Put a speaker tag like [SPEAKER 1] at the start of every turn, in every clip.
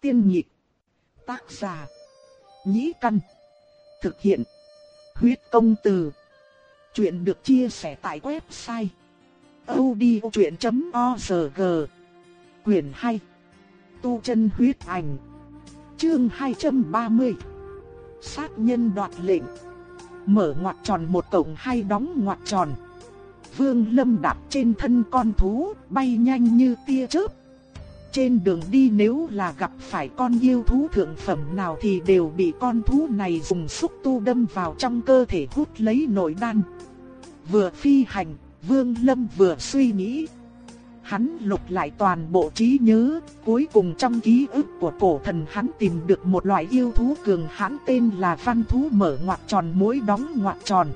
[SPEAKER 1] Tiên nhịp. Tác giả. Nhĩ căn. Thực hiện. Huyết công từ. Chuyện được chia sẻ tại website. odchuyện.org Quyền 2. Tu chân huyết ảnh. Chương 230. Sát nhân đoạt lệnh. Mở ngoặt tròn một cổng hai đóng ngoặt tròn. Vương Lâm đạp trên thân con thú, bay nhanh như tia chớp. Trên đường đi nếu là gặp phải con yêu thú thượng phẩm nào thì đều bị con thú này dùng xúc tu đâm vào trong cơ thể hút lấy nội đan. Vừa phi hành, Vương Lâm vừa suy nghĩ. Hắn lục lại toàn bộ trí nhớ, cuối cùng trong ký ức của cổ thần hắn tìm được một loại yêu thú cường hãn tên là văn thú mở ngoặc tròn mũi đóng ngoặc tròn.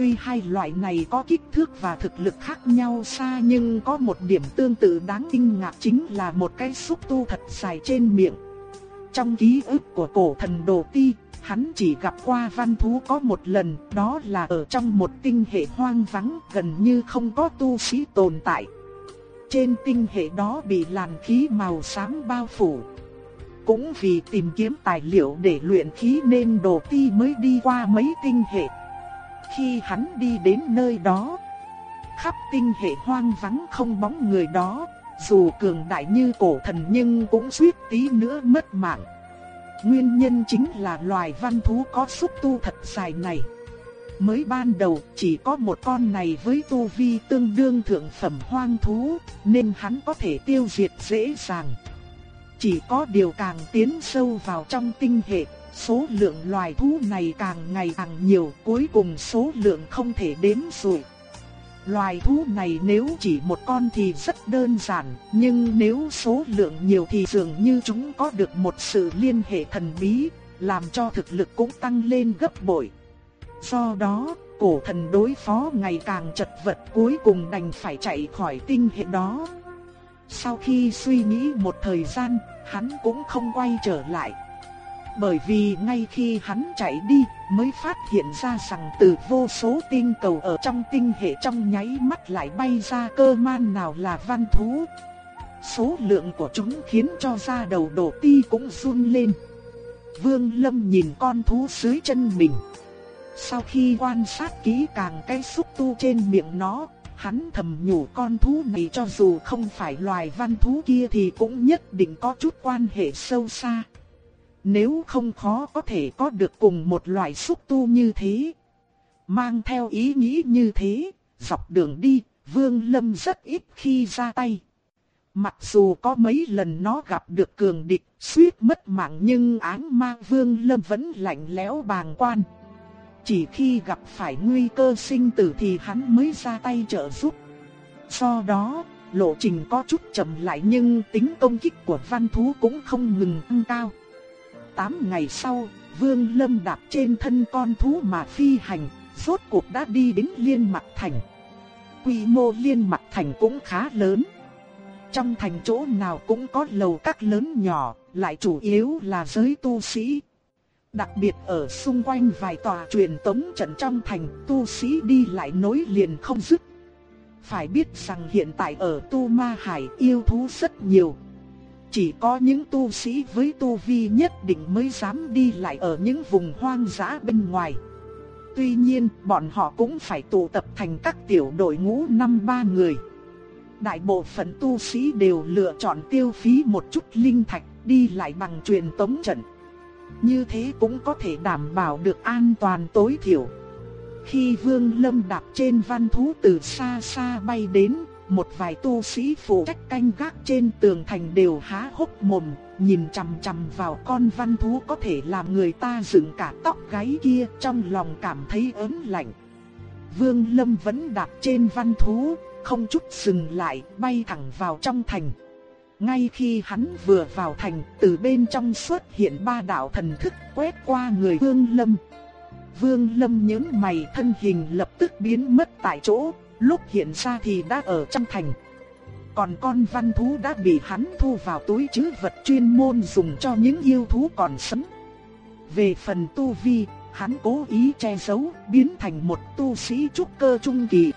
[SPEAKER 1] Tuy hai loại này có kích thước và thực lực khác nhau xa nhưng có một điểm tương tự đáng kinh ngạc chính là một cái xúc tu thật dài trên miệng. Trong ký ức của cổ thần đồ ti, hắn chỉ gặp qua văn thú có một lần, đó là ở trong một tinh hệ hoang vắng gần như không có tu sĩ tồn tại. Trên tinh hệ đó bị làn khí màu xám bao phủ. Cũng vì tìm kiếm tài liệu để luyện khí nên đồ ti mới đi qua mấy tinh hệ. Khi hắn đi đến nơi đó, khắp tinh hệ hoang vắng không bóng người đó, dù cường đại như cổ thần nhưng cũng suýt tí nữa mất mạng. Nguyên nhân chính là loài văn thú có xúc tu thật dài này. Mới ban đầu chỉ có một con này với tu vi tương đương thượng phẩm hoang thú, nên hắn có thể tiêu diệt dễ dàng. Chỉ có điều càng tiến sâu vào trong tinh hệ, số lượng loài thú này càng ngày càng nhiều, cuối cùng số lượng không thể đếm xuể. Loài thú này nếu chỉ một con thì rất đơn giản, nhưng nếu số lượng nhiều thì dường như chúng có được một sự liên hệ thần bí, làm cho thực lực cũng tăng lên gấp bội. Do đó, cổ thần đối phó ngày càng chật vật cuối cùng đành phải chạy khỏi tinh hệ đó. Sau khi suy nghĩ một thời gian, hắn cũng không quay trở lại. Bởi vì ngay khi hắn chạy đi, mới phát hiện ra rằng từ vô số tinh cầu ở trong tinh hệ trong nháy mắt lại bay ra cơ man nào là văn thú. Số lượng của chúng khiến cho da đầu đổ ti cũng run lên. Vương Lâm nhìn con thú dưới chân mình. Sau khi quan sát kỹ càng cái xúc tu trên miệng nó, hắn thầm nhủ con thú này cho dù không phải loài văn thú kia thì cũng nhất định có chút quan hệ sâu xa. Nếu không khó có thể có được cùng một loại xúc tu như thế. Mang theo ý nghĩ như thế, dọc đường đi, Vương Lâm rất ít khi ra tay. Mặc dù có mấy lần nó gặp được cường địch, suýt mất mạng nhưng áng ma Vương Lâm vẫn lạnh lẽo bàng quan. Chỉ khi gặp phải nguy cơ sinh tử thì hắn mới ra tay trợ giúp. Do đó, lộ trình có chút chậm lại nhưng tính công kích của văn thú cũng không ngừng tăng cao. 8 ngày sau, Vương Lâm đạp trên thân con thú mà phi hành, rốt cuộc đã đi đến Liên Mặc Thành. Quy mô Liên Mặc Thành cũng khá lớn. Trong thành chỗ nào cũng có lầu các lớn nhỏ, lại chủ yếu là giới tu sĩ. Đặc biệt ở xung quanh vài tòa truyền tống trận trong thành, tu sĩ đi lại nối liền không dứt. Phải biết rằng hiện tại ở Tu Ma Hải yêu thú rất nhiều, chỉ có những tu sĩ với tu vi nhất định mới dám đi lại ở những vùng hoang dã bên ngoài. Tuy nhiên, bọn họ cũng phải tụ tập thành các tiểu đội ngũ năm ba người. Đại bộ phận tu sĩ đều lựa chọn tiêu phí một chút linh thạch đi lại bằng truyền tống trận. Như thế cũng có thể đảm bảo được an toàn tối thiểu. Khi Vương Lâm đạp trên văn thú từ xa xa bay đến, một vài tu sĩ phụ trách canh gác trên tường thành đều há hốc mồm, nhìn chằm chằm vào con văn thú có thể làm người ta dựng cả tóc gáy kia, trong lòng cảm thấy ớn lạnh. Vương Lâm vẫn đạp trên văn thú, không chút dừng lại, bay thẳng vào trong thành. Ngay khi hắn vừa vào thành, từ bên trong xuất hiện ba đạo thần thức quét qua người Vương Lâm. Vương Lâm nhướng mày thân hình lập tức biến mất tại chỗ, lúc hiện ra thì đã ở trong thành. Còn con văn thú đã bị hắn thu vào túi trữ vật chuyên môn dùng cho những yêu thú còn sống. Về phần tu vi, hắn cố ý che giấu, biến thành một tu sĩ trúc cơ trung kỳ.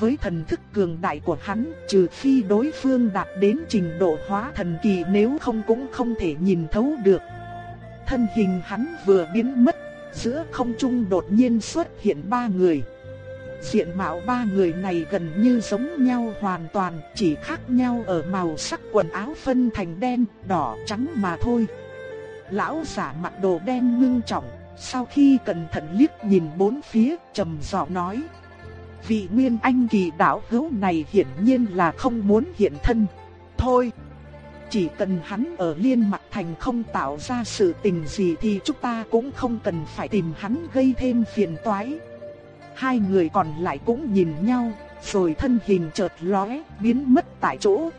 [SPEAKER 1] với thần thức cường đại của hắn, trừ phi đối phương đạt đến trình độ hóa thần kỳ nếu không cũng không thể nhìn thấu được. Thân hình hắn vừa biến mất, giữa không trung đột nhiên xuất hiện ba người. Diện mạo ba người này gần như giống nhau hoàn toàn, chỉ khác nhau ở màu sắc quần áo phân thành đen, đỏ, trắng mà thôi. Lão giả mặc đồ đen ngưng trọng, sau khi cẩn thận liếc nhìn bốn phía, trầm giọng nói: Vị Nguyên Anh kỳ đạo hữu này hiển nhiên là không muốn hiện thân. Thôi, chỉ cần hắn ở liên mặt thành không tạo ra sự tình gì thì chúng ta cũng không cần phải tìm hắn gây thêm phiền toái. Hai người còn lại cũng nhìn nhau, rồi thân hình chợt lóe, biến mất tại chỗ.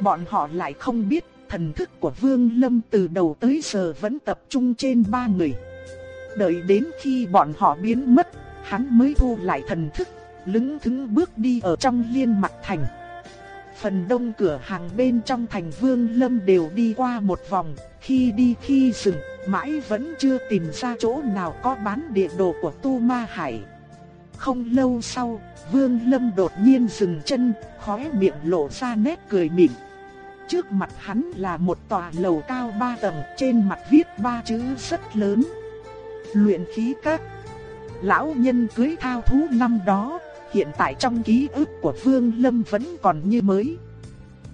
[SPEAKER 1] Bọn họ lại không biết thần thức của Vương Lâm từ đầu tới giờ vẫn tập trung trên ba người. Đợi đến khi bọn họ biến mất, hắn mới thu lại thần thức, lững thững bước đi ở trong liên mặt thành. Phần đông cửa hàng bên trong thành Vương Lâm đều đi qua một vòng, khi đi khi dừng, mãi vẫn chưa tìm ra chỗ nào có bán địa đồ của Tu Ma Hải. Không lâu sau, Vương Lâm đột nhiên dừng chân, khóe miệng lộ ra nét cười mỉm. Trước mặt hắn là một tòa lầu cao ba tầng, trên mặt viết ba chữ rất lớn. Luyện khí các. Lão nhân cưới thao thú năm đó, hiện tại trong ký ức của Vương Lâm vẫn còn như mới.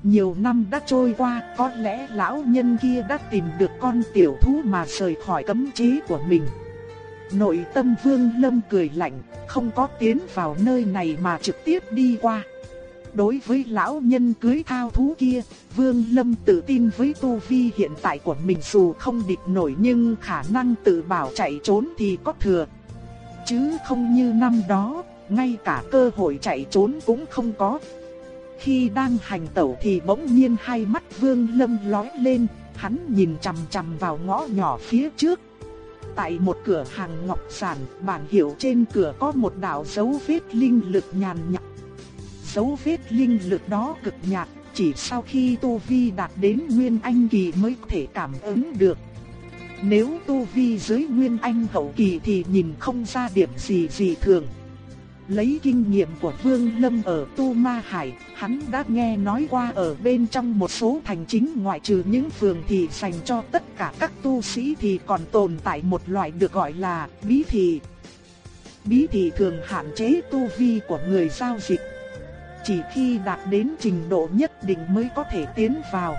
[SPEAKER 1] Nhiều năm đã trôi qua, có lẽ lão nhân kia đã tìm được con tiểu thú mà rời khỏi cấm chế của mình. Nội tâm Vương Lâm cười lạnh, không có tiến vào nơi này mà trực tiếp đi qua. Đối với lão nhân cưới thao thú kia, Vương Lâm tự tin với tu vi hiện tại của mình dù không địch nổi nhưng khả năng tự bảo chạy trốn thì có thừa. Chứ không như năm đó, ngay cả cơ hội chạy trốn cũng không có. Khi đang hành tẩu thì bỗng nhiên hai mắt Vương Lâm lóe lên, hắn nhìn chằm chằm vào ngõ nhỏ phía trước. Tại một cửa hàng ngọc sản, bản hiệu trên cửa có một đạo dấu vết linh lực nhàn nhạt. Dấu vết linh lực đó cực nhạt, chỉ sau khi tu vi đạt đến nguyên anh kỳ mới thể cảm ứng được. Nếu tu vi dưới nguyên anh hậu kỳ thì nhìn không ra điểm gì gì thường. Lấy kinh nghiệm của Vương Lâm ở Tu Ma Hải, hắn đã nghe nói qua ở bên trong một số thành chính ngoại trừ những phường thì dành cho tất cả các tu sĩ thì còn tồn tại một loại được gọi là bí thị. Bí thị thường hạn chế tu vi của người giao dịch. Chỉ khi đạt đến trình độ nhất định mới có thể tiến vào.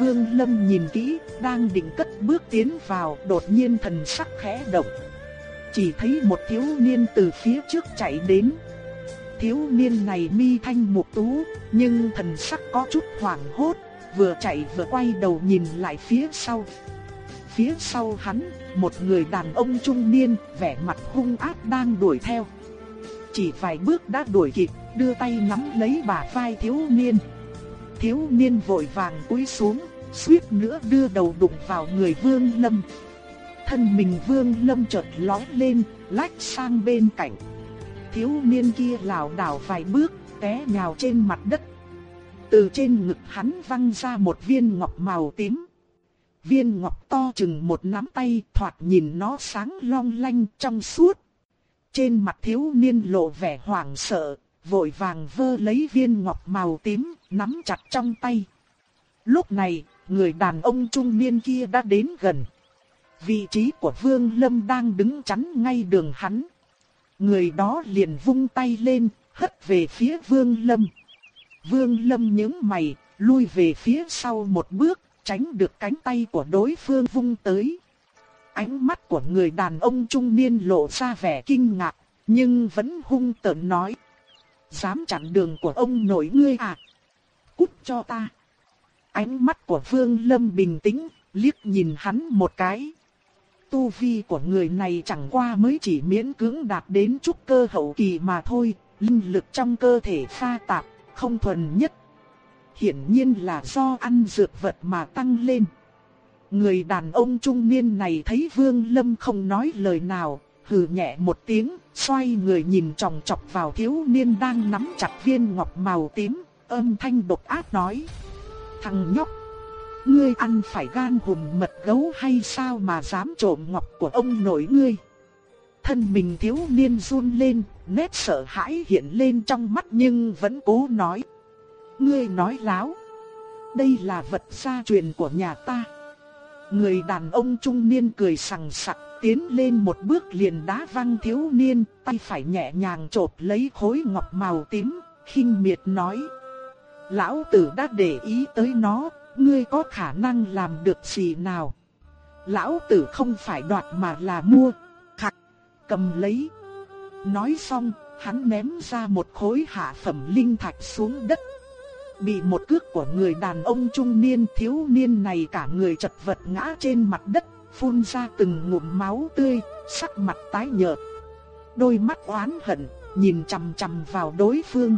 [SPEAKER 1] Vương Lâm nhìn kỹ, đang định cất bước tiến vào, đột nhiên thần sắc khẽ động chỉ thấy một thiếu niên từ phía trước chạy đến. Thiếu niên này mi thanh mục tú, nhưng thần sắc có chút hoảng hốt, vừa chạy vừa quay đầu nhìn lại phía sau. Phía sau hắn, một người đàn ông trung niên, vẻ mặt hung ác đang đuổi theo. Chỉ vài bước đã đuổi kịp, đưa tay nắm lấy bả vai thiếu niên. Thiếu niên vội vàng cúi xuống, suýt nữa đưa đầu đụng vào người Vương Lâm thân mình Vương Lâm chợt lóe lên, lách sang bên cạnh. Thiếu niên kia lảo đảo vài bước, té nhào trên mặt đất. Từ trên ngực hắn văng ra một viên ngọc màu tím. Viên ngọc to chừng một nắm tay, thoạt nhìn nó sáng long lanh trong suốt. Trên mặt thiếu niên lộ vẻ hoảng sợ, vội vàng vơ lấy viên ngọc màu tím, nắm chặt trong tay. Lúc này, người đàn ông trung niên kia đã đến gần. Vị trí của Vương Lâm đang đứng chắn ngay đường hắn. Người đó liền vung tay lên, hất về phía Vương Lâm. Vương Lâm nhướng mày, lui về phía sau một bước, tránh được cánh tay của đối phương vung tới. Ánh mắt của người đàn ông trung niên lộ ra vẻ kinh ngạc, nhưng vẫn hung tợn nói. Dám chặn đường của ông nội ngươi à? Cút cho ta. Ánh mắt của Vương Lâm bình tĩnh, liếc nhìn hắn một cái tu vi của người này chẳng qua mới chỉ miễn cưỡng đạt đến trúc cơ hậu kỳ mà thôi, linh lực trong cơ thể pha tạp, không thuần nhất. Hiển nhiên là do ăn dược vật mà tăng lên. Người đàn ông trung niên này thấy Vương Lâm không nói lời nào, hừ nhẹ một tiếng, xoay người nhìn chòng chọc vào thiếu niên đang nắm chặt viên ngọc màu tím, âm thanh độc ác nói. Thằng nhóc Ngươi ăn phải gan hùm mật gấu hay sao mà dám trộm ngọc của ông nội ngươi? Thân mình thiếu niên run lên, nét sợ hãi hiện lên trong mắt nhưng vẫn cố nói. Ngươi nói láo. Đây là vật gia truyền của nhà ta. Người đàn ông trung niên cười sằng sặc, tiến lên một bước liền đá văng thiếu niên, tay phải nhẹ nhàng chộp lấy khối ngọc màu tím, khinh miệt nói. Lão tử đã để ý tới nó, ngươi có khả năng làm được gì nào? Lão tử không phải đoạt mà là mua. Khắc, cầm lấy. Nói xong, hắn ném ra một khối hạ phẩm linh thạch xuống đất. Bị một cước của người đàn ông trung niên thiếu niên này cả người chật vật ngã trên mặt đất, phun ra từng ngụm máu tươi, sắc mặt tái nhợt. Đôi mắt oán hận, nhìn chằm chằm vào đối phương.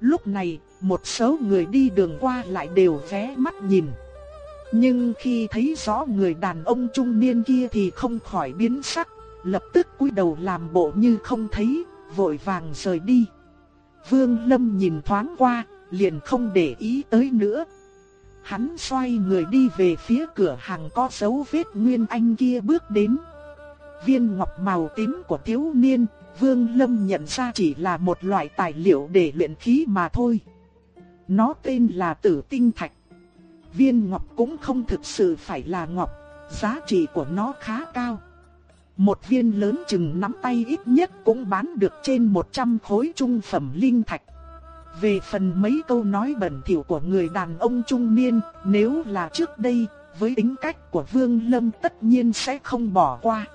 [SPEAKER 1] Lúc này, một số người đi đường qua lại đều ghé mắt nhìn. Nhưng khi thấy rõ người đàn ông trung niên kia thì không khỏi biến sắc, lập tức cúi đầu làm bộ như không thấy, vội vàng rời đi. Vương Lâm nhìn thoáng qua, liền không để ý tới nữa. Hắn xoay người đi về phía cửa hàng có dấu vết Nguyên Anh kia bước đến. Viên ngọc màu tím của thiếu niên, Vương Lâm nhận ra chỉ là một loại tài liệu để luyện khí mà thôi. Nó tên là tử tinh thạch. Viên ngọc cũng không thực sự phải là ngọc, giá trị của nó khá cao. Một viên lớn chừng nắm tay ít nhất cũng bán được trên 100 khối trung phẩm linh thạch. Về phần mấy câu nói bẩn thỉu của người đàn ông trung niên, nếu là trước đây, với tính cách của Vương Lâm tất nhiên sẽ không bỏ qua.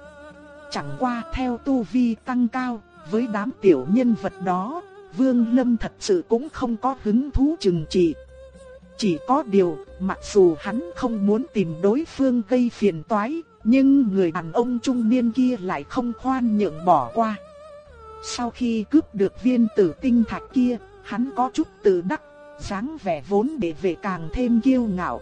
[SPEAKER 1] Chẳng qua theo tu vi tăng cao, với đám tiểu nhân vật đó, Vương Lâm thật sự cũng không có hứng thú chừng trị. Chỉ có điều, mặc dù hắn không muốn tìm đối phương gây phiền toái, nhưng người đàn ông trung niên kia lại không khoan nhượng bỏ qua. Sau khi cướp được viên tử tinh thạch kia, hắn có chút tự đắc, dáng vẻ vốn để về càng thêm kiêu ngạo.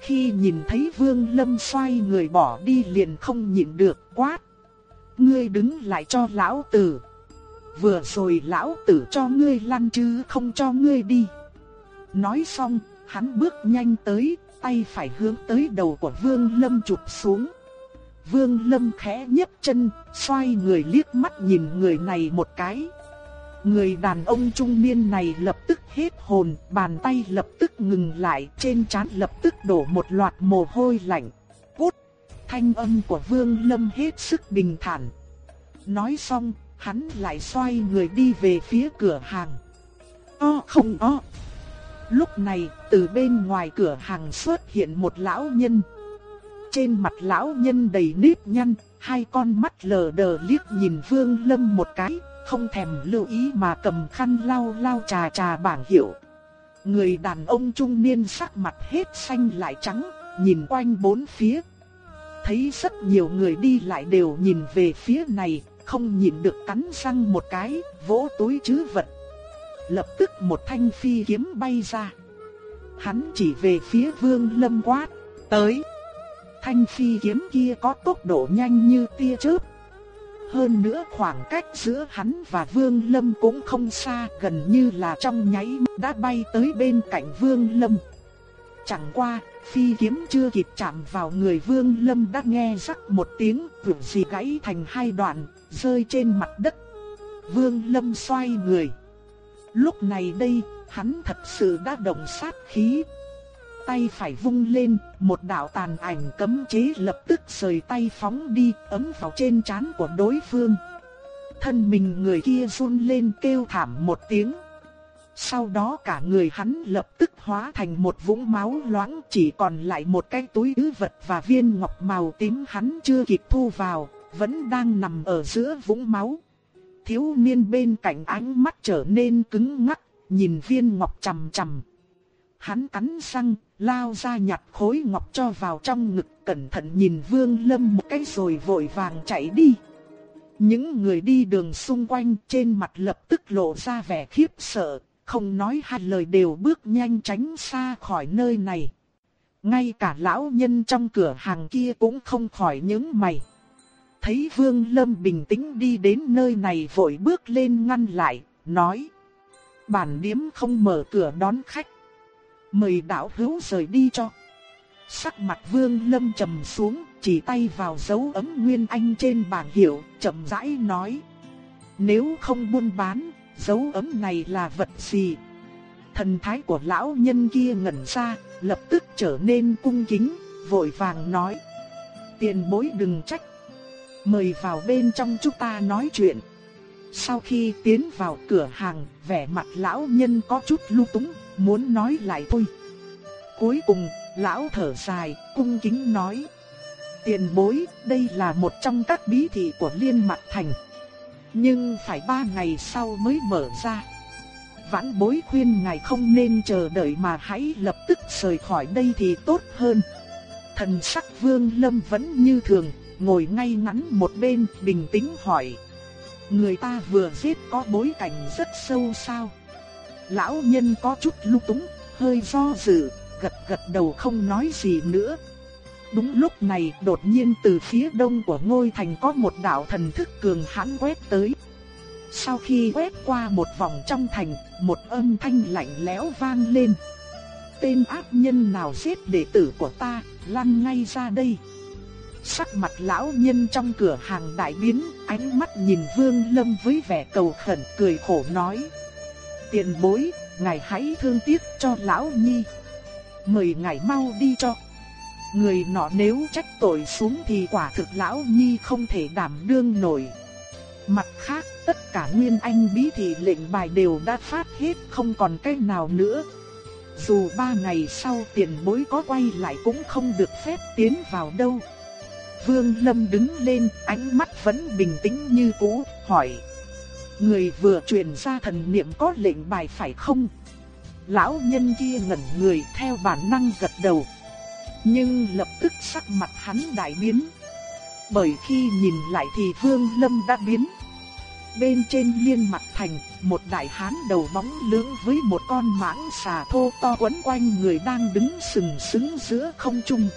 [SPEAKER 1] Khi nhìn thấy Vương Lâm xoay người bỏ đi liền không nhịn được quát. Ngươi đứng lại cho lão tử. Vừa rồi lão tử cho ngươi lăn chứ không cho ngươi đi. Nói xong, hắn bước nhanh tới, tay phải hướng tới đầu của Vương Lâm chụp xuống. Vương Lâm khẽ nhấc chân, xoay người liếc mắt nhìn người này một cái. Người đàn ông trung niên này lập tức hết hồn, bàn tay lập tức ngừng lại, trên trán lập tức đổ một loạt mồ hôi lạnh. Cút! Thanh âm của Vương Lâm hết sức bình thản. Nói xong, hắn lại xoay người đi về phía cửa hàng. O không o! Lúc này, từ bên ngoài cửa hàng xuất hiện một lão nhân. Trên mặt lão nhân đầy nếp nhăn, hai con mắt lờ đờ liếc nhìn Vương Lâm một cái, không thèm lưu ý mà cầm khăn lau lau trà trà bảng hiệu. Người đàn ông trung niên sắc mặt hết xanh lại trắng, nhìn quanh bốn phía. Thấy rất nhiều người đi lại đều nhìn về phía này, không nhìn được cắn răng một cái, vỗ túi chứ vật. Lập tức một thanh phi kiếm bay ra. Hắn chỉ về phía vương lâm quát, tới. Thanh phi kiếm kia có tốc độ nhanh như tia chớp, hơn nữa khoảng cách giữa hắn và Vương Lâm cũng không xa, gần như là trong nháy mắt đã bay tới bên cạnh Vương Lâm. Chẳng qua, phi kiếm chưa kịp chạm vào người Vương Lâm đã nghe rắc một tiếng vụn gì gãy thành hai đoạn, rơi trên mặt đất. Vương Lâm xoay người. Lúc này đây, hắn thật sự đã động sát khí, tay phải vung lên, một đạo tàn ảnh cấm chế lập tức rời tay phóng đi, ấm vào trên trán của đối phương. Thân mình người kia run lên kêu thảm một tiếng. Sau đó cả người hắn lập tức hóa thành một vũng máu loãng chỉ còn lại một cái túi ứ vật và viên ngọc màu tím hắn chưa kịp thu vào, vẫn đang nằm ở giữa vũng máu. Thiếu niên bên cạnh ánh mắt trở nên cứng ngắc, nhìn viên ngọc chằm chằm. Hắn cắn răng, lao ra nhặt khối ngọc cho vào trong ngực cẩn thận nhìn Vương Lâm một cái rồi vội vàng chạy đi. Những người đi đường xung quanh trên mặt lập tức lộ ra vẻ khiếp sợ, không nói hai lời đều bước nhanh tránh xa khỏi nơi này. Ngay cả lão nhân trong cửa hàng kia cũng không khỏi những mày. Thấy Vương Lâm bình tĩnh đi đến nơi này vội bước lên ngăn lại, nói. Bản điếm không mở cửa đón khách. Mời đạo hữu rời đi cho. Sắc mặt Vương Lâm trầm xuống, chỉ tay vào dấu ấm Nguyên Anh trên bảng hiệu, chậm rãi nói: "Nếu không buôn bán, dấu ấm này là vật gì?" Thần thái của lão nhân kia ngẩn ra, lập tức trở nên cung kính, vội vàng nói: "Tiền bối đừng trách, mời vào bên trong chúng ta nói chuyện." Sau khi tiến vào cửa hàng, vẻ mặt lão nhân có chút lu túng, muốn nói lại thôi. Cuối cùng, lão thở dài, cung kính nói. Tiền bối, đây là một trong các bí thị của Liên Mạc Thành. Nhưng phải ba ngày sau mới mở ra. Vãn bối khuyên ngài không nên chờ đợi mà hãy lập tức rời khỏi đây thì tốt hơn. Thần sắc vương lâm vẫn như thường, ngồi ngay ngắn một bên, bình tĩnh hỏi. Người ta vừa giết có bối cảnh rất sâu sao? Lão nhân có chút lung túng, hơi do dự, gật gật đầu không nói gì nữa. Đúng lúc này đột nhiên từ phía đông của ngôi thành có một đạo thần thức cường hãn quét tới. Sau khi quét qua một vòng trong thành, một âm thanh lạnh lẽo vang lên. Tên ác nhân nào giết đệ tử của ta, lăn ngay ra đây. Sắc mặt lão nhân trong cửa hàng đại biến, ánh mắt nhìn Vương Lâm với vẻ cầu khẩn cười khổ nói. Tiền bối, ngài hãy thương tiếc cho lão nhi. Mời ngài mau đi cho. Người nọ nếu trách tội xuống thì quả thực lão nhi không thể đảm đương nổi. Mặt khác, tất cả nguyên anh bí thị lệnh bài đều đã phát hết không còn cách nào nữa. Dù ba ngày sau tiền bối có quay lại cũng không được phép tiến vào đâu. Vương Lâm đứng lên, ánh mắt vẫn bình tĩnh như cũ, hỏi. Người vừa truyền ra thần niệm có lệnh bài phải không? Lão nhân kia ngẩn người theo bản năng gật đầu. Nhưng lập tức sắc mặt hắn đại biến. Bởi khi nhìn lại thì Vương Lâm đã biến. Bên trên liên mặt thành, một đại hán đầu bóng lưỡng với một con mãng xà thô to quấn quanh người đang đứng sừng sững giữa không trung.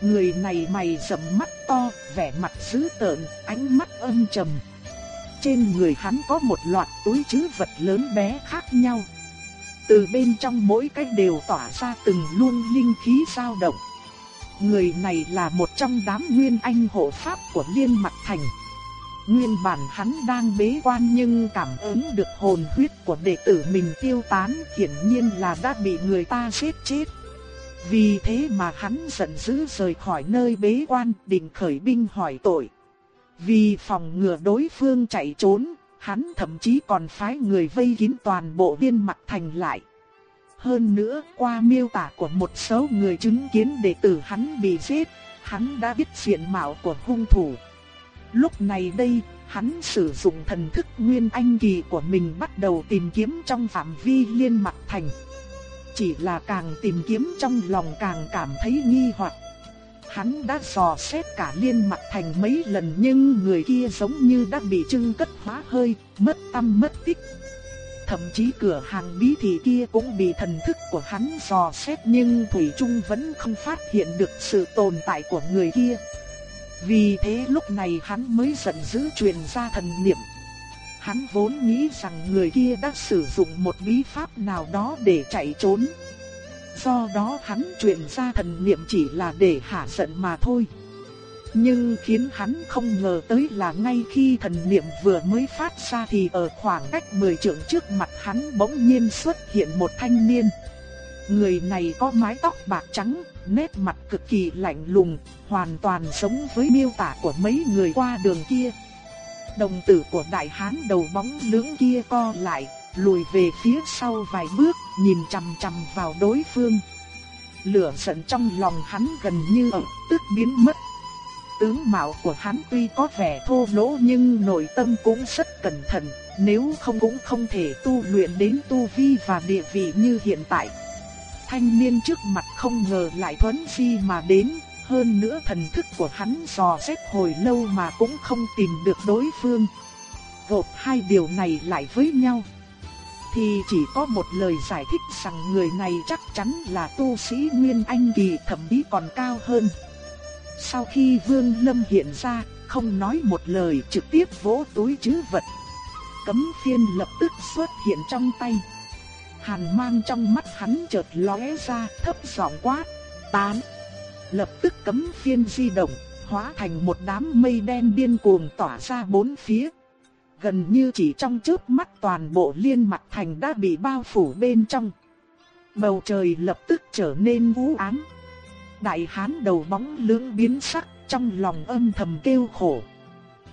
[SPEAKER 1] Người này mày rậm mắt to, vẻ mặt dữ tợn, ánh mắt âm trầm. Trên người hắn có một loạt túi trữ vật lớn bé khác nhau. Từ bên trong mỗi cái đều tỏa ra từng luồng linh khí dao động. Người này là một trong đám nguyên anh hộ pháp của Liên Mặc Thành. Nguyên bản hắn đang bế quan nhưng cảm ứng được hồn huyết của đệ tử mình tiêu tán, hiển nhiên là đã bị người ta giết chết. Vì thế mà hắn giận dữ rời khỏi nơi bế quan, định khởi binh hỏi tội. Vì phòng ngừa đối phương chạy trốn, hắn thậm chí còn phái người vây kín toàn bộ viên mặt thành lại. Hơn nữa, qua miêu tả của một số người chứng kiến đệ tử hắn bị giết, hắn đã biết diện mạo của hung thủ. Lúc này đây, hắn sử dụng thần thức nguyên anh kỳ của mình bắt đầu tìm kiếm trong phạm vi liên mặt thành. Chỉ là càng tìm kiếm trong lòng càng cảm thấy nghi hoặc. Hắn đã dò xét cả liên mặt thành mấy lần nhưng người kia giống như đã bị trưng cất hóa hơi, mất tâm mất tích. Thậm chí cửa hàng bí thị kia cũng bị thần thức của hắn dò xét nhưng Thủy Trung vẫn không phát hiện được sự tồn tại của người kia. Vì thế lúc này hắn mới giận dữ truyền ra thần niệm. Hắn vốn nghĩ rằng người kia đã sử dụng một bí pháp nào đó để chạy trốn. Do đó hắn truyền ra thần niệm chỉ là để hạ giận mà thôi. Nhưng khiến hắn không ngờ tới là ngay khi thần niệm vừa mới phát ra thì ở khoảng cách 10 trượng trước mặt hắn bỗng nhiên xuất hiện một thanh niên. Người này có mái tóc bạc trắng, nét mặt cực kỳ lạnh lùng, hoàn toàn giống với miêu tả của mấy người qua đường kia. Đồng tử của đại hán đầu bóng lưỡng kia co lại, lùi về phía sau vài bước, nhìn chằm chằm vào đối phương. Lửa giận trong lòng hắn gần như ẩn tức biến mất. Tướng mạo của hắn tuy có vẻ thô lỗ nhưng nội tâm cũng rất cẩn thận, nếu không cũng không thể tu luyện đến tu vi và địa vị như hiện tại. Thanh niên trước mặt không ngờ lại thuấn phi mà đến, hơn nữa thần thức của hắn dò xét hồi lâu mà cũng không tìm được đối phương. Gộp hai điều này lại với nhau. Thì chỉ có một lời giải thích rằng người này chắc chắn là tu sĩ Nguyên Anh Kỳ thậm chí còn cao hơn. Sau khi Vương Lâm hiện ra, không nói một lời trực tiếp vỗ túi chứ vật. Cấm phiên lập tức xuất hiện trong tay. Hàn mang trong mắt hắn chợt lóe ra thấp giọng quát, tán lập tức cấm phiên di động, hóa thành một đám mây đen điên cuồng tỏa ra bốn phía. Gần như chỉ trong chớp mắt toàn bộ liên mặt thành đã bị bao phủ bên trong. Bầu trời lập tức trở nên vũ ám. Đại hán đầu bóng lưỡng biến sắc, trong lòng âm thầm kêu khổ.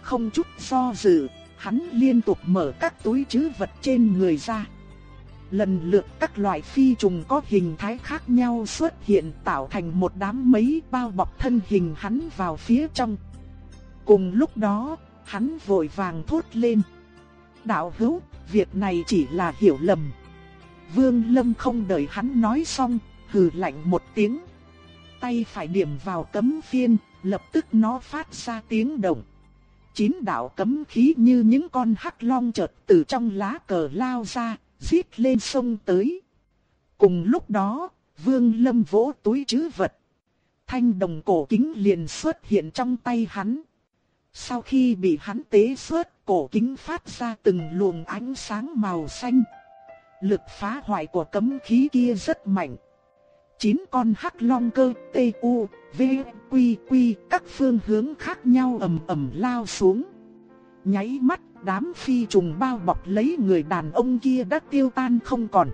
[SPEAKER 1] Không chút do dự, hắn liên tục mở các túi chứ vật trên người ra. Lần lượt các loại phi trùng có hình thái khác nhau xuất hiện tạo thành một đám mấy bao bọc thân hình hắn vào phía trong. Cùng lúc đó, hắn vội vàng thốt lên. Đạo hữu, việc này chỉ là hiểu lầm. Vương Lâm không đợi hắn nói xong, hừ lạnh một tiếng. Tay phải điểm vào cấm phiên, lập tức nó phát ra tiếng động. Chín đạo cấm khí như những con hắc long chợt từ trong lá cờ lao ra, giết lên sông tới. Cùng lúc đó, Vương Lâm vỗ túi trữ vật. Thanh đồng cổ kính liền xuất hiện trong tay hắn. Sau khi bị hắn tế xuất, cổ kính phát ra từng luồng ánh sáng màu xanh. Lực phá hoại của cấm khí kia rất mạnh. Chín con hắc long cơ T U V Quy Quy các phương hướng khác nhau ầm ầm lao xuống. Nháy mắt đám phi trùng bao bọc lấy người đàn ông kia đã tiêu tan không còn.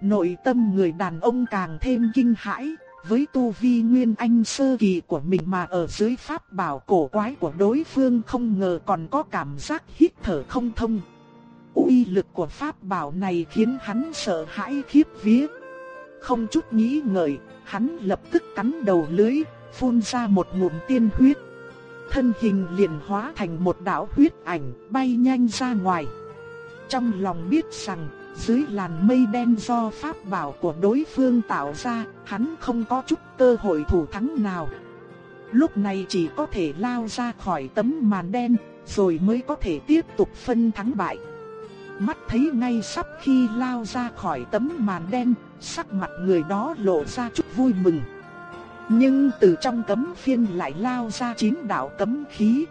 [SPEAKER 1] Nội tâm người đàn ông càng thêm kinh hãi, với tu vi nguyên anh sơ kỳ của mình mà ở dưới pháp bảo cổ quái của đối phương không ngờ còn có cảm giác hít thở không thông. uy lực của pháp bảo này khiến hắn sợ hãi khiếp vía. Không chút nghĩ ngợi, hắn lập tức cắn đầu lưới, phun ra một ngụm tiên huyết thân hình liền hóa thành một đạo huyết ảnh bay nhanh ra ngoài. Trong lòng biết rằng, dưới làn mây đen do pháp bảo của đối phương tạo ra, hắn không có chút cơ hội thủ thắng nào. Lúc này chỉ có thể lao ra khỏi tấm màn đen, rồi mới có thể tiếp tục phân thắng bại. Mắt thấy ngay sắp khi lao ra khỏi tấm màn đen, sắc mặt người đó lộ ra chút vui mừng. Nhưng từ trong cấm phiên lại lao ra chín đạo cấm khí.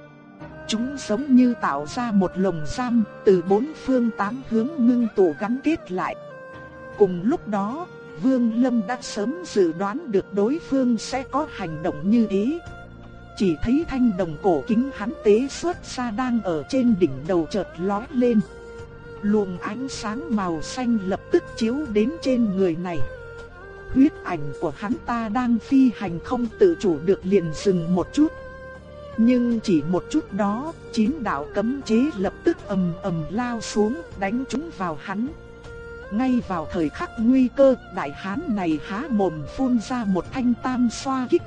[SPEAKER 1] Chúng giống như tạo ra một lồng giam từ bốn phương tám hướng ngưng tụ gắn kết lại. Cùng lúc đó, Vương Lâm đã sớm dự đoán được đối phương sẽ có hành động như ý, Chỉ thấy thanh đồng cổ kính hắn tế xuất ra đang ở trên đỉnh đầu chợt lói lên. Luồng ánh sáng màu xanh lập tức chiếu đến trên người này huyết ảnh của hắn ta đang phi hành không tự chủ được liền dừng một chút. Nhưng chỉ một chút đó, chín đạo cấm chế lập tức ầm ầm lao xuống, đánh trúng vào hắn. Ngay vào thời khắc nguy cơ, đại hán này há mồm phun ra một thanh tam xoa kích.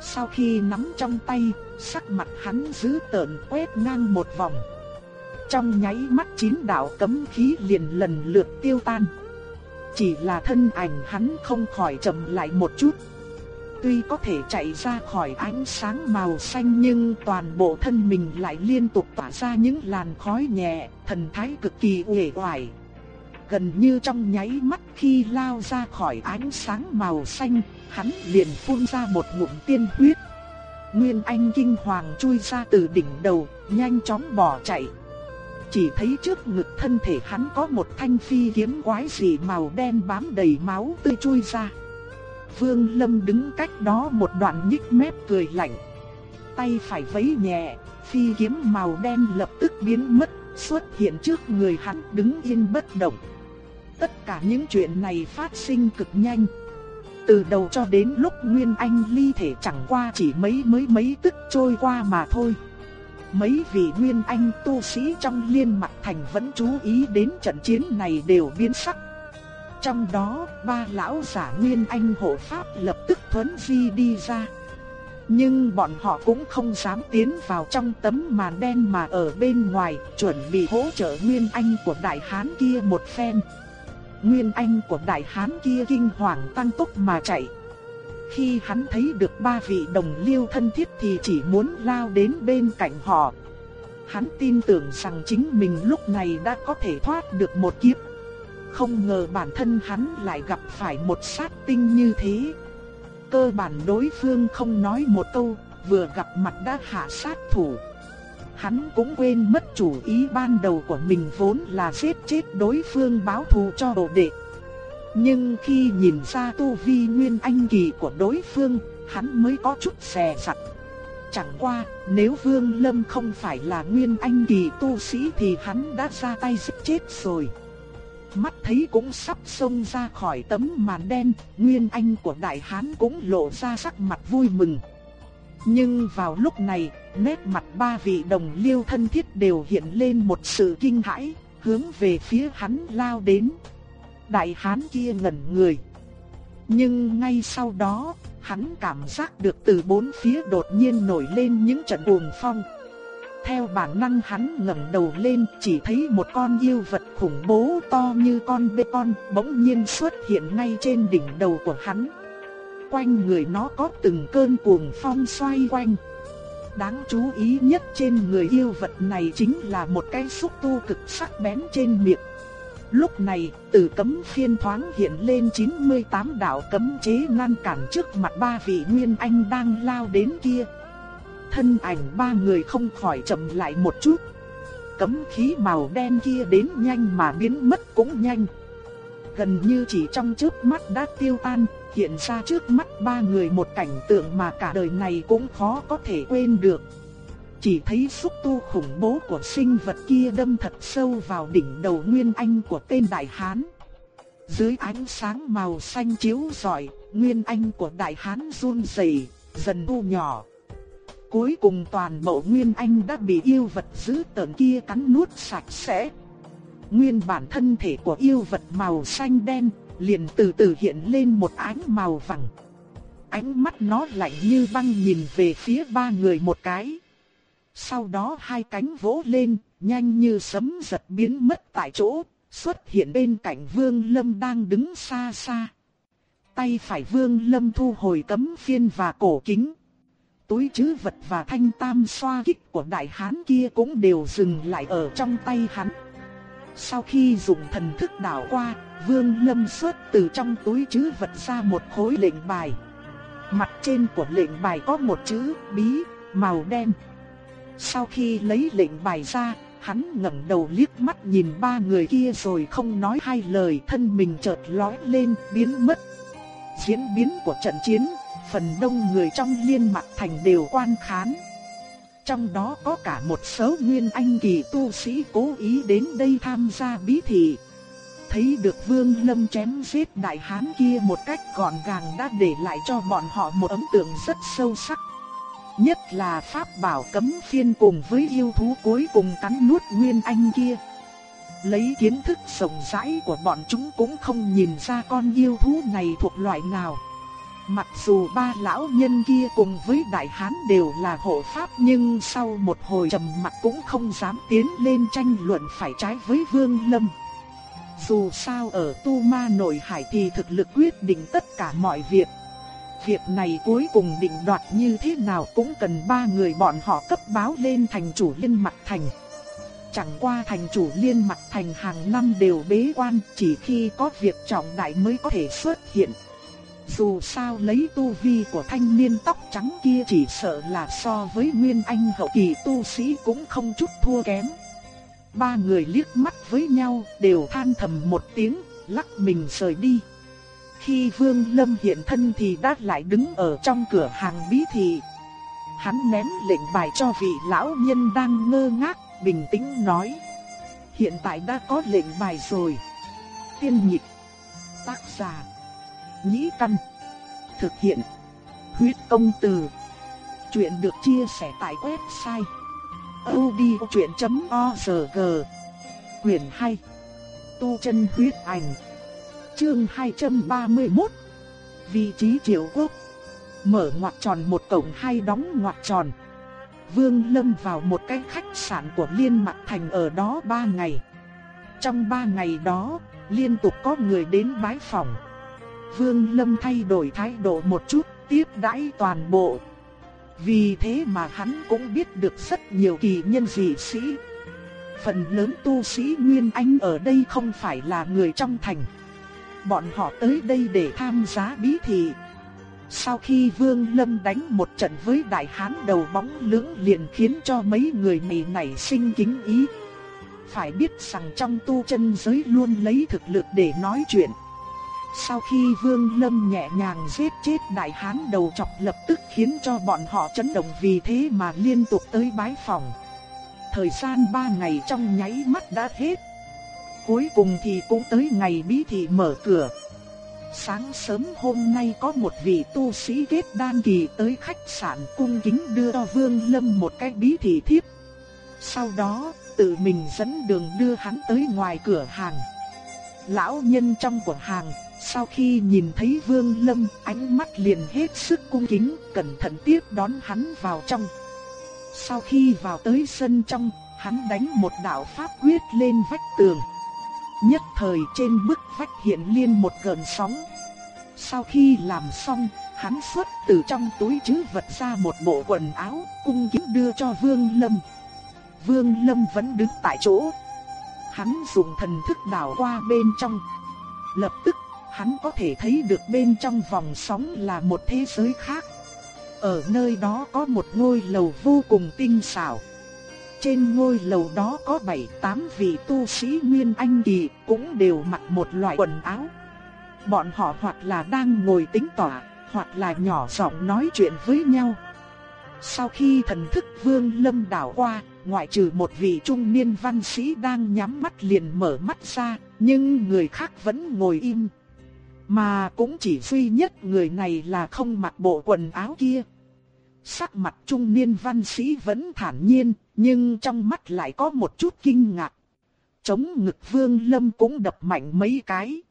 [SPEAKER 1] Sau khi nắm trong tay, sắc mặt hắn giữ tợn quét ngang một vòng. Trong nháy mắt chín đạo cấm khí liền lần lượt tiêu tan. Chỉ là thân ảnh hắn không khỏi chậm lại một chút. Tuy có thể chạy ra khỏi ánh sáng màu xanh nhưng toàn bộ thân mình lại liên tục tỏa ra những làn khói nhẹ, thần thái cực kỳ uể oải. Gần như trong nháy mắt khi lao ra khỏi ánh sáng màu xanh, hắn liền phun ra một ngụm tiên huyết. Nguyên Anh kinh hoàng chui ra từ đỉnh đầu, nhanh chóng bỏ chạy, chỉ thấy trước ngực thân thể hắn có một thanh phi kiếm quái dị màu đen bám đầy máu tươi chui ra. Vương Lâm đứng cách đó một đoạn nhích mép cười lạnh. Tay phải vẫy nhẹ, phi kiếm màu đen lập tức biến mất, xuất hiện trước người hắn đứng yên bất động. Tất cả những chuyện này phát sinh cực nhanh. Từ đầu cho đến lúc Nguyên Anh ly thể chẳng qua chỉ mấy mấy mấy tức trôi qua mà thôi. Mấy vị nguyên anh tu sĩ trong liên mặt thành vẫn chú ý đến trận chiến này đều biến sắc. Trong đó, ba lão giả nguyên anh hộ pháp lập tức thuấn di đi ra. Nhưng bọn họ cũng không dám tiến vào trong tấm màn đen mà ở bên ngoài, chuẩn bị hỗ trợ nguyên anh của đại hán kia một phen. Nguyên anh của đại hán kia kinh hoàng tăng tốc mà chạy. Khi hắn thấy được ba vị đồng liêu thân thiết thì chỉ muốn lao đến bên cạnh họ. Hắn tin tưởng rằng chính mình lúc này đã có thể thoát được một kiếp. Không ngờ bản thân hắn lại gặp phải một sát tinh như thế. Cơ bản đối phương không nói một câu, vừa gặp mặt đã hạ sát thủ. Hắn cũng quên mất chủ ý ban đầu của mình vốn là giết chết đối phương báo thù cho đồ đệ. Nhưng khi nhìn ra tu vi nguyên anh kỳ của đối phương, hắn mới có chút xè sặt. Chẳng qua, nếu Vương Lâm không phải là nguyên anh kỳ tu sĩ thì hắn đã ra tay giết chết rồi. Mắt thấy cũng sắp xông ra khỏi tấm màn đen, nguyên anh của đại hán cũng lộ ra sắc mặt vui mừng. Nhưng vào lúc này, nét mặt ba vị đồng liêu thân thiết đều hiện lên một sự kinh hãi, hướng về phía hắn lao đến. Đại hán kia ngẩn người. Nhưng ngay sau đó, hắn cảm giác được từ bốn phía đột nhiên nổi lên những trận cuồng phong. Theo bản năng hắn ngẩng đầu lên, chỉ thấy một con yêu vật khủng bố to như con bê con bỗng nhiên xuất hiện ngay trên đỉnh đầu của hắn. Quanh người nó có từng cơn cuồng phong xoay quanh. Đáng chú ý nhất trên người yêu vật này chính là một cái xúc tu cực sắc bén trên miệng. Lúc này, từ cấm phiên thoáng hiện lên 98 đạo cấm chế ngăn cản trước mặt ba vị nguyên anh đang lao đến kia. Thân ảnh ba người không khỏi chậm lại một chút. Cấm khí màu đen kia đến nhanh mà biến mất cũng nhanh. Gần như chỉ trong chớp mắt đã tiêu tan, hiện ra trước mắt ba người một cảnh tượng mà cả đời này cũng khó có thể quên được. Chỉ thấy xúc tu khủng bố của sinh vật kia đâm thật sâu vào đỉnh đầu Nguyên Anh của tên Đại Hán. Dưới ánh sáng màu xanh chiếu rọi, Nguyên Anh của Đại Hán run rẩy, dần thu nhỏ. Cuối cùng toàn bộ Nguyên Anh đã bị yêu vật dữ tợn kia cắn nuốt sạch sẽ. Nguyên bản thân thể của yêu vật màu xanh đen liền từ từ hiện lên một ánh màu vàng. Ánh mắt nó lạnh như băng nhìn về phía ba người một cái. Sau đó hai cánh vỗ lên, nhanh như sấm giật biến mất tại chỗ, xuất hiện bên cạnh Vương Lâm đang đứng xa xa. Tay phải Vương Lâm thu hồi cấm phiên và cổ kính. Túi trữ vật và thanh tam xoa kích của đại hán kia cũng đều dừng lại ở trong tay hắn. Sau khi dùng thần thức đảo qua, Vương Lâm xuất từ trong túi trữ vật ra một khối lệnh bài. Mặt trên của lệnh bài có một chữ bí, màu đen. Sau khi lấy lệnh bài ra, hắn ngẩng đầu liếc mắt nhìn ba người kia rồi không nói hai lời thân mình chợt lói lên biến mất. Diễn biến của trận chiến, phần đông người trong liên mạc thành đều quan khán. Trong đó có cả một số nguyên anh kỳ tu sĩ cố ý đến đây tham gia bí thị. Thấy được Vương Lâm chém giết đại hán kia một cách gọn gàng đã để lại cho bọn họ một ấn tượng rất sâu sắc. Nhất là pháp bảo cấm phiên cùng với yêu thú cuối cùng cắn nuốt nguyên anh kia. Lấy kiến thức rộng rãi của bọn chúng cũng không nhìn ra con yêu thú này thuộc loại nào. Mặc dù ba lão nhân kia cùng với đại hán đều là hộ pháp nhưng sau một hồi trầm mặc cũng không dám tiến lên tranh luận phải trái với Vương Lâm. Dù sao ở Tu Ma nội hải thì thực lực quyết định tất cả mọi việc. Việc này cuối cùng định đoạt như thế nào cũng cần ba người bọn họ cấp báo lên thành chủ liên mặt thành. Chẳng qua thành chủ liên mặt thành hàng năm đều bế quan, chỉ khi có việc trọng đại mới có thể xuất hiện. Dù sao lấy tu vi của thanh niên tóc trắng kia chỉ sợ là so với Nguyên Anh hậu kỳ tu sĩ cũng không chút thua kém. Ba người liếc mắt với nhau đều than thầm một tiếng, lắc mình rời đi. Khi Vương Lâm hiện thân thì đã lại đứng ở trong cửa hàng bí thị. Hắn ném lệnh bài cho vị lão nhân đang ngơ ngác, bình tĩnh nói. Hiện tại đã có lệnh bài rồi. Tiên nhịp. Tác giả. Nhĩ căn. Thực hiện. Huyết công từ. Chuyện được chia sẻ tại website. odchuyện.org Quyền hay Tu chân huyết ảnh. Chương 231 Vị trí triệu quốc. Mở ngoặc tròn một cổng hai đóng ngoặc tròn. Vương Lâm vào một cái khách sạn của Liên Mạc Thành ở đó ba ngày. Trong ba ngày đó, liên tục có người đến bái phòng. Vương Lâm thay đổi thái độ một chút, tiếp đãi toàn bộ. Vì thế mà hắn cũng biết được rất nhiều kỳ nhân dị sĩ. Phần lớn tu sĩ Nguyên Anh ở đây không phải là người trong thành bọn họ tới đây để tham gia bí thị. Sau khi Vương Lâm đánh một trận với đại hán đầu bóng lưỡng liền khiến cho mấy người này nảy sinh kính ý. Phải biết rằng trong tu chân giới luôn lấy thực lực để nói chuyện. Sau khi Vương Lâm nhẹ nhàng giết chết đại hán đầu chọc lập tức khiến cho bọn họ chấn động vì thế mà liên tục tới bái phòng. Thời gian 3 ngày trong nháy mắt đã hết. Cuối cùng thì cũng tới ngày bí thị mở cửa. Sáng sớm hôm nay có một vị tu sĩ kết đan kỳ tới khách sạn cung kính đưa cho Vương Lâm một cái bí thị thiếp. Sau đó, tự mình dẫn đường đưa hắn tới ngoài cửa hàng. Lão nhân trong cửa hàng, sau khi nhìn thấy Vương Lâm, ánh mắt liền hết sức cung kính, cẩn thận tiếp đón hắn vào trong. Sau khi vào tới sân trong, hắn đánh một đạo pháp quyết lên vách tường. Nhất thời trên bức vách hiện liên một gợn sóng. Sau khi làm xong, hắn xuất từ trong túi trữ vật ra một bộ quần áo, cung kính đưa cho Vương Lâm. Vương Lâm vẫn đứng tại chỗ. Hắn dùng thần thức đảo qua bên trong. Lập tức, hắn có thể thấy được bên trong vòng sóng là một thế giới khác. Ở nơi đó có một ngôi lầu vô cùng tinh xảo. Trên ngôi lầu đó có 7-8 vị tu sĩ Nguyên Anh Kỳ cũng đều mặc một loại quần áo. Bọn họ hoặc là đang ngồi tính tỏa, hoặc là nhỏ giọng nói chuyện với nhau. Sau khi thần thức vương lâm đảo qua, ngoại trừ một vị trung niên văn sĩ đang nhắm mắt liền mở mắt ra, nhưng người khác vẫn ngồi im. Mà cũng chỉ duy nhất người này là không mặc bộ quần áo kia. Sắc mặt trung niên văn sĩ vẫn thản nhiên, nhưng trong mắt lại có một chút kinh ngạc. Chống ngực vương lâm cũng đập mạnh mấy cái.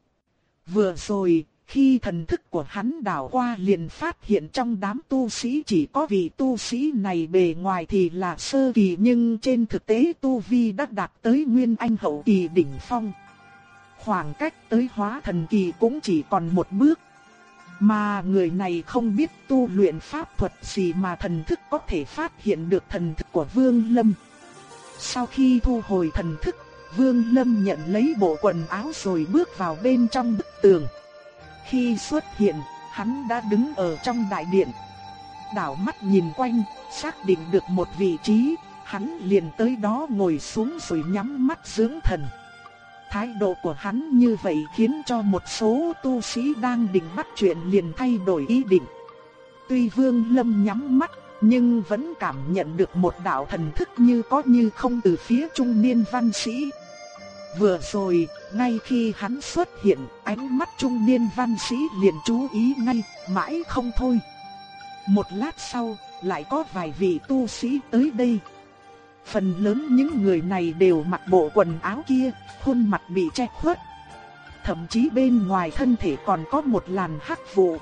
[SPEAKER 1] Vừa rồi, khi thần thức của hắn đảo qua liền phát hiện trong đám tu sĩ chỉ có vị tu sĩ này bề ngoài thì là sơ kỳ nhưng trên thực tế tu vi đã đạt tới nguyên anh hậu kỳ đỉnh phong. Khoảng cách tới hóa thần kỳ cũng chỉ còn một bước. Mà người này không biết tu luyện pháp thuật gì mà thần thức có thể phát hiện được thần thức của Vương Lâm. Sau khi thu hồi thần thức, Vương Lâm nhận lấy bộ quần áo rồi bước vào bên trong bức tường. Khi xuất hiện, hắn đã đứng ở trong đại điện. Đảo mắt nhìn quanh, xác định được một vị trí, hắn liền tới đó ngồi xuống rồi nhắm mắt dưỡng thần. Thái độ của hắn như vậy khiến cho một số tu sĩ đang định bắt chuyện liền thay đổi ý định. Tuy Vương Lâm nhắm mắt, nhưng vẫn cảm nhận được một đạo thần thức như có như không từ phía trung niên văn sĩ. Vừa rồi, ngay khi hắn xuất hiện, ánh mắt trung niên văn sĩ liền chú ý ngay, mãi không thôi. Một lát sau, lại có vài vị tu sĩ tới đây. Phần lớn những người này đều mặc bộ quần áo kia, khuôn mặt bị che khuất. Thậm chí bên ngoài thân thể còn có một làn hắc vụ.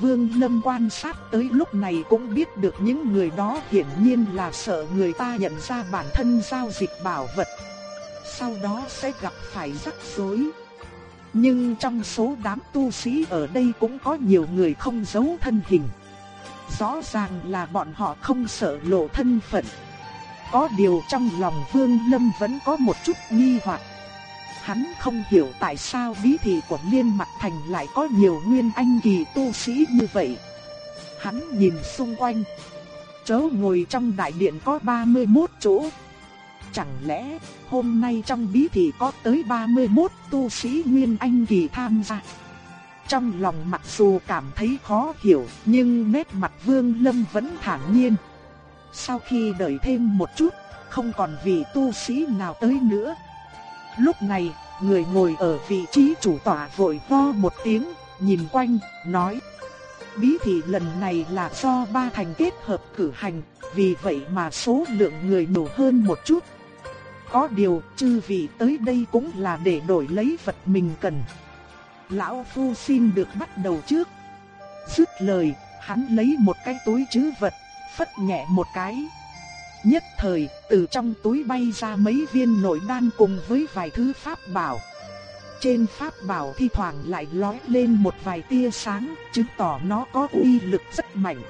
[SPEAKER 1] Vương Lâm quan sát tới lúc này cũng biết được những người đó hiển nhiên là sợ người ta nhận ra bản thân giao dịch bảo vật. Sau đó sẽ gặp phải rắc rối. Nhưng trong số đám tu sĩ ở đây cũng có nhiều người không giấu thân hình. Rõ ràng là bọn họ không sợ lộ thân phận. Có điều trong lòng Vương Lâm vẫn có một chút nghi hoặc. Hắn không hiểu tại sao bí thị của Liên Mặc Thành lại có nhiều nguyên anh kỳ tu sĩ như vậy. Hắn nhìn xung quanh. Chỗ ngồi trong đại điện có 31 chỗ. Chẳng lẽ hôm nay trong bí thị có tới 31 tu sĩ nguyên anh kỳ tham gia? Trong lòng mặc dù cảm thấy khó hiểu, nhưng nét mặt Vương Lâm vẫn thản nhiên. Sau khi đợi thêm một chút, không còn vị tu sĩ nào tới nữa. Lúc này, người ngồi ở vị trí chủ tọa vội ho một tiếng, nhìn quanh, nói. Bí thị lần này là do ba thành kết hợp cử hành, vì vậy mà số lượng người nhiều hơn một chút. Có điều, chư vị tới đây cũng là để đổi lấy vật mình cần. Lão Phu xin được bắt đầu trước. Dứt lời, hắn lấy một cái túi trữ vật, phất nhẹ một cái. Nhất thời, từ trong túi bay ra mấy viên nội đan cùng với vài thứ pháp bảo. Trên pháp bảo thi thoảng lại lói lên một vài tia sáng, chứng tỏ nó có uy lực rất mạnh.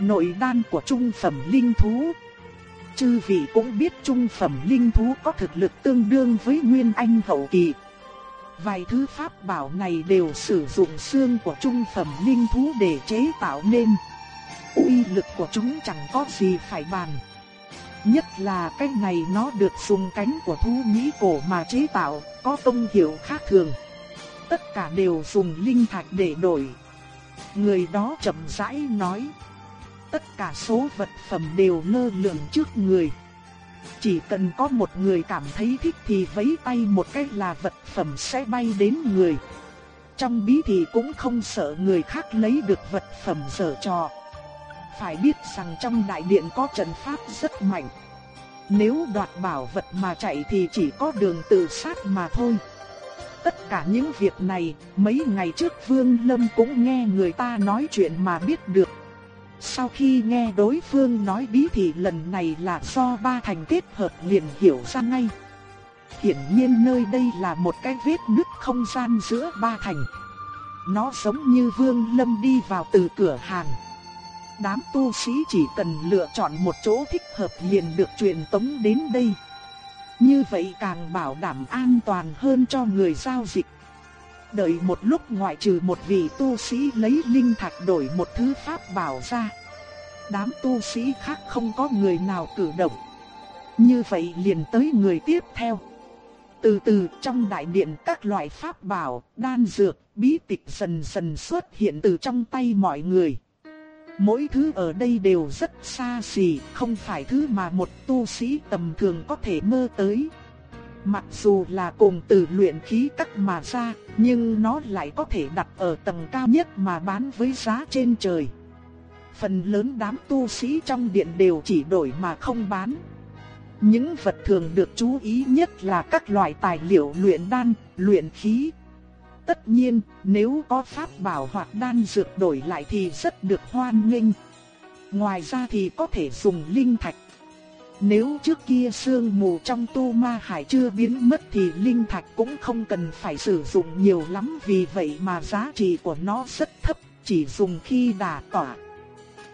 [SPEAKER 1] Nội đan của trung phẩm linh thú. Chư vị cũng biết trung phẩm linh thú có thực lực tương đương với nguyên anh hậu kỳ. Vài thứ pháp bảo này đều sử dụng xương của trung phẩm linh thú để chế tạo nên uy lực của chúng chẳng có gì phải bàn. Nhất là cái này nó được dùng cánh của thú nhĩ cổ mà chế tạo, có công hiệu khác thường. tất cả đều dùng linh thạch để đổi. Người đó chậm rãi nói, tất cả số vật phẩm đều lơ lửng trước người. Chỉ cần có một người cảm thấy thích thì vẫy tay một cái là vật phẩm sẽ bay đến người. Trong bí thì cũng không sợ người khác lấy được vật phẩm dở trò. Phải biết rằng trong đại điện có trận pháp rất mạnh. Nếu đoạt bảo vật mà chạy thì chỉ có đường tự sát mà thôi. Tất cả những việc này, mấy ngày trước Vương Lâm cũng nghe người ta nói chuyện mà biết được. Sau khi nghe đối phương nói bí thì lần này là do ba thành kết hợp liền hiểu ra ngay. Hiển nhiên nơi đây là một cái vết nứt không gian giữa ba thành. Nó giống như Vương Lâm đi vào từ cửa hàng. Đám tu sĩ chỉ cần lựa chọn một chỗ thích hợp liền được truyền tống đến đây. Như vậy càng bảo đảm an toàn hơn cho người giao dịch. Đợi một lúc ngoại trừ một vị tu sĩ lấy linh thạch đổi một thứ pháp bảo ra. Đám tu sĩ khác không có người nào cử động. Như vậy liền tới người tiếp theo. Từ từ trong đại điện các loại pháp bảo, đan dược, bí tịch dần dần xuất hiện từ trong tay mọi người. Mỗi thứ ở đây đều rất xa xỉ, không phải thứ mà một tu sĩ tầm thường có thể mơ tới. Mặc dù là cùng từ luyện khí cắt mà ra, nhưng nó lại có thể đặt ở tầng cao nhất mà bán với giá trên trời. Phần lớn đám tu sĩ trong điện đều chỉ đổi mà không bán. Những vật thường được chú ý nhất là các loại tài liệu luyện đan, luyện khí. Tất nhiên, nếu có pháp bảo hoặc đan dược đổi lại thì rất được hoan nghênh. Ngoài ra thì có thể dùng linh thạch. Nếu trước kia sương mù trong tu ma hải chưa biến mất thì linh thạch cũng không cần phải sử dụng nhiều lắm vì vậy mà giá trị của nó rất thấp, chỉ dùng khi đả tỏa.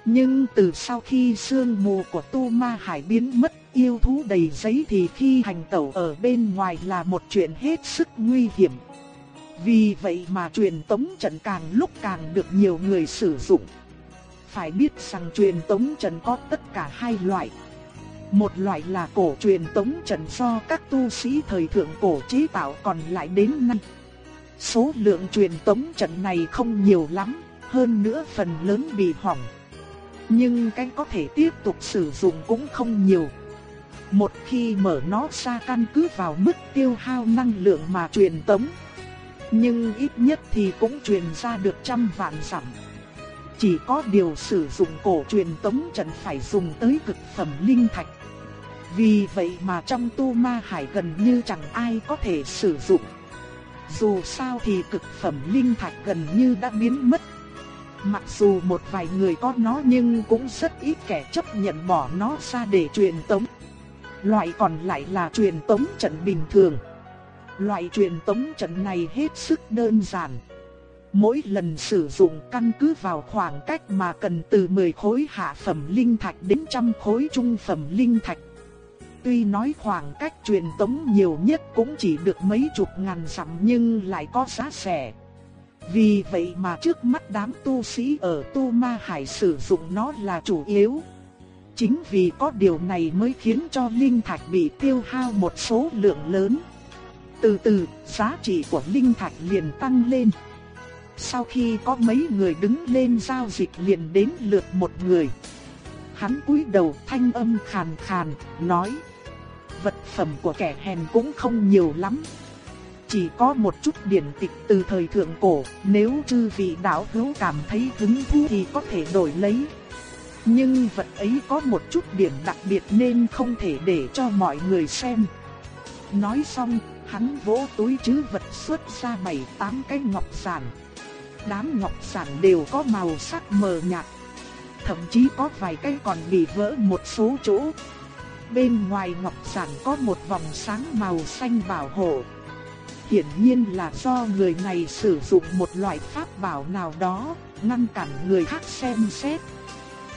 [SPEAKER 1] Nhưng từ sau khi sương mù của tu ma hải biến mất yêu thú đầy giấy thì khi hành tẩu ở bên ngoài là một chuyện hết sức nguy hiểm. Vì vậy mà truyền tống trận càng lúc càng được nhiều người sử dụng. Phải biết rằng truyền tống trận có tất cả hai loại. Một loại là cổ truyền tống trận do các tu sĩ thời thượng cổ chế tạo còn lại đến nay. Số lượng truyền tống trận này không nhiều lắm, hơn nữa phần lớn bị hỏng. Nhưng cái có thể tiếp tục sử dụng cũng không nhiều. Một khi mở nó ra căn cứ vào mức tiêu hao năng lượng mà truyền tống. Nhưng ít nhất thì cũng truyền ra được trăm vạn dặm. Chỉ có điều sử dụng cổ truyền tống trận phải dùng tới cực phẩm linh thạch. Vì vậy mà trong tu ma hải gần như chẳng ai có thể sử dụng. Dù sao thì cực phẩm linh thạch gần như đã biến mất. Mặc dù một vài người có nó nhưng cũng rất ít kẻ chấp nhận bỏ nó ra để truyền tống. Loại còn lại là truyền tống trận bình thường. Loại truyền tống trận này hết sức đơn giản. Mỗi lần sử dụng căn cứ vào khoảng cách mà cần từ 10 khối hạ phẩm linh thạch đến trăm khối trung phẩm linh thạch. Tuy nói khoảng cách truyền tống nhiều nhất cũng chỉ được mấy chục ngàn dặm nhưng lại có giá rẻ. Vì vậy mà trước mắt đám tu sĩ ở Tu Ma Hải sử dụng nó là chủ yếu. Chính vì có điều này mới khiến cho linh thạch bị tiêu hao một số lượng lớn. Từ từ, giá trị của linh thạch liền tăng lên. Sau khi có mấy người đứng lên giao dịch liền đến lượt một người. Hắn cúi đầu thanh âm khàn khàn, nói: "Vật phẩm của kẻ hèn cũng không nhiều lắm, chỉ có một chút điển tịch từ thời thượng cổ, nếu chư vị đạo hữu cảm thấy hứng thú thì có thể đổi lấy." Nhưng vật ấy có một chút điểm đặc biệt nên không thể để cho mọi người xem. Nói xong, hắn vỗ túi chứ vật xuất ra bảy tám cái ngọc sản. Đám ngọc sản đều có màu sắc mờ nhạt. Thậm chí có vài cái còn bị vỡ một số chỗ. Bên ngoài ngọc sản có một vòng sáng màu xanh bảo hộ. Hiển nhiên là do người này sử dụng một loại pháp bảo nào đó, ngăn cản người khác xem xét.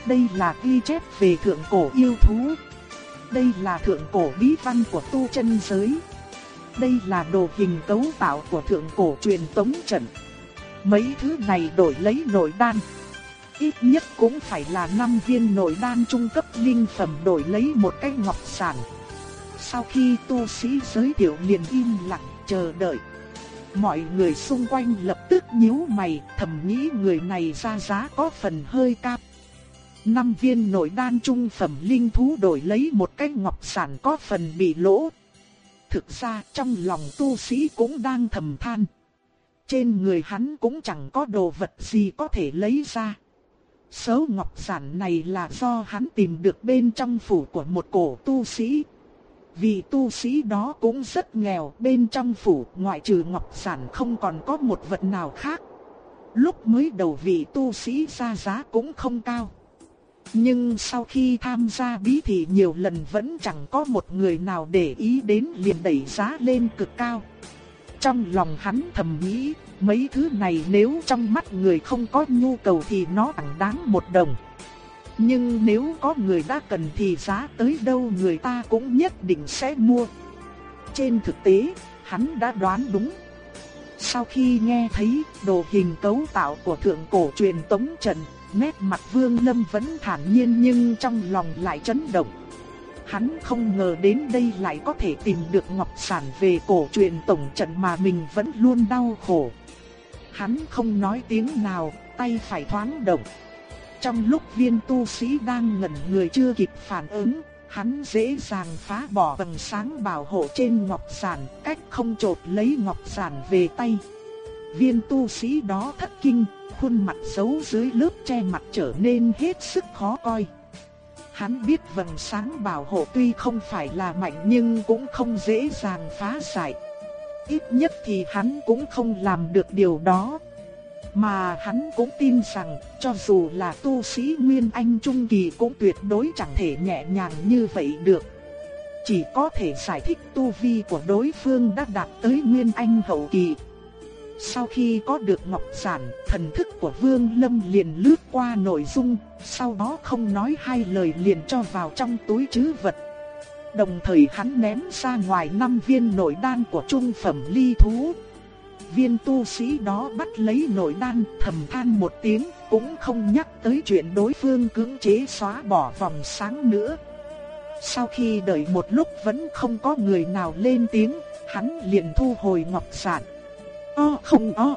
[SPEAKER 1] Đây là ghi chép về thượng cổ yêu thú. Đây là thượng cổ bí văn của tu chân giới. Đây là đồ hình cấu tạo của thượng cổ truyền tống trận. Mấy thứ này đổi lấy nội đan. Ít nhất cũng phải là 5 viên nội đan trung cấp linh phẩm đổi lấy một cái ngọc sản. Sau khi tu sĩ giới thiệu liền im lặng chờ đợi. Mọi người xung quanh lập tức nhíu mày, thầm nghĩ người này ra giá có phần hơi cao. Năm viên nội đan trung phẩm linh thú đổi lấy một cái ngọc sản có phần bị lỗ. Thực ra trong lòng tu sĩ cũng đang thầm than. Trên người hắn cũng chẳng có đồ vật gì có thể lấy ra. Số ngọc sản này là do hắn tìm được bên trong phủ của một cổ tu sĩ. vì tu sĩ đó cũng rất nghèo, bên trong phủ ngoại trừ ngọc sản không còn có một vật nào khác. Lúc mới đầu vị tu sĩ ra giá cũng không cao. Nhưng sau khi tham gia bí thị nhiều lần vẫn chẳng có một người nào để ý đến liền đẩy giá lên cực cao. Trong lòng hắn thầm nghĩ, mấy thứ này nếu trong mắt người không có nhu cầu thì nó chẳng đáng một đồng. Nhưng nếu có người đã cần thì giá tới đâu người ta cũng nhất định sẽ mua. Trên thực tế, hắn đã đoán đúng. Sau khi nghe thấy đồ hình cấu tạo của thượng cổ truyền tống trận, nét mặt Vương Lâm vẫn thản nhiên nhưng trong lòng lại chấn động. Hắn không ngờ đến đây lại có thể tìm được ngọc sản về cổ truyền tổng trận mà mình vẫn luôn đau khổ. Hắn không nói tiếng nào, tay phải thoáng động. Trong lúc viên tu sĩ đang ngẩn người chưa kịp phản ứng, hắn dễ dàng phá bỏ vầng sáng bảo hộ trên ngọc sản, cách không trột lấy ngọc sản về tay. Viên tu sĩ đó thất kinh, khuôn mặt xấu dưới lớp che mặt trở nên hết sức khó coi. Hắn biết vầng sáng bảo hộ tuy không phải là mạnh nhưng cũng không dễ dàng phá giải. Ít nhất thì hắn cũng không làm được điều đó. Mà hắn cũng tin rằng, cho dù là tu sĩ Nguyên Anh Trung Kỳ cũng tuyệt đối chẳng thể nhẹ nhàng như vậy được. Chỉ có thể giải thích tu vi của đối phương đã đạt tới Nguyên Anh Hậu Kỳ. Sau khi có được ngọc giản, thần thức của Vương Lâm liền lướt qua nội dung, sau đó không nói hai lời liền cho vào trong túi trữ vật. Đồng thời hắn ném ra ngoài năm viên nội đan của trung phẩm ly thú, viên tu sĩ đó bắt lấy nội đan thầm than một tiếng, cũng không nhắc tới chuyện đối phương cưỡng chế xóa bỏ vòng sáng nữa. Sau khi đợi một lúc vẫn không có người nào lên tiếng, hắn liền thu hồi ngọc sản. O không o.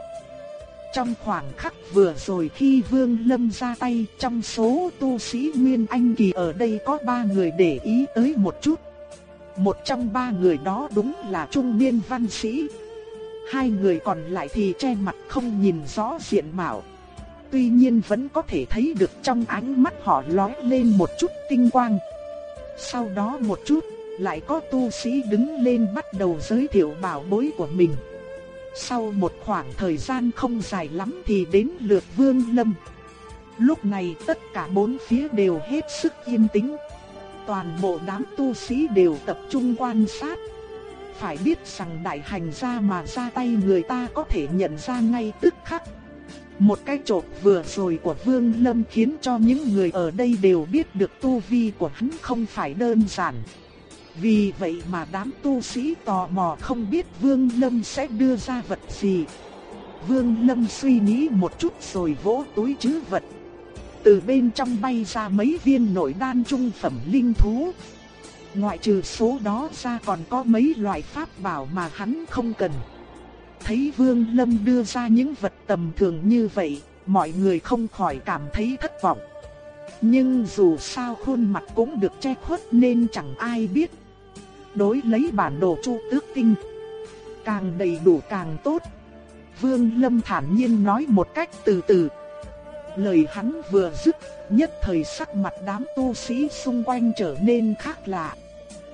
[SPEAKER 1] Trong khoảng khắc vừa rồi khi Vương Lâm ra tay, trong số tu sĩ Nguyên Anh Kỳ ở đây có ba người để ý tới một chút. Một trong ba người đó đúng là trung niên văn sĩ, Hai người còn lại thì che mặt không nhìn rõ diện mạo. Tuy nhiên vẫn có thể thấy được trong ánh mắt họ lóe lên một chút tinh quang. Sau đó một chút, lại có tu sĩ đứng lên bắt đầu giới thiệu bảo bối của mình. Sau một khoảng thời gian không dài lắm thì đến lượt Vương Lâm. Lúc này tất cả bốn phía đều hết sức yên tĩnh. Toàn bộ đám tu sĩ đều tập trung quan sát phải biết rằng đại hành gia mà ra tay người ta có thể nhận ra ngay tức khắc. Một cái chộp vừa rồi của Vương Lâm khiến cho những người ở đây đều biết được tu vi của hắn không phải đơn giản. Vì vậy mà đám tu sĩ tò mò không biết Vương Lâm sẽ đưa ra vật gì. Vương Lâm suy nghĩ một chút rồi vỗ túi trữ vật. Từ bên trong bay ra mấy viên nội đan trung phẩm linh thú. Ngoại trừ số đó ra còn có mấy loại pháp bảo mà hắn không cần. Thấy Vương Lâm đưa ra những vật tầm thường như vậy, mọi người không khỏi cảm thấy thất vọng. Nhưng dù sao khuôn mặt cũng được che khuất nên chẳng ai biết. Đối lấy bản đồ chu tước tinh, càng đầy đủ càng tốt. Vương Lâm thản nhiên nói một cách từ từ. Lời hắn vừa dứt, nhất thời sắc mặt đám tu sĩ xung quanh trở nên khác lạ.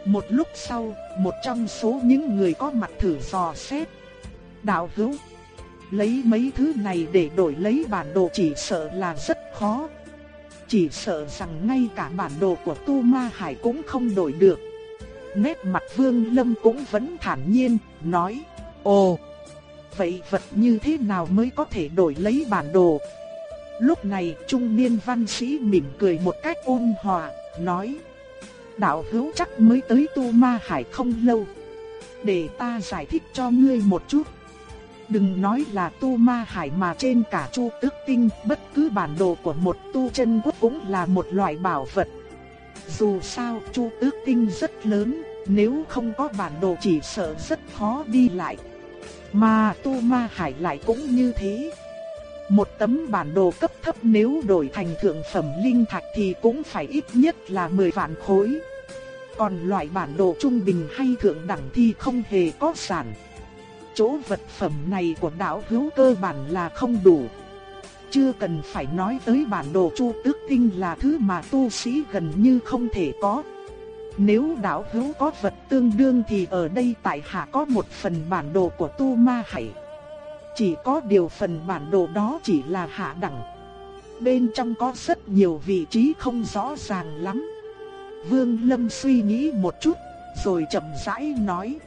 [SPEAKER 1] Một lúc sau, một trong số những người có mặt thử dò xét. Đạo hữu, lấy mấy thứ này để đổi lấy bản đồ chỉ sợ là rất khó. Chỉ sợ rằng ngay cả bản đồ của Tu Ma Hải cũng không đổi được. Nét mặt Vương Lâm cũng vẫn thản nhiên, nói, Ồ, vậy vật như thế nào mới có thể đổi lấy bản đồ? Lúc này trung niên văn sĩ mỉm cười một cách ôn hòa, nói, đạo hữu chắc mới tới tu ma hải không lâu. Để ta giải thích cho ngươi một chút. Đừng nói là tu ma hải mà trên cả chu tước tinh, bất cứ bản đồ của một tu chân quốc cũng là một loại bảo vật. Dù sao chu tước tinh rất lớn, nếu không có bản đồ chỉ sợ rất khó đi lại. Mà Tu Ma Hải lại cũng như thế. Một tấm bản đồ cấp thấp nếu đổi thành thượng phẩm linh thạch thì cũng phải ít nhất là 10 vạn khối. Còn loại bản đồ trung bình hay thượng đẳng thì không hề có sản. Chỗ vật phẩm này của đạo hữu cơ bản là không đủ. Chưa cần phải nói tới bản đồ chu tước tinh là thứ mà tu sĩ gần như không thể có. Nếu đạo hữu có vật tương đương thì ở đây tại hạ có một phần bản đồ của tu ma hải. Chỉ có điều phần bản đồ đó chỉ là hạ đẳng. Bên trong có rất nhiều vị trí không rõ ràng lắm. Vương Lâm suy nghĩ một chút, rồi chậm rãi nói.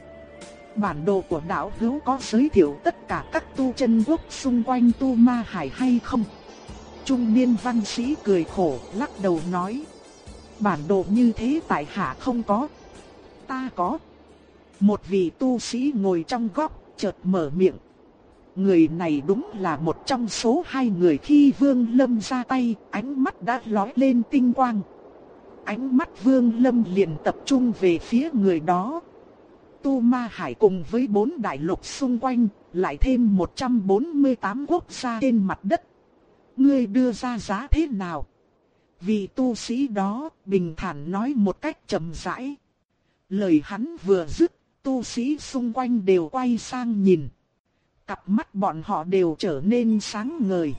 [SPEAKER 1] Bản đồ của đạo hữu có giới thiệu tất cả các tu chân quốc xung quanh tu ma hải hay không? Trung niên văn sĩ cười khổ, lắc đầu nói. Bản đồ như thế tại hạ không có. Ta có. Một vị tu sĩ ngồi trong góc, chợt mở miệng. Người này đúng là một trong số hai người khi Vương Lâm ra tay, ánh mắt đã lóe lên tinh quang. Ánh mắt Vương Lâm liền tập trung về phía người đó. Tu Ma Hải cùng với bốn đại lục xung quanh, lại thêm 148 quốc gia trên mặt đất. Ngươi đưa ra giá thế nào? Vì tu sĩ đó bình thản nói một cách chậm rãi. Lời hắn vừa dứt, tu sĩ xung quanh đều quay sang nhìn. Cặp mắt bọn họ đều trở nên sáng ngời.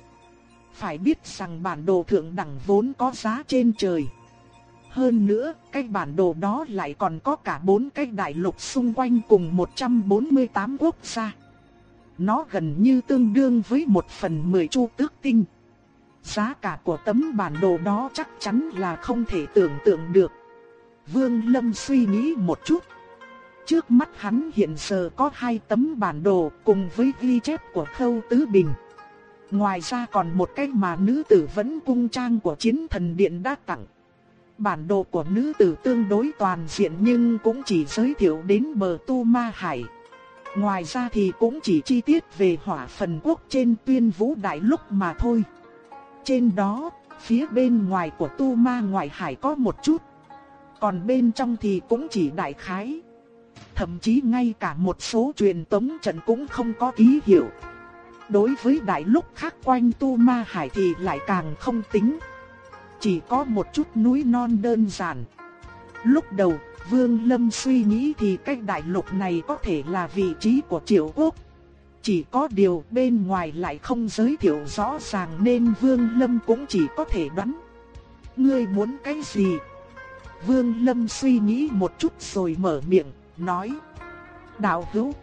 [SPEAKER 1] Phải biết rằng bản đồ thượng đẳng vốn có giá trên trời. Hơn nữa, cái bản đồ đó lại còn có cả bốn cái đại lục xung quanh cùng 148 quốc gia. Nó gần như tương đương với một phần mười chu tước tinh. Giá cả của tấm bản đồ đó chắc chắn là không thể tưởng tượng được. Vương Lâm suy nghĩ một chút. Trước mắt hắn hiện giờ có hai tấm bản đồ cùng với ghi chép của Khâu Tứ Bình. Ngoài ra còn một cái mà nữ tử vẫn cung trang của chiến thần điện đã tặng. Bản đồ của nữ tử tương đối toàn diện nhưng cũng chỉ giới thiệu đến bờ Tu Ma Hải. Ngoài ra thì cũng chỉ chi tiết về hỏa phần quốc trên tuyên vũ đại lúc mà thôi. Trên đó, phía bên ngoài của tu ma ngoại hải có một chút. Còn bên trong thì cũng chỉ đại khái. Thậm chí ngay cả một số truyền tống trận cũng không có ký hiệu. Đối với đại lúc khác quanh tu ma hải thì lại càng không tính. Chỉ có một chút núi non đơn giản. Lúc đầu, Vương Lâm suy nghĩ thì cái đại lục này có thể là vị trí của triệu quốc. Chỉ có điều bên ngoài lại không giới thiệu rõ ràng nên Vương Lâm cũng chỉ có thể đoán. Ngươi muốn cái gì? Vương Lâm suy nghĩ một chút rồi mở miệng, nói. Đạo hữu,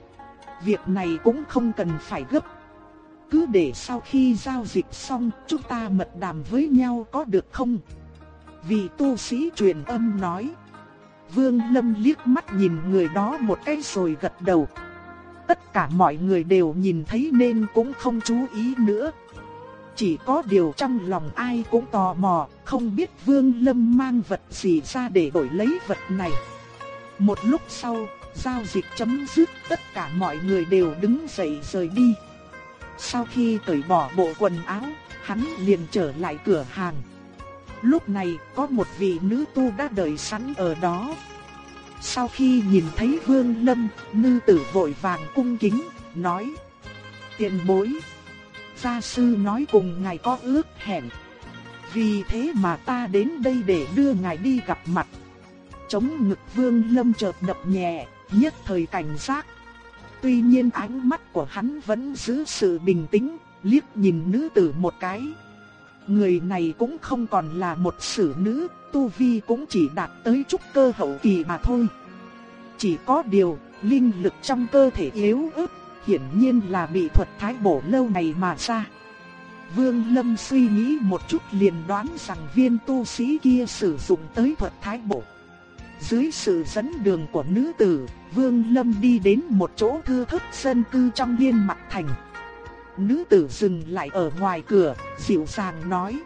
[SPEAKER 1] việc này cũng không cần phải gấp. Cứ để sau khi giao dịch xong chúng ta mật đàm với nhau có được không? Vị tu sĩ truyền âm nói. Vương Lâm liếc mắt nhìn người đó một cái rồi gật đầu. Tất cả mọi người đều nhìn thấy nên cũng không chú ý nữa. Chỉ có điều trong lòng ai cũng tò mò, không biết Vương Lâm mang vật gì ra để đổi lấy vật này. Một lúc sau, giao dịch chấm dứt, tất cả mọi người đều đứng dậy rời đi. Sau khi cởi bỏ bộ quần áo, hắn liền trở lại cửa hàng. Lúc này, có một vị nữ tu đã đợi sẵn ở đó, sau khi nhìn thấy Vương Lâm, nữ tử vội vàng cung kính, nói: tiện bối, gia sư nói cùng ngài có ước hẹn, vì thế mà ta đến đây để đưa ngài đi gặp mặt." Chống ngực Vương Lâm chợt đập nhẹ, nhất thời cảnh giác. Tuy nhiên ánh mắt của hắn vẫn giữ sự bình tĩnh, liếc nhìn nữ tử một cái. Người này cũng không còn là một sử nữ, tu vi cũng chỉ đạt tới chút cơ hậu kỳ mà thôi. Chỉ có điều, linh lực trong cơ thể yếu ớt, hiển nhiên là bị thuật thái bổ lâu này mà ra. Vương Lâm suy nghĩ một chút liền đoán rằng viên tu sĩ kia sử dụng tới thuật thái bổ. Dưới sự dẫn đường của nữ tử, Vương Lâm đi đến một chỗ thư thức dân cư trong liên mặt thành. Nữ tử dừng lại ở ngoài cửa, dịu dàng nói.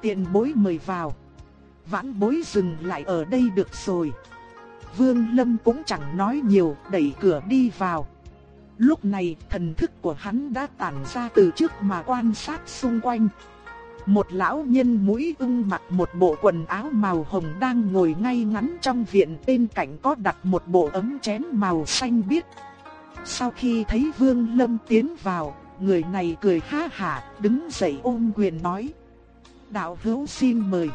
[SPEAKER 1] Tiện bối mời vào. Vãn bối dừng lại ở đây được rồi. Vương Lâm cũng chẳng nói nhiều, đẩy cửa đi vào. Lúc này, thần thức của hắn đã tản ra từ trước mà quan sát xung quanh. Một lão nhân mũi ưng mặc một bộ quần áo màu hồng đang ngồi ngay ngắn trong viện bên cạnh có đặt một bộ ấm chén màu xanh biếc. Sau khi thấy Vương Lâm tiến vào, người này cười ha hả, đứng dậy ôm quyền nói. Đạo hữu xin mời.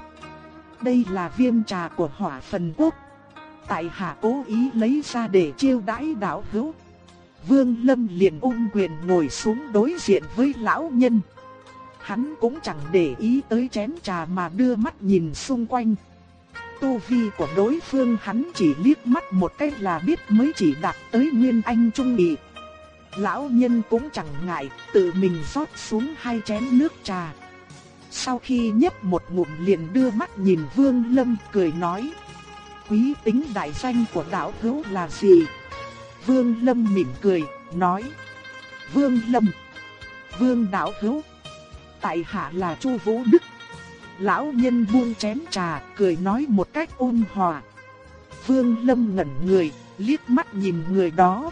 [SPEAKER 1] Đây là viêm trà của hỏa phần quốc. Tại hạ cố ý lấy ra để chiêu đãi đạo hữu. Vương Lâm liền ôm quyền ngồi xuống đối diện với lão nhân. Hắn cũng chẳng để ý tới chén trà mà đưa mắt nhìn xung quanh. Tu vi của đối phương hắn chỉ liếc mắt một cái là biết mới chỉ đạt tới Nguyên Anh Trung Nghị. Lão nhân cũng chẳng ngại, tự mình rót xuống hai chén nước trà. Sau khi nhấp một ngụm liền đưa mắt nhìn Vương Lâm cười nói. Quý tính đại danh của đạo hữu là gì? Vương Lâm mỉm cười, nói. Vương Lâm. Vương đạo hữu. Tại hạ là Chu Vũ Đức. Lão nhân buông chén trà, cười nói một cách ôn hòa. Vương Lâm ngẩn người, liếc mắt nhìn người đó.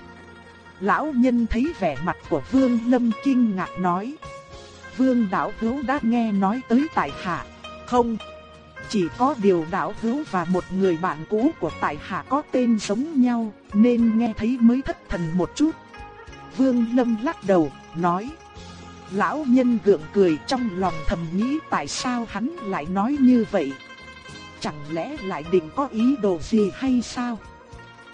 [SPEAKER 1] Lão nhân thấy vẻ mặt của Vương Lâm kinh ngạc nói. Vương đạo hữu đã nghe nói tới tại hạ, không? Chỉ có điều đạo hữu và một người bạn cũ của tại hạ có tên giống nhau, nên nghe thấy mới thất thần một chút. Vương Lâm lắc đầu, nói. Lão nhân gượng cười trong lòng thầm nghĩ tại sao hắn lại nói như vậy. Chẳng lẽ lại định có ý đồ gì hay sao?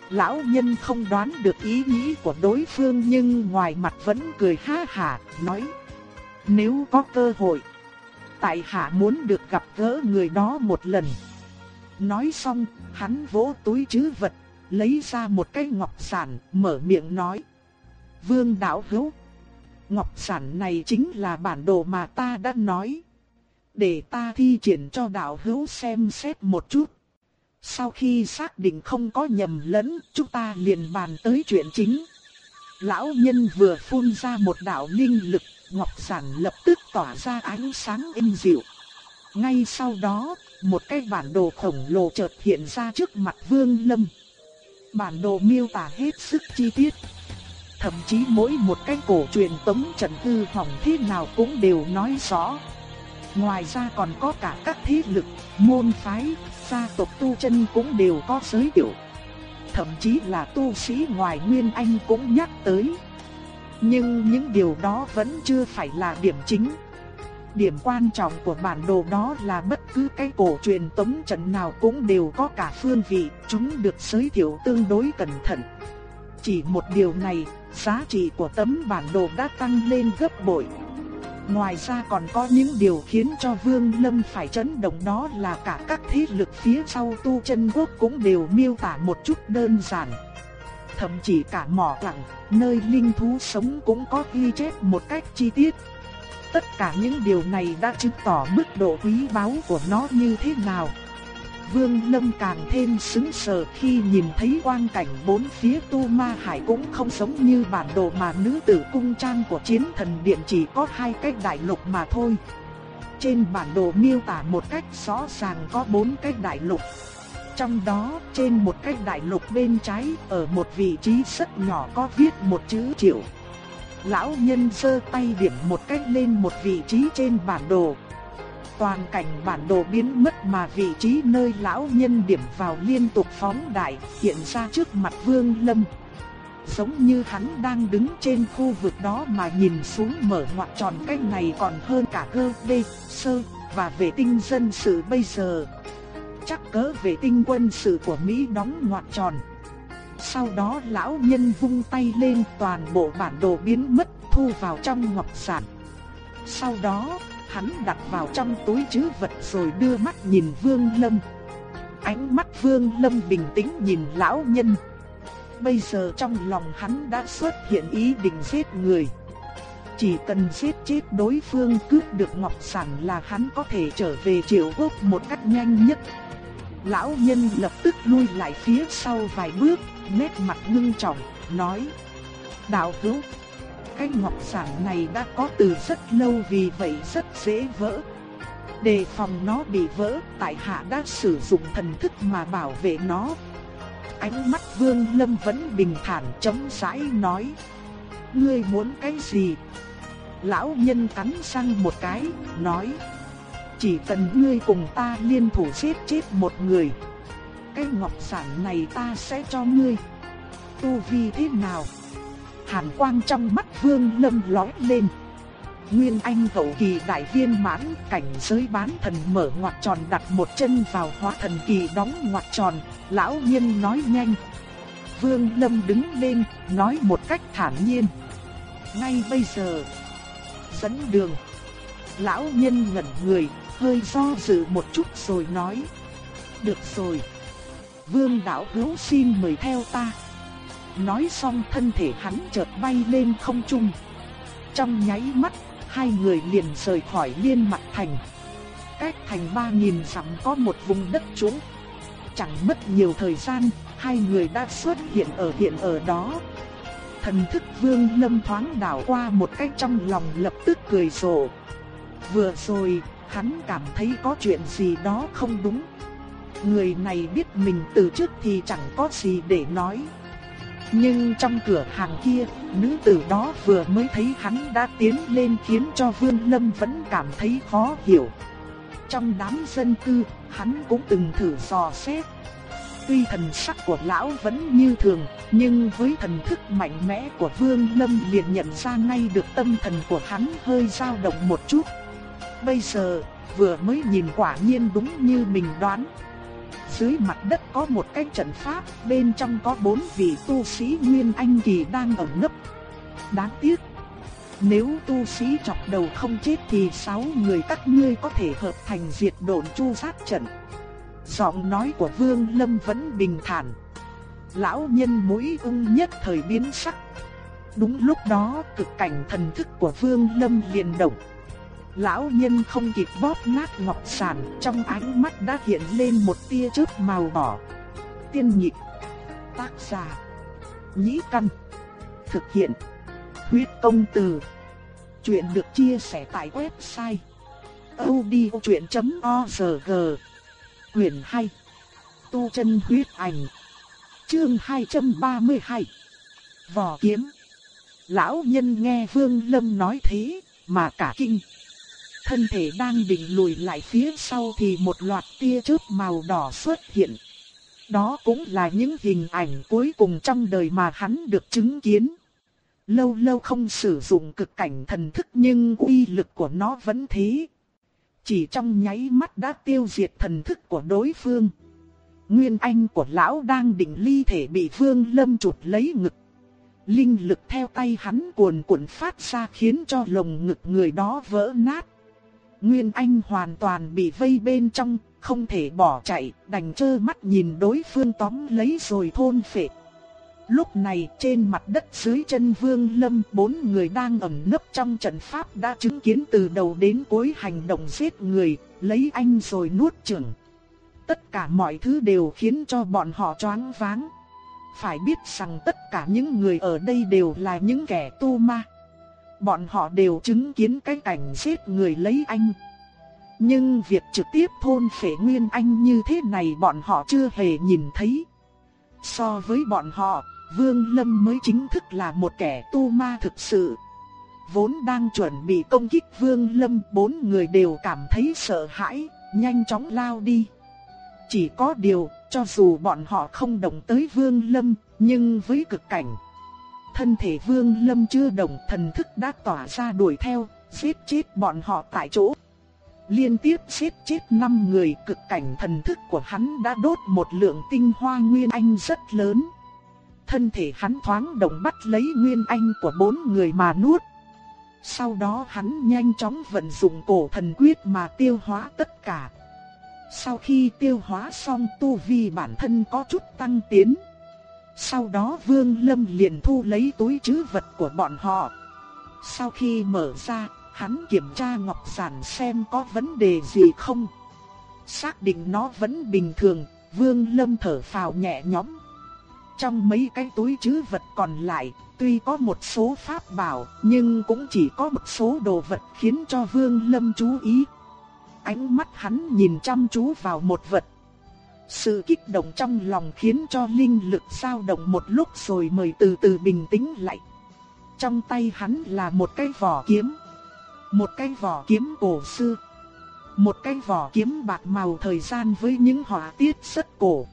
[SPEAKER 1] Lão nhân không đoán được ý nghĩ của đối phương nhưng ngoài mặt vẫn cười ha hả, nói. Nếu có cơ hội, tại hạ muốn được gặp gỡ người đó một lần. Nói xong, hắn vỗ túi chứ vật, lấy ra một cái ngọc sản, mở miệng nói. Vương đạo hữu, ngọc sản này chính là bản đồ mà ta đã nói. Để ta thi triển cho đạo hữu xem xét một chút. Sau khi xác định không có nhầm lẫn, chúng ta liền bàn tới chuyện chính. Lão nhân vừa phun ra một đạo linh lực ngọc giản lập tức tỏa ra ánh sáng êm dịu. Ngay sau đó, một cái bản đồ khổng lồ chợt hiện ra trước mặt Vương Lâm. Bản đồ miêu tả hết sức chi tiết. Thậm chí mỗi một cái cổ truyền tống trận hư hỏng thế nào cũng đều nói rõ. Ngoài ra còn có cả các thế lực, môn phái, gia tộc tu chân cũng đều có giới thiệu. Thậm chí là tu sĩ ngoài Nguyên Anh cũng nhắc tới. Nhưng những điều đó vẫn chưa phải là điểm chính. Điểm quan trọng của bản đồ đó là bất cứ cái cổ truyền tống trận nào cũng đều có cả phương vị, chúng được giới thiệu tương đối cẩn thận. Chỉ một điều này, giá trị của tấm bản đồ đã tăng lên gấp bội. Ngoài ra còn có những điều khiến cho Vương Lâm phải chấn động đó là cả các thế lực phía sau tu chân quốc cũng đều miêu tả một chút đơn giản. Thậm chí cả mỏ lặng, nơi linh thú sống cũng có ghi chép một cách chi tiết. Tất cả những điều này đã chứng tỏ mức độ quý báu của nó như thế nào. Vương Lâm càng thêm sững sờ khi nhìn thấy quang cảnh bốn phía Tu Ma Hải cũng không giống như bản đồ mà nữ tử cung trang của chiến thần điện chỉ có hai cái đại lục mà thôi. Trên bản đồ miêu tả một cách rõ ràng có bốn cái đại lục. Trong đó, trên một cái đại lục bên trái, ở một vị trí rất nhỏ có viết một chữ triệu. Lão nhân sơ tay điểm một cách lên một vị trí trên bản đồ. Toàn cảnh bản đồ biến mất mà vị trí nơi lão nhân điểm vào liên tục phóng đại, hiện ra trước mặt Vương Lâm. Giống như hắn đang đứng trên khu vực đó mà nhìn xuống mở ngoặt tròn cách này còn hơn cả cơ bê, sơ và vệ tinh dân sự bây giờ chắc cỡ về tinh quân sự của Mỹ đóng ngoặt tròn. Sau đó lão nhân vung tay lên toàn bộ bản đồ biến mất thu vào trong ngọc sản. Sau đó, hắn đặt vào trong túi chứ vật rồi đưa mắt nhìn Vương Lâm. Ánh mắt Vương Lâm bình tĩnh nhìn lão nhân. Bây giờ trong lòng hắn đã xuất hiện ý định giết người. Chỉ cần giết chết đối phương cướp được ngọc sản là hắn có thể trở về triệu quốc một cách nhanh nhất. Lão nhân lập tức lui lại phía sau vài bước, nét mặt ngưng trọng, nói. Đạo hữu, cái ngọc sản này đã có từ rất lâu vì vậy rất dễ vỡ. Đề phòng nó bị vỡ, tại hạ đã sử dụng thần thức mà bảo vệ nó. Ánh mắt vương lâm vẫn bình thản chấm rãi nói. Ngươi muốn cái gì? Lão nhân cắn răng một cái, nói. Chỉ cần ngươi cùng ta liên thủ giết chết một người Cái ngọc sản này ta sẽ cho ngươi Tu vi thế nào hàn quang trong mắt Vương Lâm lóe lên. Nguyên Anh hậu kỳ đại viên mãn, cảnh giới bán thần mở ngoặt tròn đặt một chân vào hóa thần kỳ đóng ngoặt tròn, lão nhân nói nhanh. Vương Lâm đứng lên, nói một cách thản nhiên. Ngay bây giờ, dẫn đường. Lão nhân ngẩn người, hơi do dự một chút rồi nói. Được rồi. Vương đạo hữu xin mời theo ta. Nói xong thân thể hắn chợt bay lên không trung. Trong nháy mắt, hai người liền rời khỏi liên mặt thành. Cách thành ba nghìn dặm có một vùng đất trũng. Chẳng mất nhiều thời gian, hai người đã xuất hiện ở hiện ở đó. Thần thức vương lâm thoáng đảo qua một cách trong lòng lập tức cười rộ. Vừa rồi, hắn cảm thấy có chuyện gì đó không đúng. Người này biết mình từ trước thì chẳng có gì để nói. Nhưng trong cửa hàng kia, nữ tử đó vừa mới thấy hắn đã tiến lên khiến cho Vương Lâm vẫn cảm thấy khó hiểu. Trong đám dân cư, hắn cũng từng thử dò xét. Tuy thần sắc của lão vẫn như thường, nhưng với thần thức mạnh mẽ của Vương Lâm liền nhận ra ngay được tâm thần của hắn hơi dao động một chút. Bây giờ, vừa mới nhìn quả nhiên đúng như mình đoán. Dưới mặt đất có một cái trận pháp, bên trong có bốn vị tu sĩ Nguyên Anh Kỳ đang ẩn nấp. Đáng tiếc, nếu tu sĩ chọc đầu không chết thì sáu người các ngươi có thể hợp thành diệt độn chu sát trận. Giọng nói của Vương Lâm vẫn bình thản. Lão nhân mũi ung nhất thời biến sắc. Đúng lúc đó cực cảnh thần thức của Vương Lâm liền động. Lão nhân không kịp bóp nát ngọc sản, trong ánh mắt đã hiện lên một tia chớp màu đỏ. Tiên nhịp, tác giả, nhĩ căn, thực hiện, huyết công từ. Chuyện được chia sẻ tại website odchuyện.org Quyền 2 Tu chân huyết ảnh Chương 232 Vỏ kiếm Lão nhân nghe Vương Lâm nói thế, mà cả kinh thân thể đang định lùi lại phía sau thì một loạt tia chớp màu đỏ xuất hiện. Đó cũng là những hình ảnh cuối cùng trong đời mà hắn được chứng kiến. Lâu lâu không sử dụng cực cảnh thần thức nhưng uy lực của nó vẫn thế. Chỉ trong nháy mắt đã tiêu diệt thần thức của đối phương. Nguyên anh của lão đang định ly thể bị Vương Lâm chụp lấy ngực. Linh lực theo tay hắn cuồn cuộn phát ra khiến cho lồng ngực người đó vỡ nát. Nguyên Anh hoàn toàn bị vây bên trong, không thể bỏ chạy, đành trơ mắt nhìn đối phương tóm lấy rồi thôn phệ. Lúc này trên mặt đất dưới chân Vương Lâm bốn người đang ẩn nấp trong trận pháp đã chứng kiến từ đầu đến cuối hành động giết người, lấy anh rồi nuốt chửng. Tất cả mọi thứ đều khiến cho bọn họ choáng váng. Phải biết rằng tất cả những người ở đây đều là những kẻ tu ma. Bọn họ đều chứng kiến cái cảnh giết người lấy anh. Nhưng việc trực tiếp thôn phệ nguyên anh như thế này bọn họ chưa hề nhìn thấy. So với bọn họ, Vương Lâm mới chính thức là một kẻ tu ma thực sự. Vốn đang chuẩn bị công kích Vương Lâm, bốn người đều cảm thấy sợ hãi, nhanh chóng lao đi. Chỉ có điều, cho dù bọn họ không động tới Vương Lâm, nhưng với cực cảnh, thân thể Vương Lâm chưa động thần thức đã tỏa ra đuổi theo, giết chết bọn họ tại chỗ. Liên tiếp giết chết 5 người cực cảnh thần thức của hắn đã đốt một lượng tinh hoa nguyên anh rất lớn. Thân thể hắn thoáng động bắt lấy nguyên anh của bốn người mà nuốt. Sau đó hắn nhanh chóng vận dụng cổ thần quyết mà tiêu hóa tất cả. Sau khi tiêu hóa xong tu vi bản thân có chút tăng tiến. Sau đó Vương Lâm liền thu lấy túi trữ vật của bọn họ. Sau khi mở ra, hắn kiểm tra ngọc giản xem có vấn đề gì không. Xác định nó vẫn bình thường, Vương Lâm thở phào nhẹ nhõm. Trong mấy cái túi trữ vật còn lại, tuy có một số pháp bảo, nhưng cũng chỉ có một số đồ vật khiến cho Vương Lâm chú ý. Ánh mắt hắn nhìn chăm chú vào một vật, sự kích động trong lòng khiến cho linh lực dao động một lúc rồi mới từ từ bình tĩnh lại. Trong tay hắn là một cái vỏ kiếm. Một cái vỏ kiếm cổ xưa. Một cái vỏ kiếm bạc màu thời gian với những họa tiết rất cổ.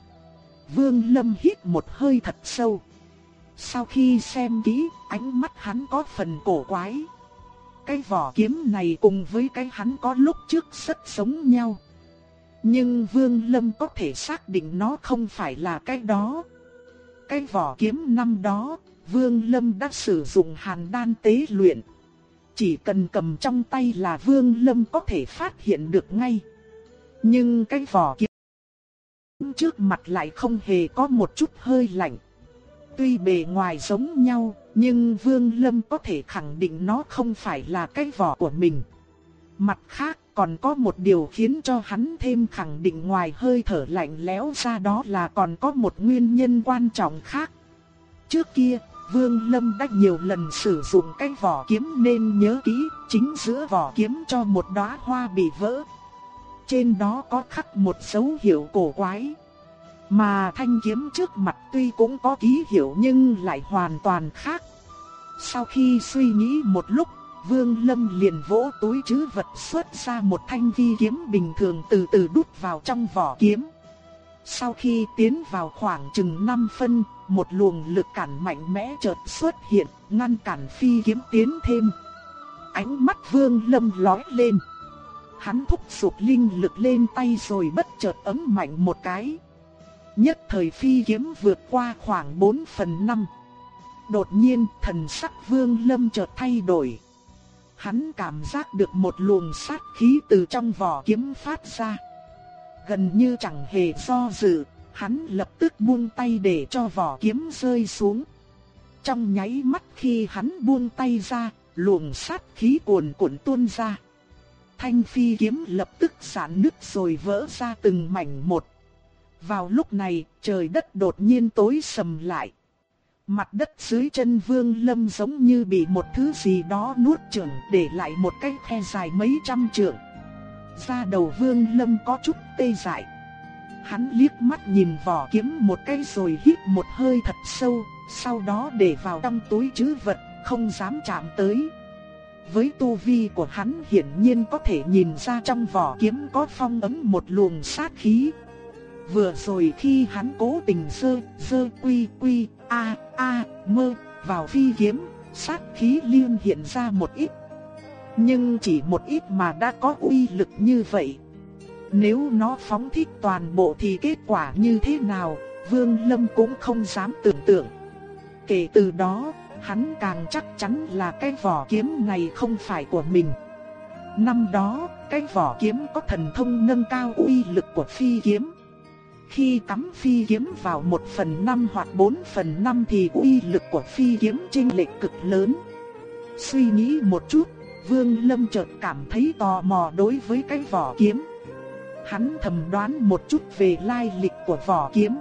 [SPEAKER 1] Vương Lâm hít một hơi thật sâu. Sau khi xem kỹ, ánh mắt hắn có phần cổ quái. Cái vỏ kiếm này cùng với cái hắn có lúc trước rất giống nhau. Nhưng Vương Lâm có thể xác định nó không phải là cái đó. Cái vỏ kiếm năm đó, Vương Lâm đã sử dụng hàn đan tế luyện. Chỉ cần cầm trong tay là Vương Lâm có thể phát hiện được ngay. Nhưng cái vỏ kiếm trước mặt lại không hề có một chút hơi lạnh. Tuy bề ngoài giống nhau, nhưng Vương Lâm có thể khẳng định nó không phải là cái vỏ của mình. Mặt khác, còn có một điều khiến cho hắn thêm khẳng định ngoài hơi thở lạnh lẽo ra đó là còn có một nguyên nhân quan trọng khác. Trước kia, Vương Lâm đã nhiều lần sử dụng cái vỏ kiếm nên nhớ kỹ, chính giữa vỏ kiếm cho một đóa hoa bị vỡ. Trên đó có khắc một dấu hiệu cổ quái. Mà thanh kiếm trước mặt tuy cũng có ký hiệu nhưng lại hoàn toàn khác. Sau khi suy nghĩ một lúc, Vương Lâm liền vỗ túi chứ vật xuất ra một thanh vi kiếm bình thường từ từ đút vào trong vỏ kiếm. Sau khi tiến vào khoảng chừng 5 phân, một luồng lực cản mạnh mẽ chợt xuất hiện, ngăn cản phi kiếm tiến thêm. Ánh mắt Vương Lâm lóe lên. Hắn thúc sụp linh lực lên tay rồi bất chợt ấm mạnh một cái. Nhất thời phi kiếm vượt qua khoảng 4 phần 5. Đột nhiên thần sắc Vương Lâm chợt thay đổi. Hắn cảm giác được một luồng sát khí từ trong vỏ kiếm phát ra. Gần như chẳng hề do dự, hắn lập tức buông tay để cho vỏ kiếm rơi xuống. Trong nháy mắt khi hắn buông tay ra, luồng sát khí cuồn cuộn tuôn ra. Thanh phi kiếm lập tức giãn nứt rồi vỡ ra từng mảnh một. Vào lúc này, trời đất đột nhiên tối sầm lại. Mặt đất dưới chân Vương Lâm giống như bị một thứ gì đó nuốt chửng, để lại một cái khe dài mấy trăm trượng. Da đầu Vương Lâm có chút tê dại. Hắn liếc mắt nhìn vỏ kiếm một cái rồi hít một hơi thật sâu, sau đó để vào trong túi chứ vật, không dám chạm tới. Với tu vi của hắn hiển nhiên có thể nhìn ra trong vỏ kiếm có phong ấn một luồng sát khí. Vừa rồi khi hắn cố tình sơ, sơ quy quy, a a mơ vào phi kiếm, sát khí liên hiện ra một ít. Nhưng chỉ một ít mà đã có uy lực như vậy. Nếu nó phóng thích toàn bộ thì kết quả như thế nào, Vương Lâm cũng không dám tưởng tượng. Kể từ đó, hắn càng chắc chắn là cái vỏ kiếm này không phải của mình. Năm đó, cái vỏ kiếm có thần thông nâng cao uy lực của phi kiếm. Khi cắm phi kiếm vào 1 phần 5 hoặc 4 phần 5 thì uy lực của phi kiếm chênh lệch cực lớn. Suy nghĩ một chút, Vương Lâm chợt cảm thấy tò mò đối với cái vỏ kiếm. Hắn thầm đoán một chút về lai lịch của vỏ kiếm.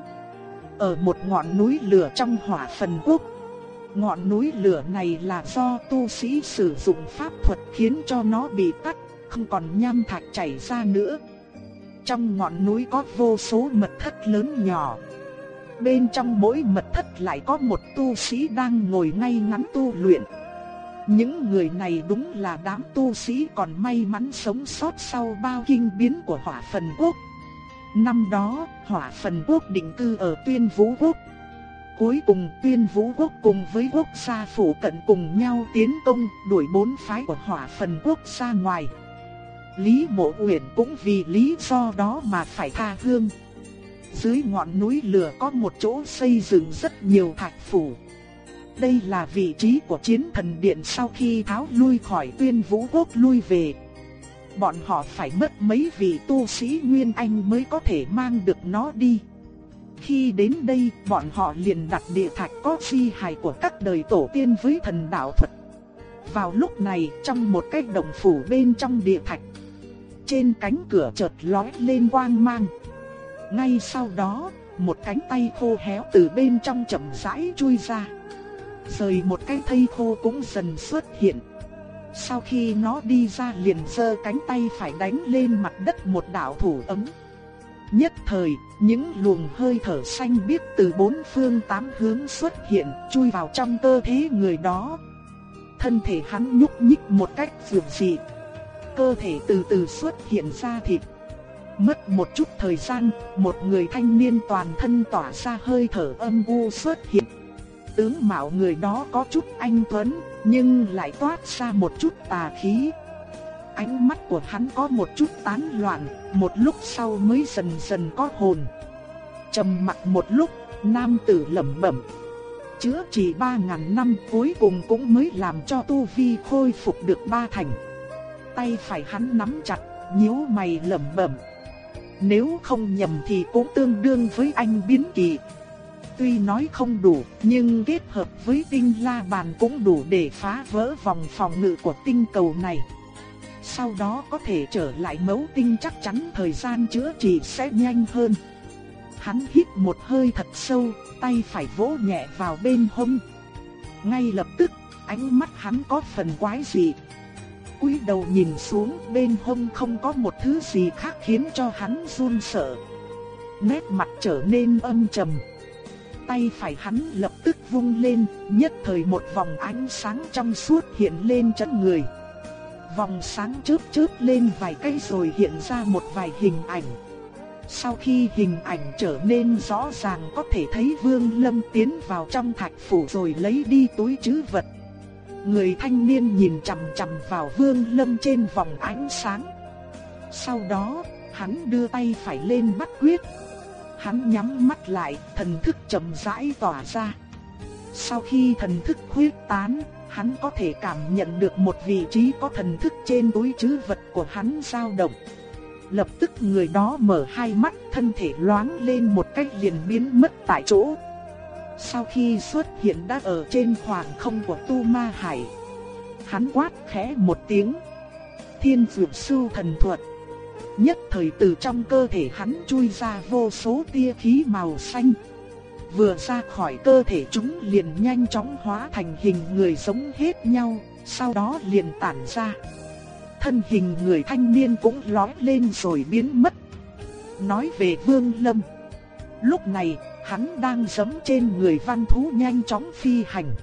[SPEAKER 1] Ở một ngọn núi lửa trong hỏa phần quốc. Ngọn núi lửa này là do tu sĩ sử dụng pháp thuật khiến cho nó bị tắt, không còn nham thạch chảy ra nữa. Trong ngọn núi có vô số mật thất lớn nhỏ. Bên trong mỗi mật thất lại có một tu sĩ đang ngồi ngay ngắn tu luyện. Những người này đúng là đám tu sĩ còn may mắn sống sót sau bao kinh biến của hỏa phần quốc. Năm đó, hỏa phần quốc định cư ở tuyên vũ quốc. Cuối cùng tuyên vũ quốc cùng với quốc gia phủ cận cùng nhau tiến công đuổi bốn phái của hỏa phần quốc ra ngoài. Lý Mộ Uyển cũng vì lý do đó mà phải tha hương. Dưới ngọn núi lửa có một chỗ xây dựng rất nhiều thạch phủ. Đây là vị trí của chiến thần điện sau khi tháo lui khỏi tuyên vũ quốc lui về. Bọn họ phải mất mấy vị tu sĩ Nguyên Anh mới có thể mang được nó đi. Khi đến đây, bọn họ liền đặt địa thạch có di hài của các đời tổ tiên với thần đạo thuật. Vào lúc này, trong một cái đồng phủ bên trong địa thạch, trên cánh cửa chợt lóe lên quang mang. Ngay sau đó, một cánh tay khô héo từ bên trong chậm rãi chui ra. Rời một cái thây khô cũng dần xuất hiện. Sau khi nó đi ra liền giơ cánh tay phải đánh lên mặt đất một đạo thủ ấm. Nhất thời, những luồng hơi thở xanh biếc từ bốn phương tám hướng xuất hiện, chui vào trong cơ thể người đó. Thân thể hắn nhúc nhích một cách dường dị, cơ thể từ từ xuất hiện ra thịt. Mất một chút thời gian, một người thanh niên toàn thân tỏa ra hơi thở âm u xuất hiện. Tướng mạo người đó có chút anh tuấn, nhưng lại toát ra một chút tà khí. Ánh mắt của hắn có một chút tán loạn, một lúc sau mới dần dần có hồn. Trầm mặc một lúc, nam tử lẩm bẩm. Chữa trị ba ngàn năm cuối cùng cũng mới làm cho tu vi khôi phục được ba thành. Tay phải hắn nắm chặt, nhíu mày lẩm bẩm. Nếu không nhầm thì cũng tương đương với anh biến kỳ. Tuy nói không đủ, nhưng kết hợp với tinh la bàn cũng đủ để phá vỡ vòng phòng ngự của tinh cầu này. Sau đó có thể trở lại mấu tinh chắc chắn thời gian chữa trị sẽ nhanh hơn. Hắn hít một hơi thật sâu, tay phải vỗ nhẹ vào bên hông. Ngay lập tức, ánh mắt hắn có phần quái dị cúi đầu nhìn xuống bên hông không có một thứ gì khác khiến cho hắn run sợ. Nét mặt trở nên âm trầm. Tay phải hắn lập tức vung lên, nhất thời một vòng ánh sáng trong suốt hiện lên chân người. Vòng sáng chớp chớp lên vài cây rồi hiện ra một vài hình ảnh. Sau khi hình ảnh trở nên rõ ràng có thể thấy Vương Lâm tiến vào trong thạch phủ rồi lấy đi túi trữ vật. Người thanh niên nhìn chằm chằm vào Vương Lâm trên vòng ánh sáng. Sau đó, hắn đưa tay phải lên bắt quyết. Hắn nhắm mắt lại, thần thức chậm rãi tỏa ra. Sau khi thần thức huyết tán, hắn có thể cảm nhận được một vị trí có thần thức trên túi trữ vật của hắn dao động. Lập tức người đó mở hai mắt, thân thể loáng lên một cách liền biến mất tại chỗ. Sau khi xuất hiện đã ở trên khoảng không của Tu Ma Hải. Hắn quát khẽ một tiếng. Thiên Dược Sư Thần Thuật. Nhất thời từ trong cơ thể hắn chui ra vô số tia khí màu xanh. Vừa ra khỏi cơ thể chúng liền nhanh chóng hóa thành hình người giống hết nhau, sau đó liền tản ra thân hình người thanh niên cũng lói lên rồi biến mất. Nói về Vương Lâm. Lúc này, hắn đang giẫm trên người văn thú nhanh chóng phi hành.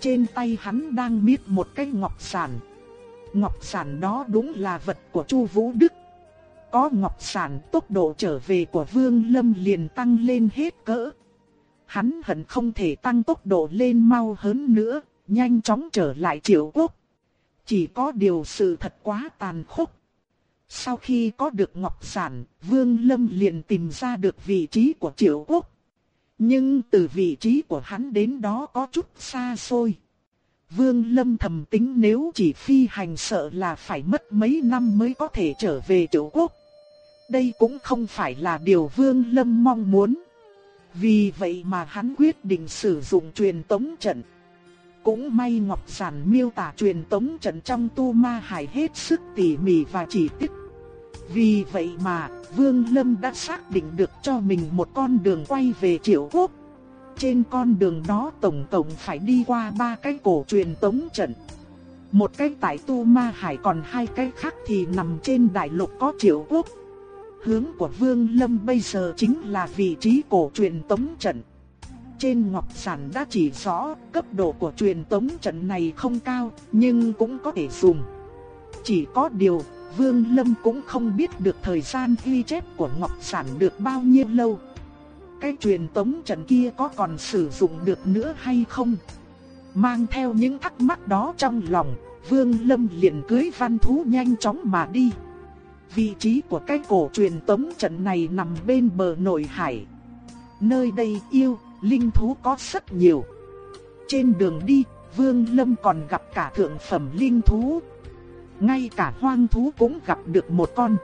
[SPEAKER 1] Trên tay hắn đang miết một cái ngọc sản. Ngọc sản đó đúng là vật của Chu Vũ Đức. Có ngọc sản tốc độ trở về của Vương Lâm liền tăng lên hết cỡ. Hắn hận không thể tăng tốc độ lên mau hơn nữa, nhanh chóng trở lại triệu quốc. Chỉ có điều sự thật quá tàn khốc. Sau khi có được Ngọc Sản, Vương Lâm liền tìm ra được vị trí của Triệu Quốc. Nhưng từ vị trí của hắn đến đó có chút xa xôi. Vương Lâm thầm tính nếu chỉ phi hành sợ là phải mất mấy năm mới có thể trở về Triệu Quốc. Đây cũng không phải là điều Vương Lâm mong muốn. Vì vậy mà hắn quyết định sử dụng truyền tống trận. Cũng may Ngọc Giản miêu tả truyền tống trận trong tu ma hải hết sức tỉ mỉ và chỉ tiết. Vì vậy mà, Vương Lâm đã xác định được cho mình một con đường quay về triệu quốc. Trên con đường đó tổng tổng phải đi qua ba cái cổ truyền tống trận. Một cái tại Tu Ma Hải còn hai cái khác thì nằm trên đại lục có triệu quốc. Hướng của Vương Lâm bây giờ chính là vị trí cổ truyền tống trận trên ngọc sản đã chỉ rõ cấp độ của truyền tống trận này không cao, nhưng cũng có thể dùng. Chỉ có điều, Vương Lâm cũng không biết được thời gian ghi chép của ngọc sản được bao nhiêu lâu. Cái truyền tống trận kia có còn sử dụng được nữa hay không? Mang theo những thắc mắc đó trong lòng, Vương Lâm liền cưới văn thú nhanh chóng mà đi. Vị trí của cái cổ truyền tống trận này nằm bên bờ nội hải. Nơi đây yêu, linh thú có rất nhiều. Trên đường đi, Vương Lâm còn gặp cả thượng phẩm linh thú. Ngay cả hoang thú cũng gặp được một con.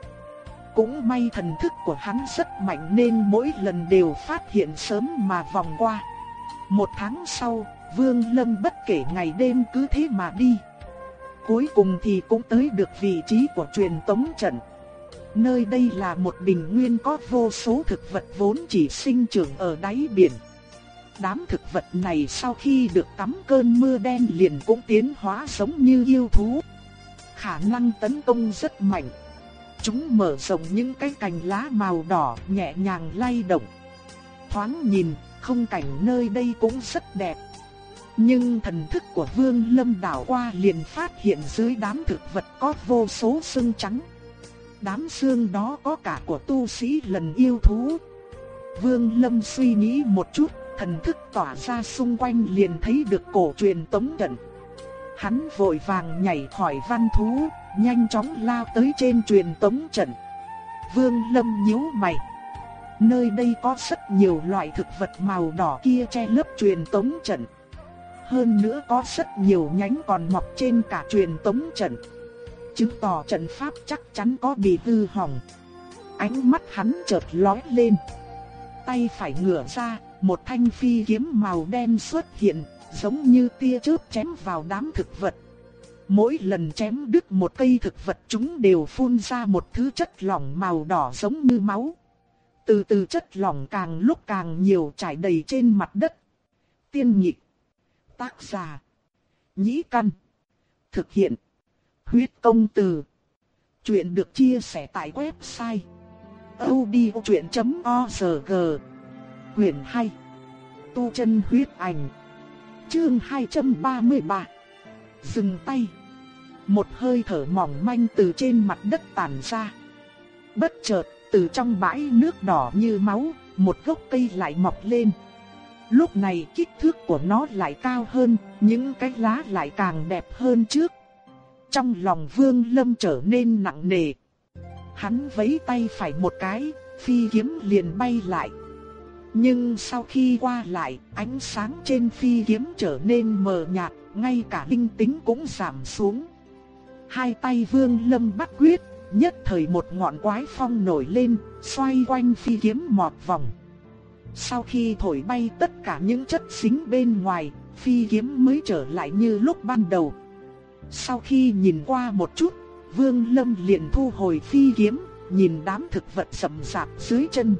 [SPEAKER 1] Cũng may thần thức của hắn rất mạnh nên mỗi lần đều phát hiện sớm mà vòng qua. Một tháng sau, Vương Lâm bất kể ngày đêm cứ thế mà đi. Cuối cùng thì cũng tới được vị trí của truyền tống trận. Nơi đây là một bình nguyên có vô số thực vật vốn chỉ sinh trưởng ở đáy biển. Đám thực vật này sau khi được tắm cơn mưa đen liền cũng tiến hóa giống như yêu thú. Khả năng tấn công rất mạnh. Chúng mở rộng những cái cành lá màu đỏ nhẹ nhàng lay động. Thoáng nhìn, không cảnh nơi đây cũng rất đẹp. Nhưng thần thức của Vương Lâm đảo qua liền phát hiện dưới đám thực vật có vô số xương trắng. Đám xương đó có cả của tu sĩ lần yêu thú. Vương Lâm suy nghĩ một chút, thần thức tỏa ra xung quanh liền thấy được cổ truyền tống trận. Hắn vội vàng nhảy khỏi văn thú, nhanh chóng lao tới trên truyền tống trận. Vương Lâm nhíu mày. Nơi đây có rất nhiều loại thực vật màu đỏ kia che lớp truyền tống trận. Hơn nữa có rất nhiều nhánh còn mọc trên cả truyền tống trận. Chứng tỏ trận pháp chắc chắn có bị hư hỏng. Ánh mắt hắn chợt lóe lên. Tay phải ngửa ra, một thanh phi kiếm màu đen xuất hiện, giống như tia chớp chém vào đám thực vật. Mỗi lần chém đứt một cây thực vật chúng đều phun ra một thứ chất lỏng màu đỏ giống như máu. Từ từ chất lỏng càng lúc càng nhiều trải đầy trên mặt đất. Tiên nhị, Tác giả. Nhĩ căn. Thực hiện. Huyết công từ. Chuyện được chia sẻ tại website. odchuyện.org quyển 2 Tu chân huyết ảnh Chương 233 Dừng tay. Một hơi thở mỏng manh từ trên mặt đất tản ra. Bất chợt, từ trong bãi nước đỏ như máu, Một gốc cây lại mọc lên. Lúc này kích thước của nó lại cao hơn, Những cái lá lại càng đẹp hơn trước. Trong lòng vương lâm trở nên nặng nề. Hắn vấy tay phải một cái, Phi kiếm liền bay lại nhưng sau khi qua lại, ánh sáng trên phi kiếm trở nên mờ nhạt, ngay cả linh tính cũng giảm xuống. Hai tay vương lâm bắt quyết, nhất thời một ngọn quái phong nổi lên, xoay quanh phi kiếm một vòng. Sau khi thổi bay tất cả những chất xính bên ngoài, phi kiếm mới trở lại như lúc ban đầu. Sau khi nhìn qua một chút, Vương Lâm liền thu hồi phi kiếm, nhìn đám thực vật sầm sạp dưới chân.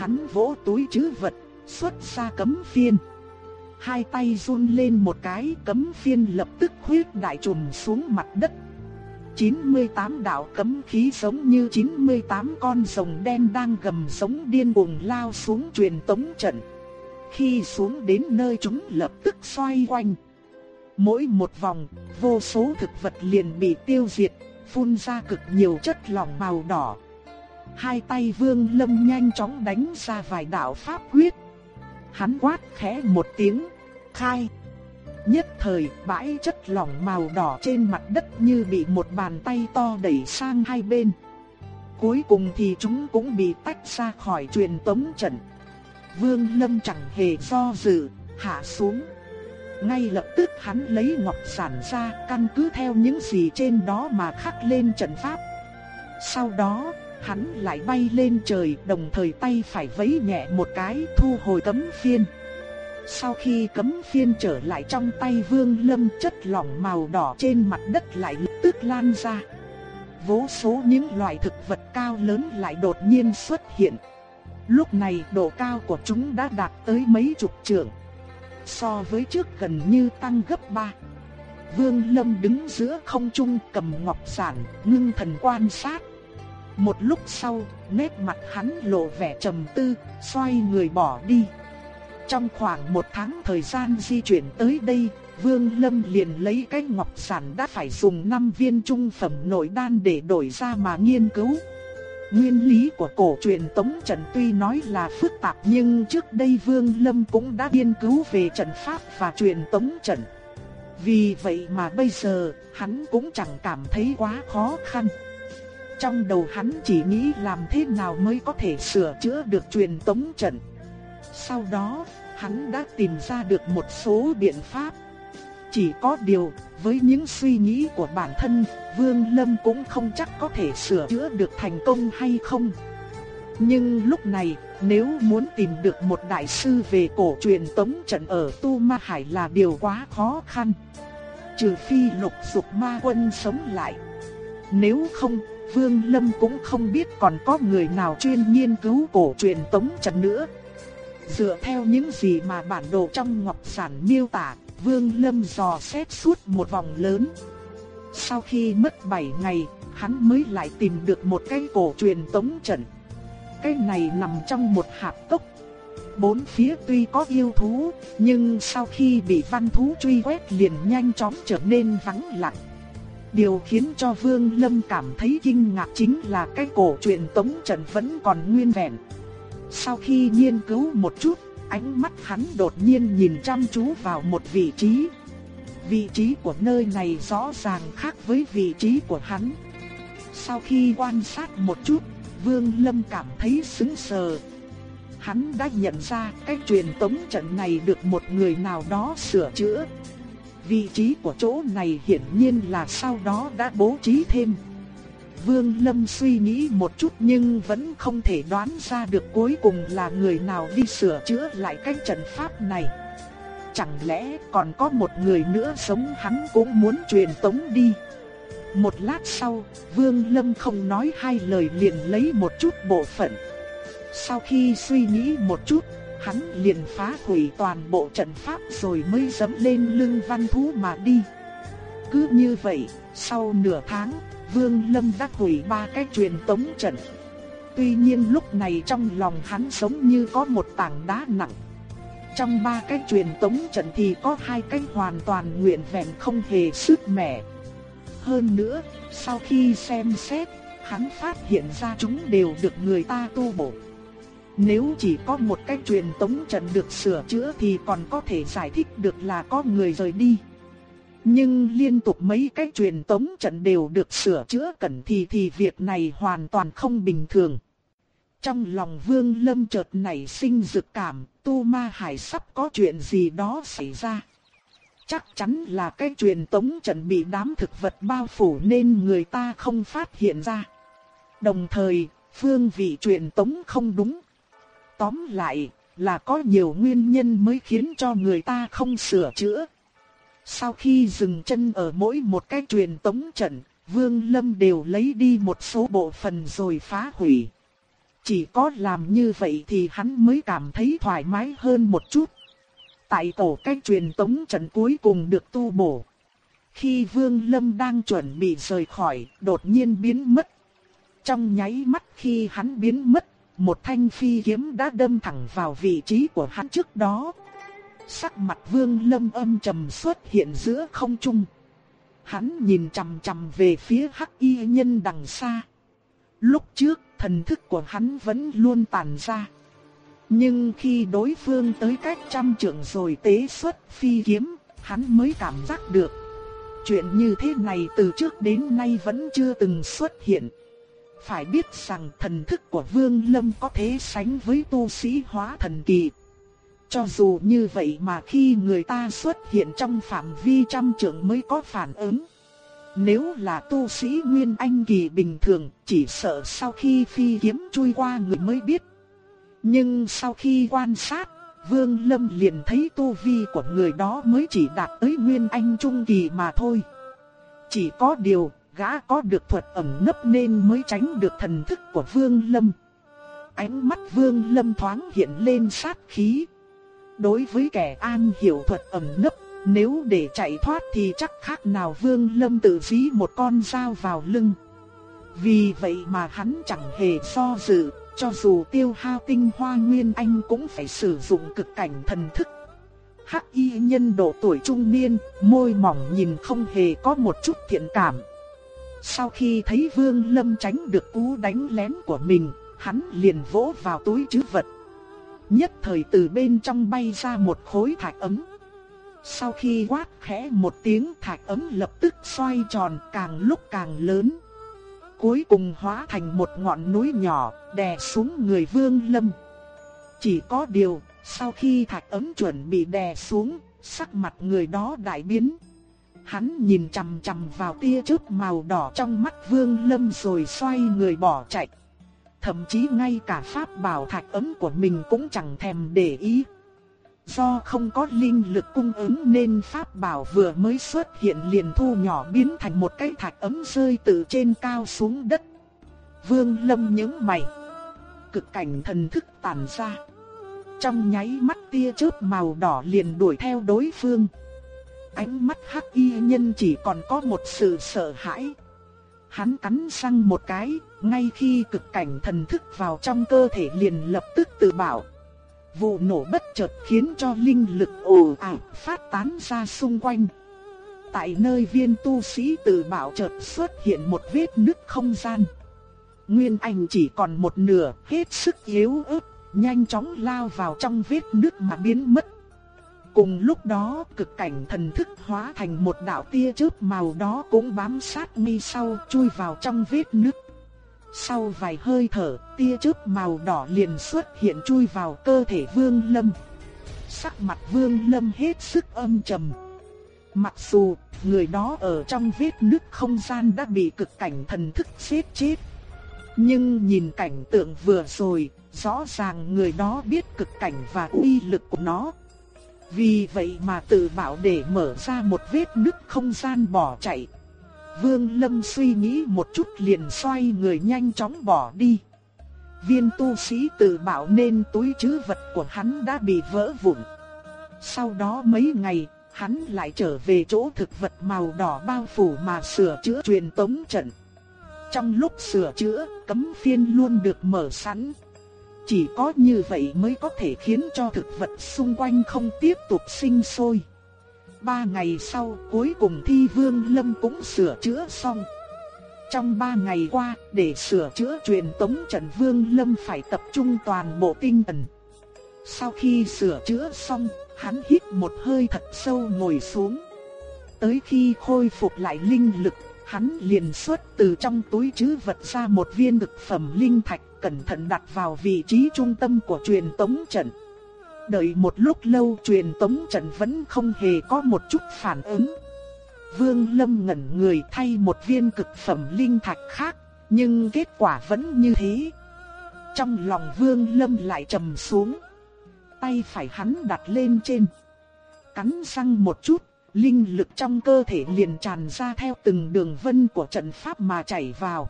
[SPEAKER 1] Hắn vỗ túi chứ vật, xuất ra cấm phiên. Hai tay run lên một cái, cấm phiên lập tức huyết đại trùm xuống mặt đất. 98 đạo cấm khí giống như 98 con rồng đen đang gầm sống điên cuồng lao xuống truyền tống trận. Khi xuống đến nơi chúng lập tức xoay quanh. Mỗi một vòng, vô số thực vật liền bị tiêu diệt, phun ra cực nhiều chất lỏng màu đỏ, Hai tay vương lâm nhanh chóng đánh ra vài đạo pháp quyết. Hắn quát khẽ một tiếng, khai. Nhất thời bãi chất lỏng màu đỏ trên mặt đất như bị một bàn tay to đẩy sang hai bên. Cuối cùng thì chúng cũng bị tách ra khỏi truyền tống trận. Vương Lâm chẳng hề do dự, hạ xuống. Ngay lập tức hắn lấy ngọc sản ra căn cứ theo những gì trên đó mà khắc lên trận pháp. Sau đó, hắn lại bay lên trời đồng thời tay phải vấy nhẹ một cái thu hồi cấm phiên. Sau khi cấm phiên trở lại trong tay vương lâm chất lỏng màu đỏ trên mặt đất lại lập tức lan ra. Vô số những loài thực vật cao lớn lại đột nhiên xuất hiện. Lúc này độ cao của chúng đã đạt tới mấy chục trượng. So với trước gần như tăng gấp ba. Vương Lâm đứng giữa không trung cầm ngọc sản, ngưng thần quan sát. Một lúc sau, nét mặt hắn lộ vẻ trầm tư, xoay người bỏ đi. Trong khoảng một tháng thời gian di chuyển tới đây, Vương Lâm liền lấy cái ngọc sản đã phải dùng 5 viên trung phẩm nội đan để đổi ra mà nghiên cứu. Nguyên lý của cổ truyền tống trận tuy nói là phức tạp nhưng trước đây Vương Lâm cũng đã nghiên cứu về trận pháp và truyền tống trận. Vì vậy mà bây giờ hắn cũng chẳng cảm thấy quá khó khăn. Trong đầu hắn chỉ nghĩ làm thế nào mới có thể sửa chữa được truyền tống trận. Sau đó, hắn đã tìm ra được một số biện pháp. Chỉ có điều, với những suy nghĩ của bản thân, Vương Lâm cũng không chắc có thể sửa chữa được thành công hay không. Nhưng lúc này, nếu muốn tìm được một đại sư về cổ truyền tống trận ở Tu Ma Hải là điều quá khó khăn. Trừ phi lục dục ma quân sống lại. Nếu không, Vương Lâm cũng không biết còn có người nào chuyên nghiên cứu cổ truyền tống trận nữa. Dựa theo những gì mà bản đồ trong ngọc sản miêu tả, Vương Lâm dò xét suốt một vòng lớn. Sau khi mất 7 ngày, hắn mới lại tìm được một cái cổ truyền tống trận. Cái này nằm trong một hạp cốc. Bốn phía tuy có yêu thú, nhưng sau khi bị văn thú truy quét liền nhanh chóng trở nên vắng lặng. Điều khiến cho Vương Lâm cảm thấy kinh ngạc chính là cái cổ truyền tống trận vẫn còn nguyên vẹn. Sau khi nghiên cứu một chút, Ánh mắt hắn đột nhiên nhìn chăm chú vào một vị trí. Vị trí của nơi này rõ ràng khác với vị trí của hắn. Sau khi quan sát một chút, Vương Lâm cảm thấy sững sờ. Hắn đã nhận ra cái truyền tống trận này được một người nào đó sửa chữa. Vị trí của chỗ này hiển nhiên là sau đó đã bố trí thêm. Vương Lâm suy nghĩ một chút nhưng vẫn không thể đoán ra được cuối cùng là người nào đi sửa chữa lại cái trận pháp này. Chẳng lẽ còn có một người nữa sống hắn cũng muốn truyền tống đi. Một lát sau, Vương Lâm không nói hai lời liền lấy một chút bộ phận. Sau khi suy nghĩ một chút, hắn liền phá hủy toàn bộ trận pháp rồi mới dẫm lên lưng văn thú mà đi. Cứ như vậy, sau nửa tháng, Vương Lâm đã hủy ba cái truyền tống trận. Tuy nhiên lúc này trong lòng hắn giống như có một tảng đá nặng. Trong ba cái truyền tống trận thì có hai cái hoàn toàn nguyện vẹn không hề sức mẻ. Hơn nữa, sau khi xem xét, hắn phát hiện ra chúng đều được người ta tu bổ. Nếu chỉ có một cái truyền tống trận được sửa chữa thì còn có thể giải thích được là có người rời đi. Nhưng liên tục mấy cái truyền tống trận đều được sửa chữa cẩn thì thì việc này hoàn toàn không bình thường. Trong lòng Vương Lâm chợt nảy sinh dự cảm, Tu Ma Hải sắp có chuyện gì đó xảy ra. Chắc chắn là cái truyền tống trận bị đám thực vật bao phủ nên người ta không phát hiện ra. Đồng thời, phương vị truyền tống không đúng. Tóm lại, là có nhiều nguyên nhân mới khiến cho người ta không sửa chữa. Sau khi dừng chân ở mỗi một cái truyền tống trận, Vương Lâm đều lấy đi một số bộ phận rồi phá hủy. Chỉ có làm như vậy thì hắn mới cảm thấy thoải mái hơn một chút. Tại tổ cách truyền tống trận cuối cùng được tu bổ. Khi Vương Lâm đang chuẩn bị rời khỏi, đột nhiên biến mất. Trong nháy mắt khi hắn biến mất, một thanh phi kiếm đã đâm thẳng vào vị trí của hắn trước đó. Sắc mặt Vương Lâm âm trầm xuất hiện giữa không trung. Hắn nhìn chằm chằm về phía Hắc Y nhân đằng xa. Lúc trước, thần thức của hắn vẫn luôn tàn ra. Nhưng khi đối phương tới cách trăm trượng rồi tế xuất phi kiếm, hắn mới cảm giác được. Chuyện như thế này từ trước đến nay vẫn chưa từng xuất hiện. Phải biết rằng thần thức của Vương Lâm có thể sánh với tu sĩ hóa thần kỳ. Cho dù như vậy mà khi người ta xuất hiện trong phạm vi trăm trượng mới có phản ứng. Nếu là tu sĩ Nguyên Anh kỳ bình thường, chỉ sợ sau khi phi kiếm chui qua người mới biết. Nhưng sau khi quan sát, Vương Lâm liền thấy tu vi của người đó mới chỉ đạt tới Nguyên Anh trung kỳ mà thôi. Chỉ có điều, gã có được thuật ẩn nấp nên mới tránh được thần thức của Vương Lâm. Ánh mắt Vương Lâm thoáng hiện lên sát khí. Đối với kẻ an hiểu thuật ẩn nấp, nếu để chạy thoát thì chắc khác nào Vương Lâm tự dí một con dao vào lưng. Vì vậy mà hắn chẳng hề so dự, cho dù tiêu hao tinh hoa nguyên anh cũng phải sử dụng cực cảnh thần thức. Hắc y nhân độ tuổi trung niên, môi mỏng nhìn không hề có một chút thiện cảm. Sau khi thấy Vương Lâm tránh được cú đánh lén của mình, hắn liền vỗ vào túi trữ vật. Nhất thời từ bên trong bay ra một khối thạch ấm. Sau khi quát khẽ một tiếng thạch ấm lập tức xoay tròn càng lúc càng lớn. Cuối cùng hóa thành một ngọn núi nhỏ đè xuống người Vương Lâm. Chỉ có điều, sau khi thạch ấm chuẩn bị đè xuống, sắc mặt người đó đại biến. Hắn nhìn chằm chằm vào tia chớp màu đỏ trong mắt Vương Lâm rồi xoay người bỏ chạy. Thậm chí ngay cả pháp bảo thạch ấm của mình cũng chẳng thèm để ý. Do không có linh lực cung ứng nên pháp bảo vừa mới xuất hiện liền thu nhỏ biến thành một cái thạch ấm rơi từ trên cao xuống đất. Vương Lâm nhướng mày. Cực cảnh thần thức tản ra. Trong nháy mắt tia chớp màu đỏ liền đuổi theo đối phương. Ánh mắt hắc y nhân chỉ còn có một sự sợ hãi. Hắn cắn răng một cái, ngay khi cực cảnh thần thức vào trong cơ thể liền lập tức tự bảo. Vụ nổ bất chợt khiến cho linh lực ồ ạt phát tán ra xung quanh. Tại nơi viên tu sĩ tự bảo chợt xuất hiện một vết nứt không gian. Nguyên Anh chỉ còn một nửa, hết sức yếu ớt, nhanh chóng lao vào trong vết nứt mà biến mất. Cùng lúc đó, cực cảnh thần thức hóa thành một đạo tia chớp màu đó cũng bám sát mi sau chui vào trong vết nước. Sau vài hơi thở, tia chớp màu đỏ liền xuất hiện chui vào cơ thể Vương Lâm. Sắc mặt Vương Lâm hết sức âm trầm. Mặc dù người đó ở trong vết nứt không gian đã bị cực cảnh thần thức xếp chết. Nhưng nhìn cảnh tượng vừa rồi, rõ ràng người đó biết cực cảnh và uy lực của nó. Vì vậy mà tự bảo để mở ra một vết nứt không gian bỏ chạy. Vương Lâm suy nghĩ một chút liền xoay người nhanh chóng bỏ đi. Viên tu sĩ tự bảo nên túi trữ vật của hắn đã bị vỡ vụn. Sau đó mấy ngày, hắn lại trở về chỗ thực vật màu đỏ bao phủ mà sửa chữa truyền tống trận. Trong lúc sửa chữa, cấm phiên luôn được mở sẵn. Chỉ có như vậy mới có thể khiến cho thực vật xung quanh không tiếp tục sinh sôi. Ba ngày sau, cuối cùng thi vương lâm cũng sửa chữa xong. Trong ba ngày qua, để sửa chữa truyền tống trận vương lâm phải tập trung toàn bộ tinh thần. Sau khi sửa chữa xong, hắn hít một hơi thật sâu ngồi xuống. Tới khi khôi phục lại linh lực, hắn liền xuất từ trong túi trữ vật ra một viên thực phẩm linh thạch cẩn thận đặt vào vị trí trung tâm của truyền tống trận. Đợi một lúc lâu truyền tống trận vẫn không hề có một chút phản ứng. Vương Lâm ngẩn người thay một viên cực phẩm linh thạch khác, nhưng kết quả vẫn như thế. Trong lòng Vương Lâm lại trầm xuống. Tay phải hắn đặt lên trên. Cắn răng một chút, linh lực trong cơ thể liền tràn ra theo từng đường vân của trận pháp mà chảy vào.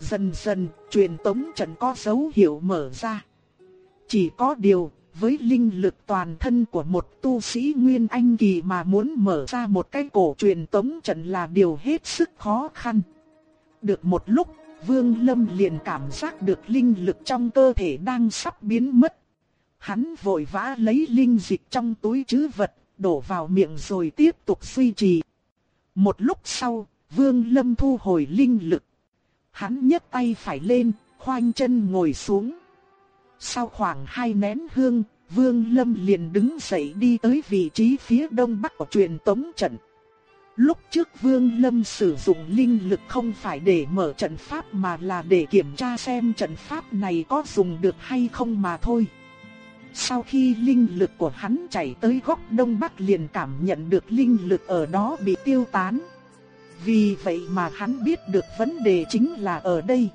[SPEAKER 1] Dần dần, truyền tống trận có dấu hiệu mở ra. Chỉ có điều, với linh lực toàn thân của một tu sĩ Nguyên Anh Kỳ mà muốn mở ra một cái cổ truyền tống trận là điều hết sức khó khăn. Được một lúc, Vương Lâm liền cảm giác được linh lực trong cơ thể đang sắp biến mất. Hắn vội vã lấy linh dịch trong túi trữ vật, đổ vào miệng rồi tiếp tục suy trì. Một lúc sau, Vương Lâm thu hồi linh lực. Hắn nhấc tay phải lên, khoanh chân ngồi xuống. Sau khoảng hai nén hương, Vương Lâm liền đứng dậy đi tới vị trí phía đông bắc của truyền tống trận. Lúc trước Vương Lâm sử dụng linh lực không phải để mở trận pháp mà là để kiểm tra xem trận pháp này có dùng được hay không mà thôi. Sau khi linh lực của hắn chảy tới góc đông bắc liền cảm nhận được linh lực ở đó bị tiêu tán. Vì vậy mà hắn biết được vấn đề chính là ở đây.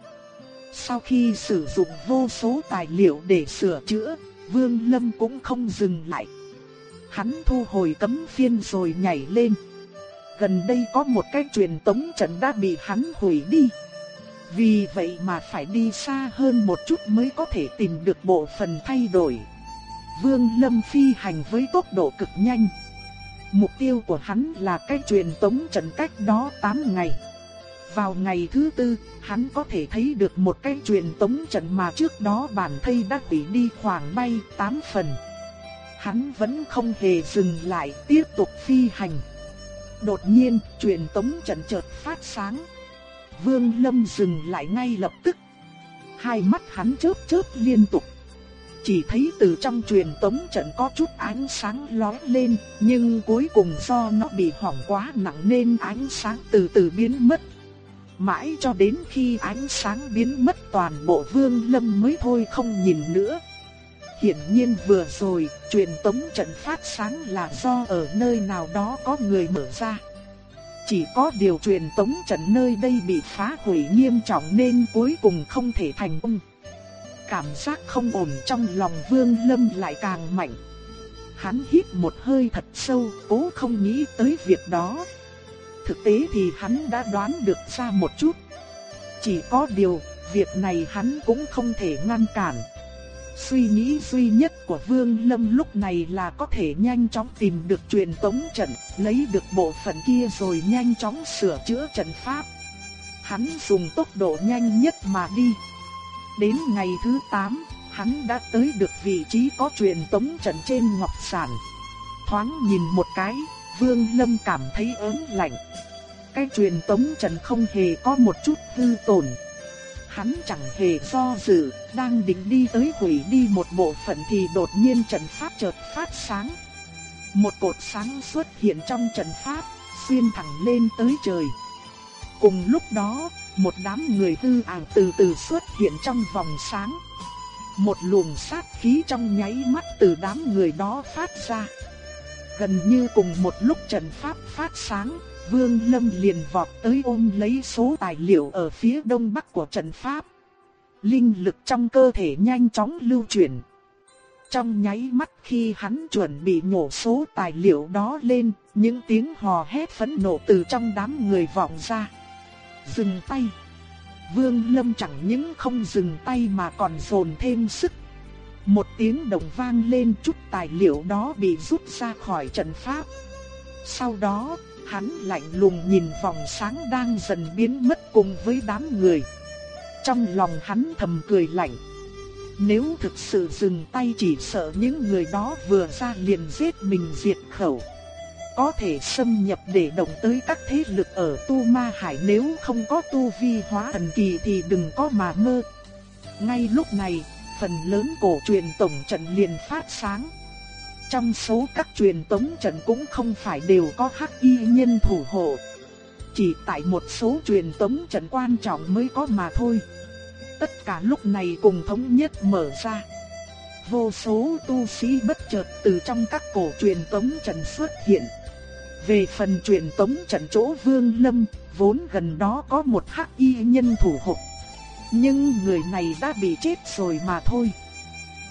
[SPEAKER 1] Sau khi sử dụng vô số tài liệu để sửa chữa, Vương Lâm cũng không dừng lại. Hắn thu hồi cấm phiên rồi nhảy lên. Gần đây có một cái truyền tống trận đã bị hắn hủy đi. Vì vậy mà phải đi xa hơn một chút mới có thể tìm được bộ phần thay đổi. Vương Lâm phi hành với tốc độ cực nhanh. Mục tiêu của hắn là cái truyền tống trận cách đó 8 ngày. Vào ngày thứ tư, hắn có thể thấy được một cái truyền tống trận mà trước đó bản thây đã hủy đi khoảng bay 8 phần. Hắn vẫn không hề dừng lại, tiếp tục phi hành. Đột nhiên, truyền tống trận chợt phát sáng. Vương Lâm dừng lại ngay lập tức. Hai mắt hắn chớp chớp liên tục. Chỉ thấy từ trong truyền tống trận có chút ánh sáng lóe lên, nhưng cuối cùng do nó bị hỏng quá nặng nên ánh sáng từ từ biến mất. Mãi cho đến khi ánh sáng biến mất toàn bộ vương lâm mới thôi không nhìn nữa. Hiển nhiên vừa rồi, truyền tống trận phát sáng là do ở nơi nào đó có người mở ra. Chỉ có điều truyền tống trận nơi đây bị phá hủy nghiêm trọng nên cuối cùng không thể thành công. Cảm giác không ổn trong lòng Vương Lâm lại càng mạnh. Hắn hít một hơi thật sâu, cố không nghĩ tới việc đó. Thực tế thì hắn đã đoán được ra một chút. Chỉ có điều, việc này hắn cũng không thể ngăn cản. Suy nghĩ duy nhất của Vương Lâm lúc này là có thể nhanh chóng tìm được truyền tống trận, lấy được bộ phận kia rồi nhanh chóng sửa chữa trận pháp. Hắn dùng tốc độ nhanh nhất mà đi. Đến ngày thứ 8, hắn đã tới được vị trí có truyền tống trận trên ngọc sản. Thoáng nhìn một cái, Vương Lâm cảm thấy ớn lạnh. Cái truyền tống trận không hề có một chút hư tổn. Hắn chẳng hề do dự, đang định đi tới hủy đi một bộ phận thì đột nhiên trận pháp chợt phát sáng. Một cột sáng xuất hiện trong trận pháp, xuyên thẳng lên tới trời. Cùng lúc đó, một đám người hư ảo từ từ xuất hiện trong vòng sáng. Một luồng sát khí trong nháy mắt từ đám người đó phát ra. Gần như cùng một lúc trận pháp phát sáng, Vương Lâm liền vọt tới ôm lấy số tài liệu ở phía đông bắc của trận pháp. Linh lực trong cơ thể nhanh chóng lưu chuyển. Trong nháy mắt khi hắn chuẩn bị nhổ số tài liệu đó lên, những tiếng hò hét phẫn nộ từ trong đám người vọng ra. Dừng tay! Vương Lâm chẳng những không dừng tay mà còn dồn thêm sức. Một tiếng động vang lên chút tài liệu đó bị rút ra khỏi trận pháp. Sau đó, hắn lạnh lùng nhìn vòng sáng đang dần biến mất cùng với đám người. Trong lòng hắn thầm cười lạnh. Nếu thực sự dừng tay chỉ sợ những người đó vừa ra liền giết mình diệt khẩu có thể xâm nhập để động tới các thế lực ở Tu Ma Hải nếu không có tu vi hóa thần kỳ thì đừng có mà mơ. Ngay lúc này, phần lớn cổ truyền tổng trận liền phát sáng. Trong số các truyền tống trận cũng không phải đều có hắc y nhân thủ hộ. Chỉ tại một số truyền tống trận quan trọng mới có mà thôi. Tất cả lúc này cùng thống nhất mở ra. Vô số tu sĩ bất chợt từ trong các cổ truyền tống trận xuất hiện. Về phần truyền tống trận chỗ Vương Lâm, vốn gần đó có một hắc y nhân thủ hộ. Nhưng người này đã bị chết rồi mà thôi.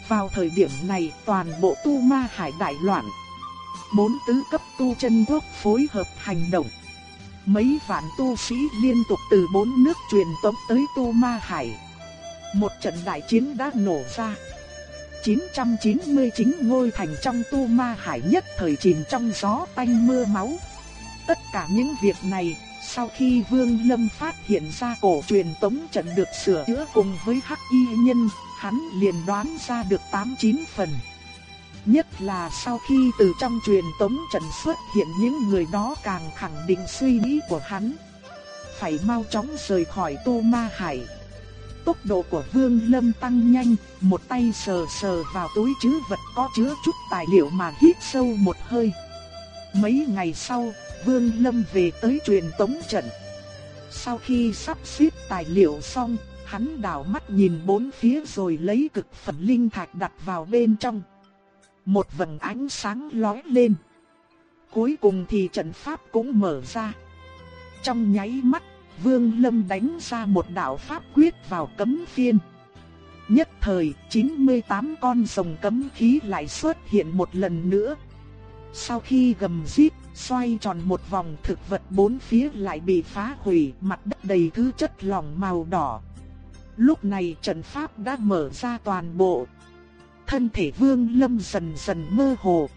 [SPEAKER 1] Vào thời điểm này toàn bộ tu ma hải đại loạn. Bốn tứ cấp tu chân quốc phối hợp hành động. Mấy vạn tu sĩ liên tục từ bốn nước truyền tống tới tu ma hải. Một trận đại chiến đã nổ ra. 999 ngôi thành trong tu ma hải nhất thời chìm trong gió tanh mưa máu. Tất cả những việc này, sau khi Vương Lâm phát hiện ra cổ truyền tống trận được sửa chữa cùng với Hắc Y Nhân, hắn liền đoán ra được 8-9 phần. Nhất là sau khi từ trong truyền tống trận xuất hiện những người đó càng khẳng định suy nghĩ của hắn. Phải mau chóng rời khỏi tu ma hải tốc độ của Vương Lâm tăng nhanh, một tay sờ sờ vào túi trữ vật có chứa chút tài liệu mà hít sâu một hơi. Mấy ngày sau, Vương Lâm về tới truyền tống trận. Sau khi sắp xếp tài liệu xong, hắn đảo mắt nhìn bốn phía rồi lấy cực phẩm linh thạch đặt vào bên trong. Một vầng ánh sáng lóe lên. Cuối cùng thì trận pháp cũng mở ra. Trong nháy mắt Vương Lâm đánh ra một đạo pháp quyết vào cấm phiên. Nhất thời, 98 con rồng cấm khí lại xuất hiện một lần nữa. Sau khi gầm rít, xoay tròn một vòng thực vật bốn phía lại bị phá hủy, mặt đất đầy thứ chất lỏng màu đỏ. Lúc này trận pháp đã mở ra toàn bộ. Thân thể Vương Lâm dần dần mơ hồ.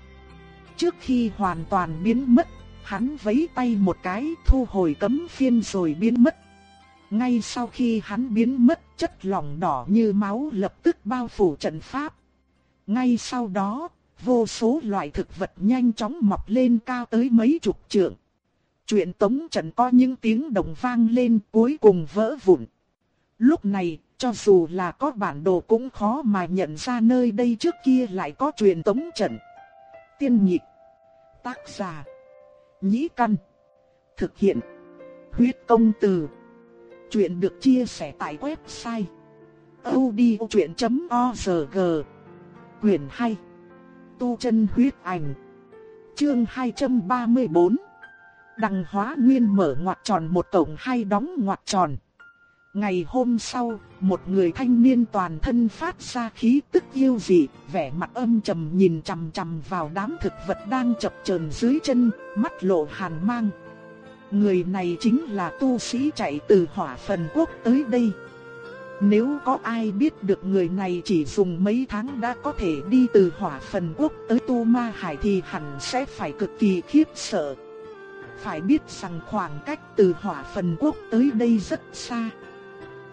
[SPEAKER 1] Trước khi hoàn toàn biến mất, Hắn vẫy tay một cái thu hồi cấm phiên rồi biến mất. Ngay sau khi hắn biến mất chất lỏng đỏ như máu lập tức bao phủ trận pháp. Ngay sau đó, vô số loại thực vật nhanh chóng mọc lên cao tới mấy chục trượng. Chuyện tống trận có những tiếng đồng vang lên cuối cùng vỡ vụn. Lúc này, cho dù là có bản đồ cũng khó mà nhận ra nơi đây trước kia lại có truyền tống trận. Tiên nhịp Tác giả Nhĩ Căn. Thực hiện. Huyết công từ. Chuyện được chia sẻ tại website. odchuyện.org Quyền hay Tu chân huyết ảnh. Chương 234. Đằng hóa nguyên mở ngoặt tròn một cổng hay đóng ngoặt tròn. Ngày hôm sau, một người thanh niên toàn thân phát ra khí tức yêu dị, vẻ mặt âm trầm nhìn chằm chằm vào đám thực vật đang chập chờn dưới chân, mắt lộ hàn mang. Người này chính là tu sĩ chạy từ hỏa phần quốc tới đây. Nếu có ai biết được người này chỉ dùng mấy tháng đã có thể đi từ hỏa phần quốc tới Tu Ma Hải thì hẳn sẽ phải cực kỳ khiếp sợ. Phải biết rằng khoảng cách từ hỏa phần quốc tới đây rất xa.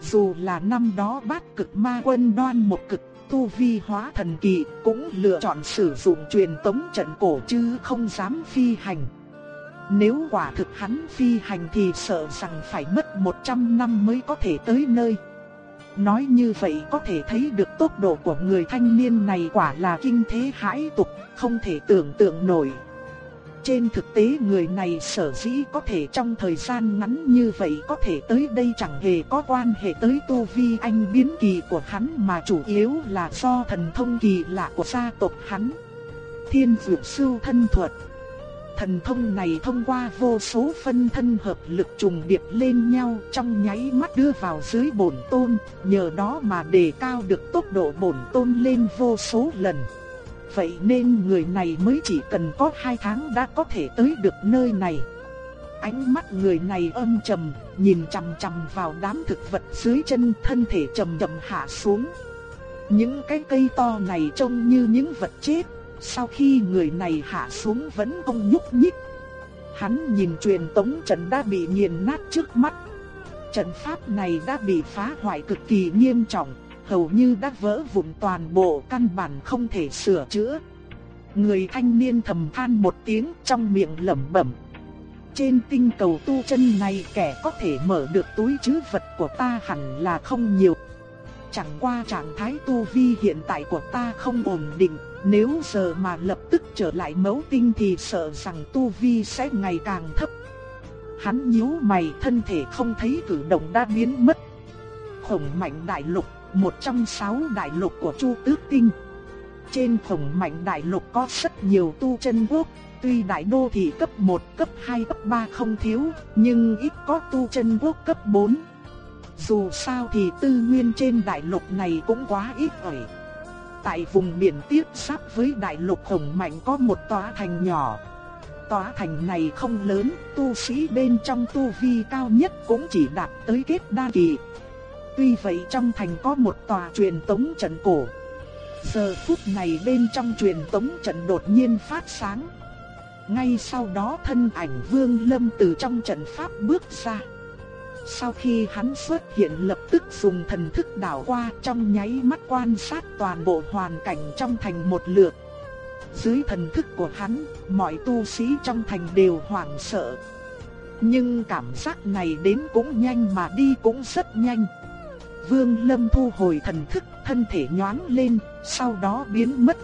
[SPEAKER 1] Dù là năm đó bát cực ma quân đoan một cực tu vi hóa thần kỳ cũng lựa chọn sử dụng truyền tống trận cổ chứ không dám phi hành. Nếu quả thực hắn phi hành thì sợ rằng phải mất 100 năm mới có thể tới nơi. Nói như vậy có thể thấy được tốc độ của người thanh niên này quả là kinh thế hãi tục, không thể tưởng tượng nổi. Trên thực tế người này sở dĩ có thể trong thời gian ngắn như vậy có thể tới đây chẳng hề có quan hệ tới tu vi anh biến kỳ của hắn mà chủ yếu là do thần thông kỳ lạ của gia tộc hắn. Thiên Dược Sư Thân Thuật Thần thông này thông qua vô số phân thân hợp lực trùng điệp lên nhau trong nháy mắt đưa vào dưới bổn tôn, nhờ đó mà đề cao được tốc độ bổn tôn lên vô số lần. Vậy nên người này mới chỉ cần có 2 tháng đã có thể tới được nơi này. Ánh mắt người này âm trầm, nhìn chằm chằm vào đám thực vật dưới chân thân thể chậm chậm hạ xuống. Những cái cây to này trông như những vật chết, sau khi người này hạ xuống vẫn không nhúc nhích. Hắn nhìn truyền tống trận đã bị nghiền nát trước mắt. Trận pháp này đã bị phá hoại cực kỳ nghiêm trọng, hầu như đã vỡ vụn toàn bộ căn bản không thể sửa chữa. Người thanh niên thầm than một tiếng trong miệng lẩm bẩm. Trên tinh cầu tu chân này kẻ có thể mở được túi chứ vật của ta hẳn là không nhiều. Chẳng qua trạng thái tu vi hiện tại của ta không ổn định, nếu giờ mà lập tức trở lại mấu tinh thì sợ rằng tu vi sẽ ngày càng thấp. Hắn nhíu mày thân thể không thấy cử động đã biến mất. Khổng mạnh đại lục, một trong sáu đại lục của Chu Tước Tinh. Trên khổng mạnh đại lục có rất nhiều tu chân quốc, tuy đại đô thị cấp 1, cấp 2, cấp 3 không thiếu, nhưng ít có tu chân quốc cấp 4. Dù sao thì tư nguyên trên đại lục này cũng quá ít ỏi. Tại vùng biển tiếp giáp với đại lục khổng mạnh có một tòa thành nhỏ. Tòa thành này không lớn, tu sĩ bên trong tu vi cao nhất cũng chỉ đạt tới kết đa kỳ. Tuy vậy trong thành có một tòa truyền tống trận cổ. Giờ phút này bên trong truyền tống trận đột nhiên phát sáng. Ngay sau đó thân ảnh Vương Lâm từ trong trận pháp bước ra. Sau khi hắn xuất hiện lập tức dùng thần thức đảo qua trong nháy mắt quan sát toàn bộ hoàn cảnh trong thành một lượt. Dưới thần thức của hắn, mọi tu sĩ trong thành đều hoảng sợ. Nhưng cảm giác này đến cũng nhanh mà đi cũng rất nhanh. Vương Lâm thu hồi thần thức, thân thể nhoáng lên, sau đó biến mất.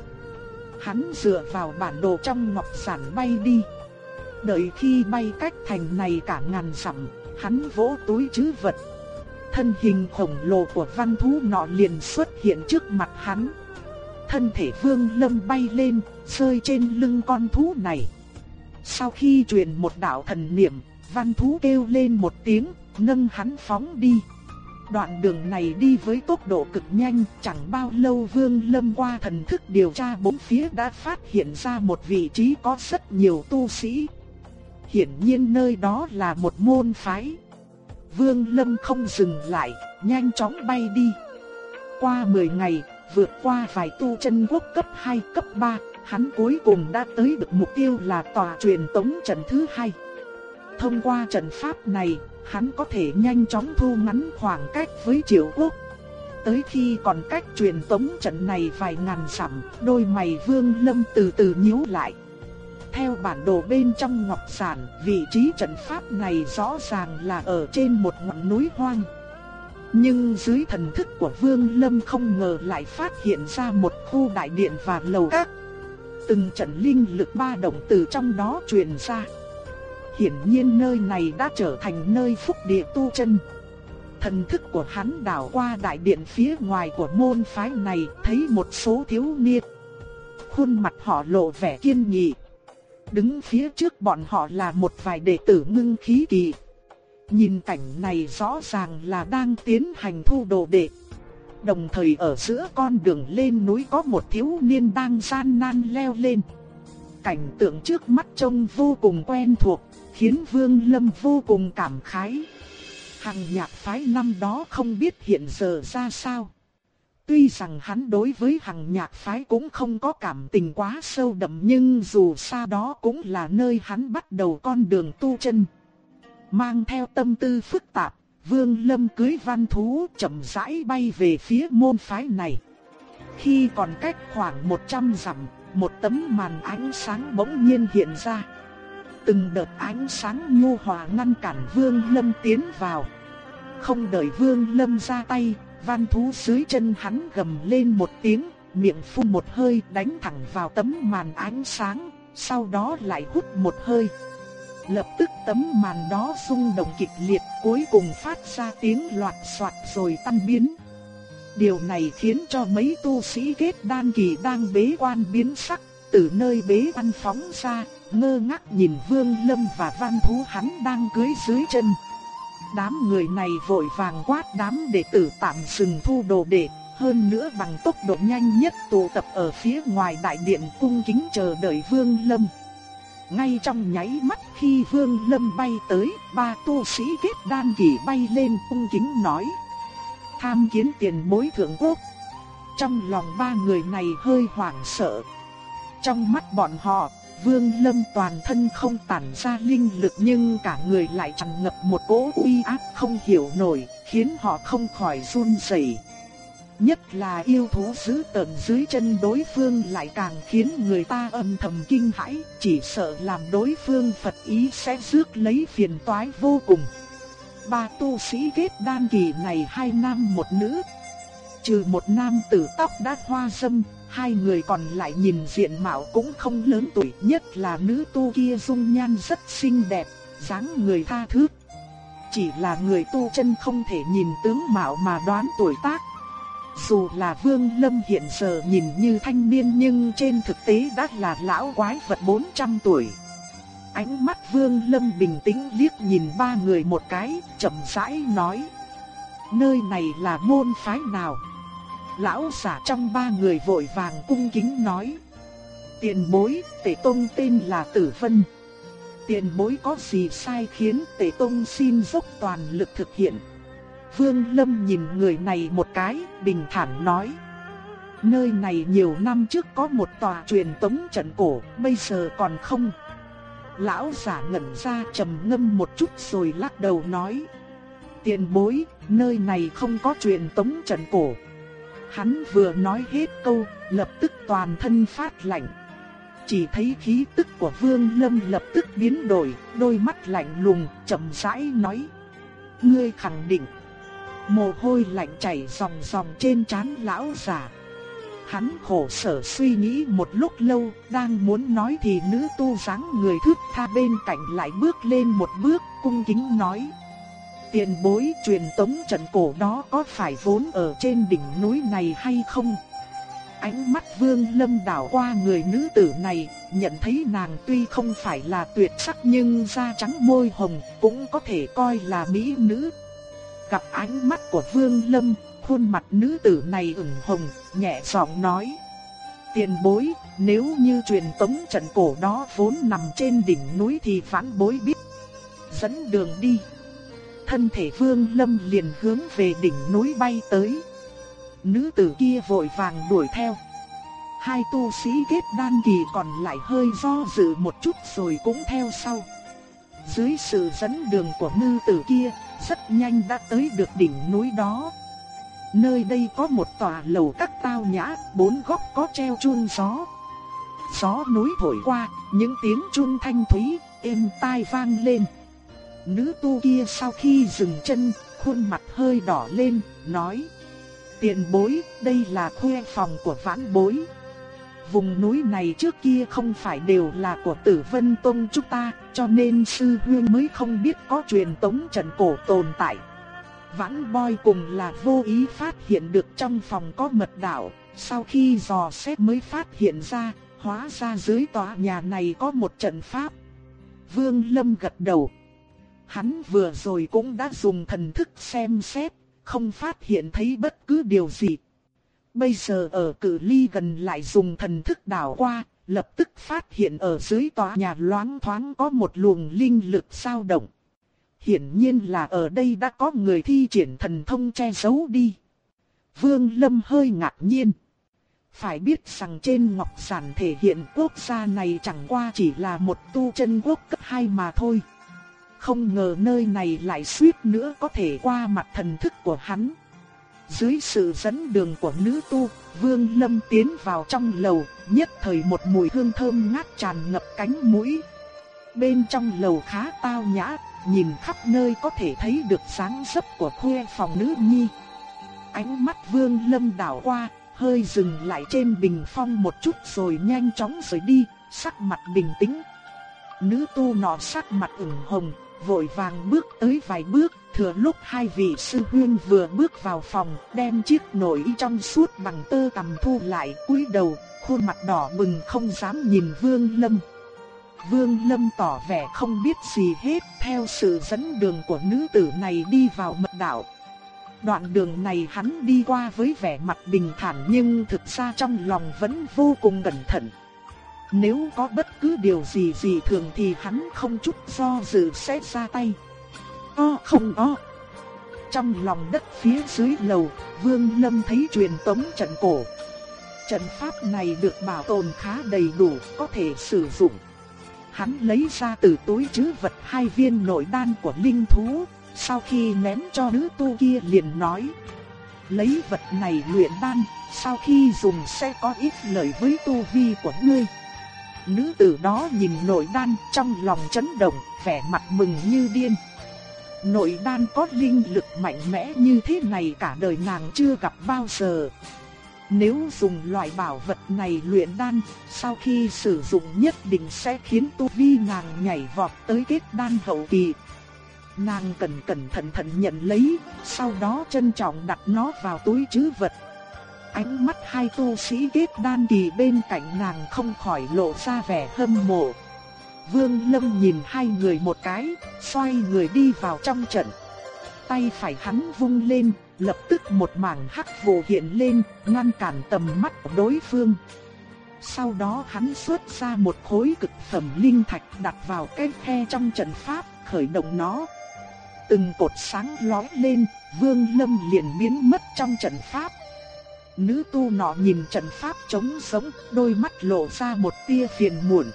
[SPEAKER 1] Hắn dựa vào bản đồ trong ngọc sản bay đi. Đợi khi bay cách thành này cả ngàn dặm, hắn vỗ túi trữ vật. Thân hình khổng lồ của văn thú nọ liền xuất hiện trước mặt hắn. Thân thể vương lâm bay lên, rơi trên lưng con thú này. Sau khi truyền một đạo thần niệm, văn thú kêu lên một tiếng, nâng hắn phóng đi. Đoạn đường này đi với tốc độ cực nhanh, chẳng bao lâu Vương Lâm qua thần thức điều tra bốn phía đã phát hiện ra một vị trí có rất nhiều tu sĩ, hiển nhiên nơi đó là một môn phái. Vương Lâm không dừng lại, nhanh chóng bay đi. Qua 10 ngày, vượt qua vài tu chân quốc cấp 2, cấp 3, hắn cuối cùng đã tới được mục tiêu là tòa truyền tống trận thứ hai. Thông qua trận pháp này, hắn có thể nhanh chóng thu ngắn khoảng cách với triệu quốc. Tới khi còn cách truyền tống trận này vài ngàn dặm, đôi mày Vương Lâm từ từ nhíu lại. Theo bản đồ bên trong ngọc sản, vị trí trận pháp này rõ ràng là ở trên một ngọn núi hoang. Nhưng dưới thần thức của Vương Lâm không ngờ lại phát hiện ra một khu đại điện và lầu các. Từng trận linh lực ba động từ trong đó truyền ra. Hiển nhiên nơi này đã trở thành nơi phúc địa tu chân. Thần thức của hắn đảo qua đại điện phía ngoài của môn phái này, thấy một số thiếu niên. Khuôn mặt họ lộ vẻ kiên nghị, Đứng phía trước bọn họ là một vài đệ tử ngưng khí kỳ. Nhìn cảnh này rõ ràng là đang tiến hành thu đồ đệ. Đồng thời ở giữa con đường lên núi có một thiếu niên đang gian nan leo lên. Cảnh tượng trước mắt trông vô cùng quen thuộc, khiến Vương Lâm vô cùng cảm khái. Hằng nhạc phái năm đó không biết hiện giờ ra sao. Tuy rằng hắn đối với hằng nhạc phái cũng không có cảm tình quá sâu đậm nhưng dù sao đó cũng là nơi hắn bắt đầu con đường tu chân. Mang theo tâm tư phức tạp, Vương Lâm cưới văn thú chậm rãi bay về phía môn phái này. Khi còn cách khoảng 100 dặm, một tấm màn ánh sáng bỗng nhiên hiện ra. Từng đợt ánh sáng nhu hòa ngăn cản Vương Lâm tiến vào. Không đợi Vương Lâm ra tay, văn thú dưới chân hắn gầm lên một tiếng, miệng phun một hơi đánh thẳng vào tấm màn ánh sáng, sau đó lại hút một hơi. Lập tức tấm màn đó rung động kịch liệt cuối cùng phát ra tiếng loạt soạt rồi tan biến. Điều này khiến cho mấy tu sĩ kết đan kỳ đang bế quan biến sắc, từ nơi bế quan phóng ra, ngơ ngác nhìn Vương Lâm và văn thú hắn đang cưới dưới chân. Đám người này vội vàng quát đám đệ tử tạm dừng thu đồ đệ, hơn nữa bằng tốc độ nhanh nhất tụ tập ở phía ngoài đại điện cung kính chờ đợi Vương Lâm. Ngay trong nháy mắt khi Vương Lâm bay tới, ba tu sĩ kết đan kỳ bay lên cung kính nói. Tham kiến tiền bối thượng quốc. Trong lòng ba người này hơi hoảng sợ. Trong mắt bọn họ, Vương Lâm toàn thân không tản ra linh lực nhưng cả người lại tràn ngập một cỗ uy áp không hiểu nổi, khiến họ không khỏi run rẩy. Nhất là yêu thú giữ tợn dưới chân đối phương lại càng khiến người ta âm thầm kinh hãi, chỉ sợ làm đối phương Phật ý sẽ rước lấy phiền toái vô cùng. Ba tu sĩ kết đan kỳ này hai nam một nữ. Trừ một nam tử tóc đã hoa râm, hai người còn lại nhìn diện mạo cũng không lớn tuổi, nhất là nữ tu kia dung nhan rất xinh đẹp, dáng người tha thướt. Chỉ là người tu chân không thể nhìn tướng mạo mà đoán tuổi tác. Dù là Vương Lâm hiện giờ nhìn như thanh niên nhưng trên thực tế đã là lão quái vật 400 tuổi. Ánh mắt Vương Lâm bình tĩnh liếc nhìn ba người một cái, chậm rãi nói: "Nơi này là môn phái nào?" Lão giả trong ba người vội vàng cung kính nói. Tiền bối, tể tông tên là Tử Vân. Tiền bối có gì sai khiến tể tông xin dốc toàn lực thực hiện. Vương Lâm nhìn người này một cái, bình thản nói. Nơi này nhiều năm trước có một tòa truyền tống trận cổ, bây giờ còn không. Lão giả ngẩn ra trầm ngâm một chút rồi lắc đầu nói. Tiền bối, nơi này không có truyền tống trận cổ, Hắn vừa nói hết câu, lập tức toàn thân phát lạnh. Chỉ thấy khí tức của Vương Lâm lập tức biến đổi, đôi mắt lạnh lùng, chậm rãi nói: "Ngươi khẳng định?" Mồ hôi lạnh chảy ròng ròng trên trán lão già. Hắn khổ sở suy nghĩ một lúc lâu, đang muốn nói thì nữ tu dáng người thướt tha bên cạnh lại bước lên một bước, cung kính nói: tiền bối truyền tống trận cổ đó có phải vốn ở trên đỉnh núi này hay không? Ánh mắt vương lâm đảo qua người nữ tử này, nhận thấy nàng tuy không phải là tuyệt sắc nhưng da trắng môi hồng cũng có thể coi là mỹ nữ. Gặp ánh mắt của vương lâm, khuôn mặt nữ tử này ửng hồng, nhẹ giọng nói. Tiền bối, nếu như truyền tống trận cổ đó vốn nằm trên đỉnh núi thì phán bối biết. Dẫn đường đi thân thể Vương Lâm liền hướng về đỉnh núi bay tới. Nữ tử kia vội vàng đuổi theo. Hai tu sĩ kết đan kỳ còn lại hơi do dự một chút rồi cũng theo sau. Dưới sự dẫn đường của nữ tử kia, rất nhanh đã tới được đỉnh núi đó. Nơi đây có một tòa lầu các tao nhã, bốn góc có treo chuông gió. Gió núi thổi qua, những tiếng chuông thanh thúy, êm tai vang lên. Nữ tu kia sau khi dừng chân, khuôn mặt hơi đỏ lên, nói tiện bối, đây là khuê phòng của vãn bối. Vùng núi này trước kia không phải đều là của tử vân tông chúng ta Cho nên sư huyên mới không biết có truyền tống trận cổ tồn tại. Vãn boy cùng là vô ý phát hiện được trong phòng có mật đạo Sau khi dò xét mới phát hiện ra Hóa ra dưới tòa nhà này có một trận pháp. Vương Lâm gật đầu Hắn vừa rồi cũng đã dùng thần thức xem xét, không phát hiện thấy bất cứ điều gì. Bây giờ ở cử ly gần lại dùng thần thức đảo qua, lập tức phát hiện ở dưới tòa nhà loáng thoáng có một luồng linh lực sao động. Hiển nhiên là ở đây đã có người thi triển thần thông che giấu đi. Vương Lâm hơi ngạc nhiên. Phải biết rằng trên ngọc giản thể hiện quốc gia này chẳng qua chỉ là một tu chân quốc cấp 2 mà thôi không ngờ nơi này lại suýt nữa có thể qua mặt thần thức của hắn. Dưới sự dẫn đường của nữ tu, Vương Lâm tiến vào trong lầu, nhất thời một mùi hương thơm ngát tràn ngập cánh mũi. Bên trong lầu khá tao nhã, nhìn khắp nơi có thể thấy được sáng dấp của khuê phòng nữ nhi. Ánh mắt Vương Lâm đảo qua, hơi dừng lại trên bình phong một chút rồi nhanh chóng rời đi, sắc mặt bình tĩnh. Nữ tu nọ sắc mặt ửng hồng, vội vàng bước tới vài bước, thừa lúc hai vị sư huynh vừa bước vào phòng, đem chiếc nồi trong suốt bằng tơ tằm thu lại, cúi đầu, khuôn mặt đỏ bừng không dám nhìn Vương Lâm. Vương Lâm tỏ vẻ không biết gì hết, theo sự dẫn đường của nữ tử này đi vào mật đạo. Đoạn đường này hắn đi qua với vẻ mặt bình thản nhưng thực ra trong lòng vẫn vô cùng cẩn thận. Nếu có bất cứ điều gì gì thường thì hắn không chút do dự sẽ ra tay. O không o. Trong lòng đất phía dưới lầu, Vương Lâm thấy truyền tống trận cổ. Trận pháp này được bảo tồn khá đầy đủ, có thể sử dụng. Hắn lấy ra từ túi trữ vật hai viên nội đan của linh thú, sau khi ném cho nữ tu kia liền nói. Lấy vật này luyện đan, sau khi dùng sẽ có ít lợi với tu vi của ngươi. Nữ tử đó nhìn nội đan trong lòng chấn động, vẻ mặt mừng như điên. Nội đan có linh lực mạnh mẽ như thế này cả đời nàng chưa gặp bao giờ. Nếu dùng loại bảo vật này luyện đan, sau khi sử dụng nhất định sẽ khiến tu vi nàng nhảy vọt tới kết đan hậu kỳ. Nàng cẩn cẩn thận thận nhận lấy, sau đó trân trọng đặt nó vào túi trữ vật. Ánh mắt hai tu sĩ kết đan kỳ bên cạnh nàng không khỏi lộ ra vẻ hâm mộ. Vương Lâm nhìn hai người một cái, xoay người đi vào trong trận. Tay phải hắn vung lên, lập tức một mảng hắc vụ hiện lên, ngăn cản tầm mắt của đối phương. Sau đó hắn xuất ra một khối cực phẩm linh thạch đặt vào cái khe trong trận pháp, khởi động nó. Từng cột sáng lóe lên, Vương Lâm liền biến mất trong trận pháp. Nữ tu nọ nhìn trận pháp trống sống, đôi mắt lộ ra một tia phiền muộn.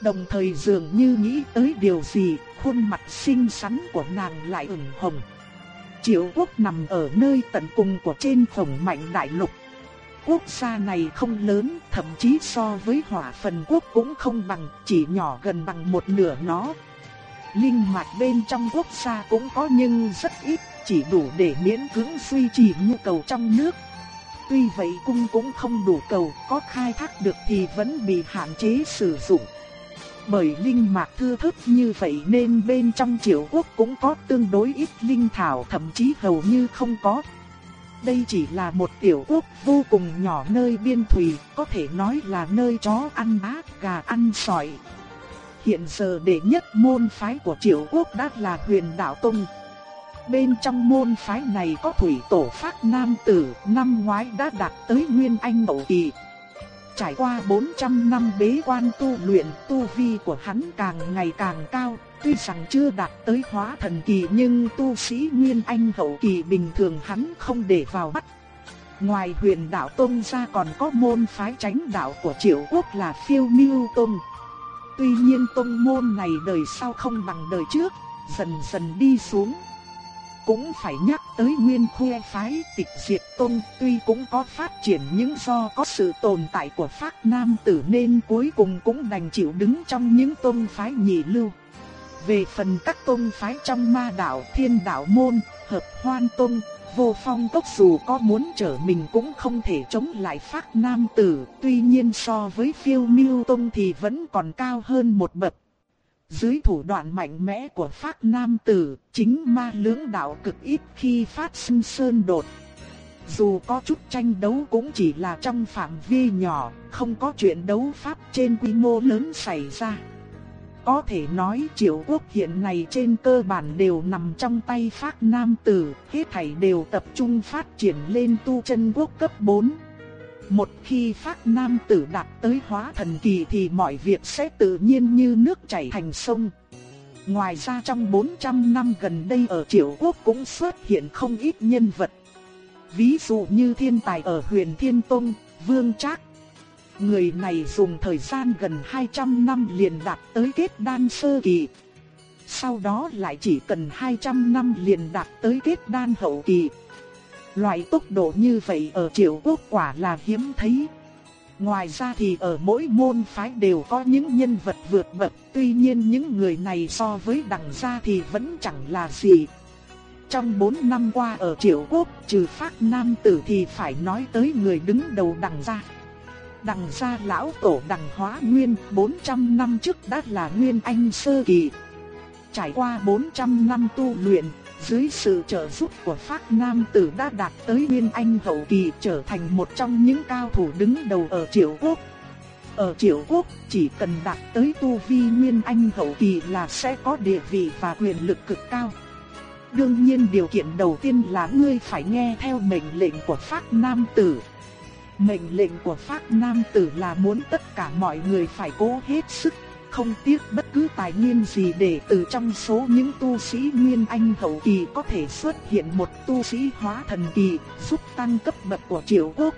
[SPEAKER 1] Đồng thời dường như nghĩ tới điều gì, khuôn mặt xinh xắn của nàng lại ửng hồng. Triệu quốc nằm ở nơi tận cùng của trên khổng mạnh đại lục. Quốc gia này không lớn, thậm chí so với hỏa phần quốc cũng không bằng, chỉ nhỏ gần bằng một nửa nó. Linh mạch bên trong quốc gia cũng có nhưng rất ít, chỉ đủ để miễn cưỡng duy trì nhu cầu trong nước. Tuy vậy cung cũng không đủ cầu, có khai thác được thì vẫn bị hạn chế sử dụng. Bởi linh mạch thưa thớt như vậy nên bên trong triều quốc cũng có tương đối ít linh thảo thậm chí hầu như không có. Đây chỉ là một tiểu quốc vô cùng nhỏ nơi biên thủy, có thể nói là nơi chó ăn ác, gà ăn sỏi. Hiện giờ đệ nhất môn phái của triều quốc đã là huyền đạo tông. Bên trong môn phái này có thủy tổ phát nam tử, năm ngoái đã đạt tới nguyên anh hậu kỳ. Trải qua 400 năm bế quan tu luyện, tu vi của hắn càng ngày càng cao, tuy rằng chưa đạt tới hóa thần kỳ nhưng tu sĩ Nguyên Anh hậu kỳ bình thường hắn không để vào mắt. Ngoài huyền đạo Tông ra còn có môn phái tránh đạo của triệu quốc là phiêu miêu Tông. Tuy nhiên tông môn này đời sau không bằng đời trước, dần dần đi xuống. Cũng phải nhắc tới nguyên khuê phái tịch diệt tôn tuy cũng có phát triển những do có sự tồn tại của phác nam tử nên cuối cùng cũng đành chịu đứng trong những tôn phái nhị lưu. Về phần các tôn phái trong ma đạo thiên đạo môn, hợp hoan tôn, vô phong tốc dù có muốn trở mình cũng không thể chống lại phác nam tử, tuy nhiên so với phiêu miêu tôn thì vẫn còn cao hơn một bậc. Dưới thủ đoạn mạnh mẽ của Phác Nam Tử, chính ma lưỡng đạo cực ít khi phát sinh sơn đột. Dù có chút tranh đấu cũng chỉ là trong phạm vi nhỏ, không có chuyện đấu pháp trên quy mô lớn xảy ra. Có thể nói triệu quốc hiện nay trên cơ bản đều nằm trong tay Phác Nam Tử, hết thảy đều tập trung phát triển lên tu chân quốc cấp 4. Một khi phát nam tử đạt tới hóa thần kỳ thì mọi việc sẽ tự nhiên như nước chảy thành sông. Ngoài ra trong 400 năm gần đây ở Triệu Quốc cũng xuất hiện không ít nhân vật. Ví dụ như thiên tài ở huyền Thiên Tông, Vương Trác. Người này dùng thời gian gần 200 năm liền đạt tới kết đan sơ kỳ. Sau đó lại chỉ cần 200 năm liền đạt tới kết đan hậu kỳ. Loại tốc độ như vậy ở triệu quốc quả là hiếm thấy. Ngoài ra thì ở mỗi môn phái đều có những nhân vật vượt bậc, tuy nhiên những người này so với đằng gia thì vẫn chẳng là gì. trong 4 năm qua ở Triệu Quốc, trừ phát nam tử thì phải nói tới người đứng đầu đằng gia. Đằng gia lão tổ đằng hóa nguyên 400 năm trước đã là nguyên anh sơ kỳ. Trải qua 400 năm tu luyện, dưới sự trợ giúp của pháp nam tử đã đạt tới nguyên anh hậu kỳ trở thành một trong những cao thủ đứng đầu ở Triệu Quốc. Ở Triệu Quốc, chỉ cần đạt tới tu vi nguyên anh hậu kỳ là sẽ có địa vị và quyền lực cực cao. Đương nhiên điều kiện đầu tiên là ngươi phải nghe theo mệnh lệnh của Pháp Nam Tử. Mệnh lệnh của Pháp Nam Tử là muốn tất cả mọi người phải cố hết sức, không tiếc bất cứ tài nguyên gì để từ trong số những tu sĩ Nguyên Anh hậu kỳ có thể xuất hiện một tu sĩ hóa thần kỳ, giúp tăng cấp bậc của triều quốc.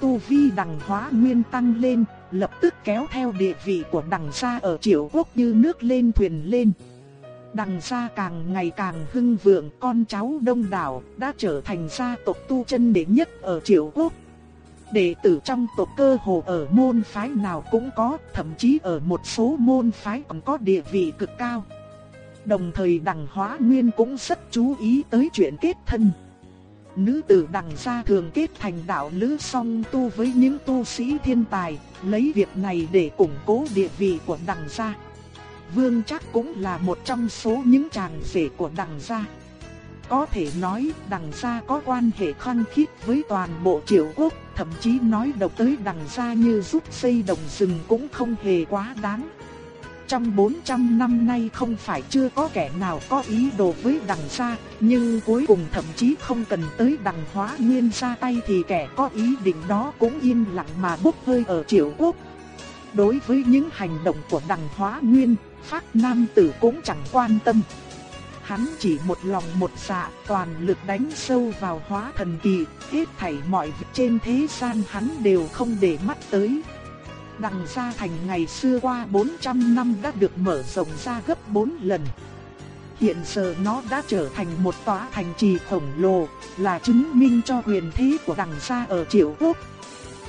[SPEAKER 1] Tu vi đằng hóa nguyên tăng lên, lập tức kéo theo địa vị của đằng gia ở triều quốc như nước lên thuyền lên. Đằng gia càng ngày càng hưng vượng, con cháu đông đảo đã trở thành gia tộc tu chân đệ nhất ở triều quốc. Đệ tử trong tộc cơ hồ ở môn phái nào cũng có, thậm chí ở một số môn phái còn có địa vị cực cao. Đồng thời đằng hóa nguyên cũng rất chú ý tới chuyện kết thân. Nữ tử đằng gia thường kết thành đạo lữ song tu với những tu sĩ thiên tài, lấy việc này để củng cố địa vị của đằng gia. Vương chắc cũng là một trong số những chàng rể của đằng gia. Có thể nói đằng gia có quan hệ khăng khít với toàn bộ triệu quốc, thậm chí nói độc tới đằng gia như giúp xây đồng rừng cũng không hề quá đáng. Trong 400 năm nay không phải chưa có kẻ nào có ý đồ với đằng gia, nhưng cuối cùng thậm chí không cần tới đằng hóa nguyên ra tay thì kẻ có ý định đó cũng im lặng mà bốc hơi ở triệu quốc. Đối với những hành động của đằng hóa nguyên, Phát Nam Tử cũng chẳng quan tâm. Hắn chỉ một lòng một dạ toàn lực đánh sâu vào hóa thần kỳ, hết thảy mọi việc trên thế gian hắn đều không để mắt tới. Đằng gia thành ngày xưa qua 400 năm đã được mở rộng ra gấp 4 lần. Hiện giờ nó đã trở thành một tòa thành trì khổng lồ, là chứng minh cho quyền thế của đằng gia ở triệu quốc.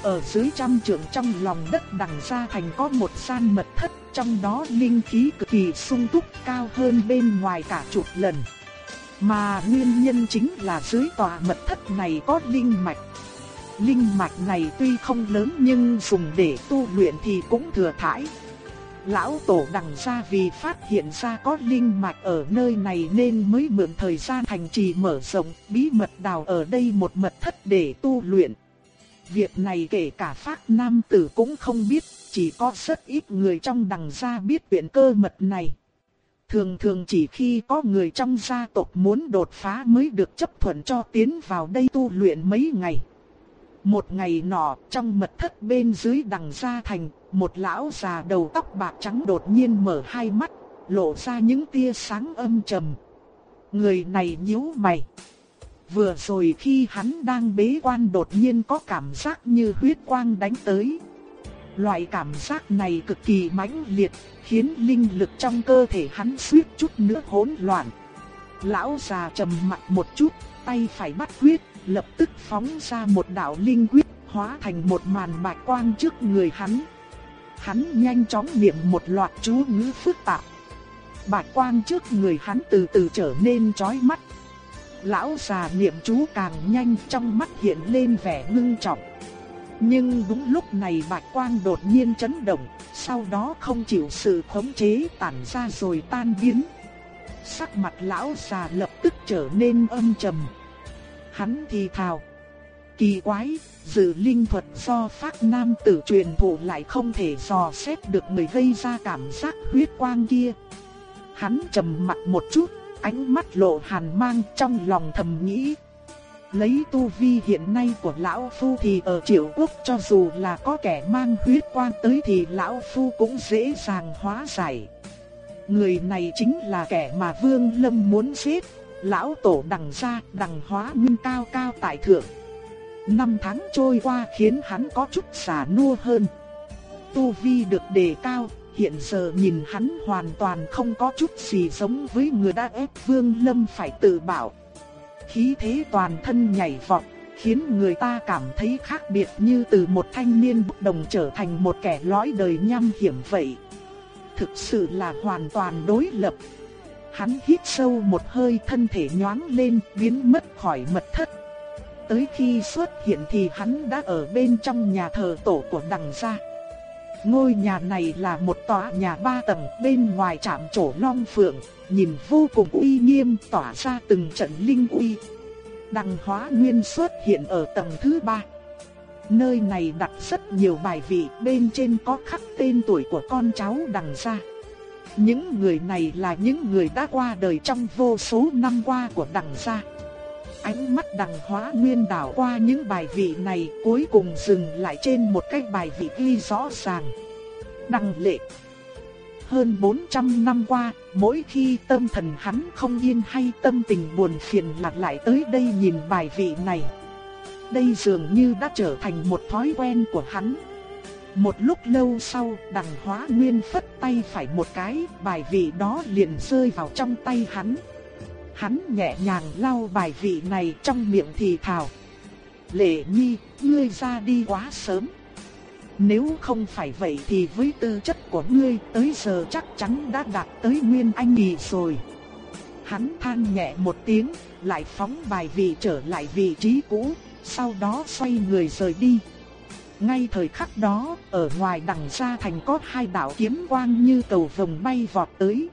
[SPEAKER 1] Ở dưới trăm trượng trong lòng đất đằng gia thành có một gian mật thất, trong đó linh khí cực kỳ sung túc cao hơn bên ngoài cả chục lần. Mà nguyên nhân chính là dưới tòa mật thất này có linh mạch. Linh mạch này tuy không lớn nhưng dùng để tu luyện thì cũng thừa thãi. Lão tổ đằng ra vì phát hiện ra có linh mạch ở nơi này nên mới mượn thời gian thành trì mở rộng bí mật đào ở đây một mật thất để tu luyện. Việc này kể cả phát nam tử cũng không biết, chỉ có rất ít người trong đằng gia biết chuyện cơ mật này. Thường thường chỉ khi có người trong gia tộc muốn đột phá mới được chấp thuận cho tiến vào đây tu luyện mấy ngày. Một ngày nọ, trong mật thất bên dưới đằng gia thành, một lão già đầu tóc bạc trắng đột nhiên mở hai mắt, lộ ra những tia sáng âm trầm. Người này nhíu mày. Vừa rồi khi hắn đang bế quan đột nhiên có cảm giác như huyết quang đánh tới. Loại cảm giác này cực kỳ mãnh liệt, khiến linh lực trong cơ thể hắn suýt chút nữa hỗn loạn. Lão già trầm mặt một chút, tay phải bắt quyết, lập tức phóng ra một đạo linh quyết, hóa thành một màn bạch quang trước người hắn. Hắn nhanh chóng niệm một loạt chú ngữ phức tạp. Bạch quang trước người hắn từ từ trở nên chói mắt, Lão già niệm chú càng nhanh trong mắt hiện lên vẻ ngưng trọng. Nhưng đúng lúc này bạch quang đột nhiên chấn động, sau đó không chịu sự khống chế tản ra rồi tan biến. Sắc mặt lão già lập tức trở nên âm trầm. Hắn thì thào. Kỳ quái, dự linh thuật do phát nam tử truyền thụ lại không thể dò xét được người gây ra cảm giác huyết quang kia. Hắn trầm mặt một chút, ánh mắt lộ hàn mang trong lòng thầm nghĩ. Lấy tu vi hiện nay của Lão Phu thì ở triệu quốc cho dù là có kẻ mang huyết quang tới thì Lão Phu cũng dễ dàng hóa giải. Người này chính là kẻ mà Vương Lâm muốn giết, Lão Tổ đằng ra đằng hóa nguyên cao cao tại thượng. Năm tháng trôi qua khiến hắn có chút xả nua hơn. Tu vi được đề cao, hiện giờ nhìn hắn hoàn toàn không có chút gì giống với người đã ép Vương Lâm phải tự bảo. Khí thế toàn thân nhảy vọt, khiến người ta cảm thấy khác biệt như từ một thanh niên bốc đồng trở thành một kẻ lõi đời nham hiểm vậy. Thực sự là hoàn toàn đối lập. Hắn hít sâu một hơi thân thể nhoáng lên biến mất khỏi mật thất. Tới khi xuất hiện thì hắn đã ở bên trong nhà thờ tổ của đằng gia. Ngôi nhà này là một tòa nhà ba tầng bên ngoài chạm trổ long phượng, nhìn vô cùng uy nghiêm tỏa ra từng trận linh uy. Đằng hóa nguyên xuất hiện ở tầng thứ ba. Nơi này đặt rất nhiều bài vị, bên trên có khắc tên tuổi của con cháu đằng gia. Những người này là những người đã qua đời trong vô số năm qua của đằng gia. Ánh mắt đằng hóa nguyên đảo qua những bài vị này cuối cùng dừng lại trên một cái bài vị ghi rõ ràng. Đằng lệ. Hơn 400 năm qua, mỗi khi tâm thần hắn không yên hay tâm tình buồn phiền lạc lại tới đây nhìn bài vị này. Đây dường như đã trở thành một thói quen của hắn. Một lúc lâu sau, đằng hóa nguyên phất tay phải một cái, bài vị đó liền rơi vào trong tay hắn. Hắn nhẹ nhàng lau bài vị này trong miệng thì thào. Lệ nhi, ngươi ra đi quá sớm. Nếu không phải vậy thì với tư chất của ngươi tới giờ chắc chắn đã đạt tới nguyên anh kỳ rồi. Hắn than nhẹ một tiếng, lại phóng bài vị trở lại vị trí cũ, sau đó xoay người rời đi. Ngay thời khắc đó, ở ngoài đằng xa thành có hai đạo kiếm quang như cầu vồng bay vọt tới.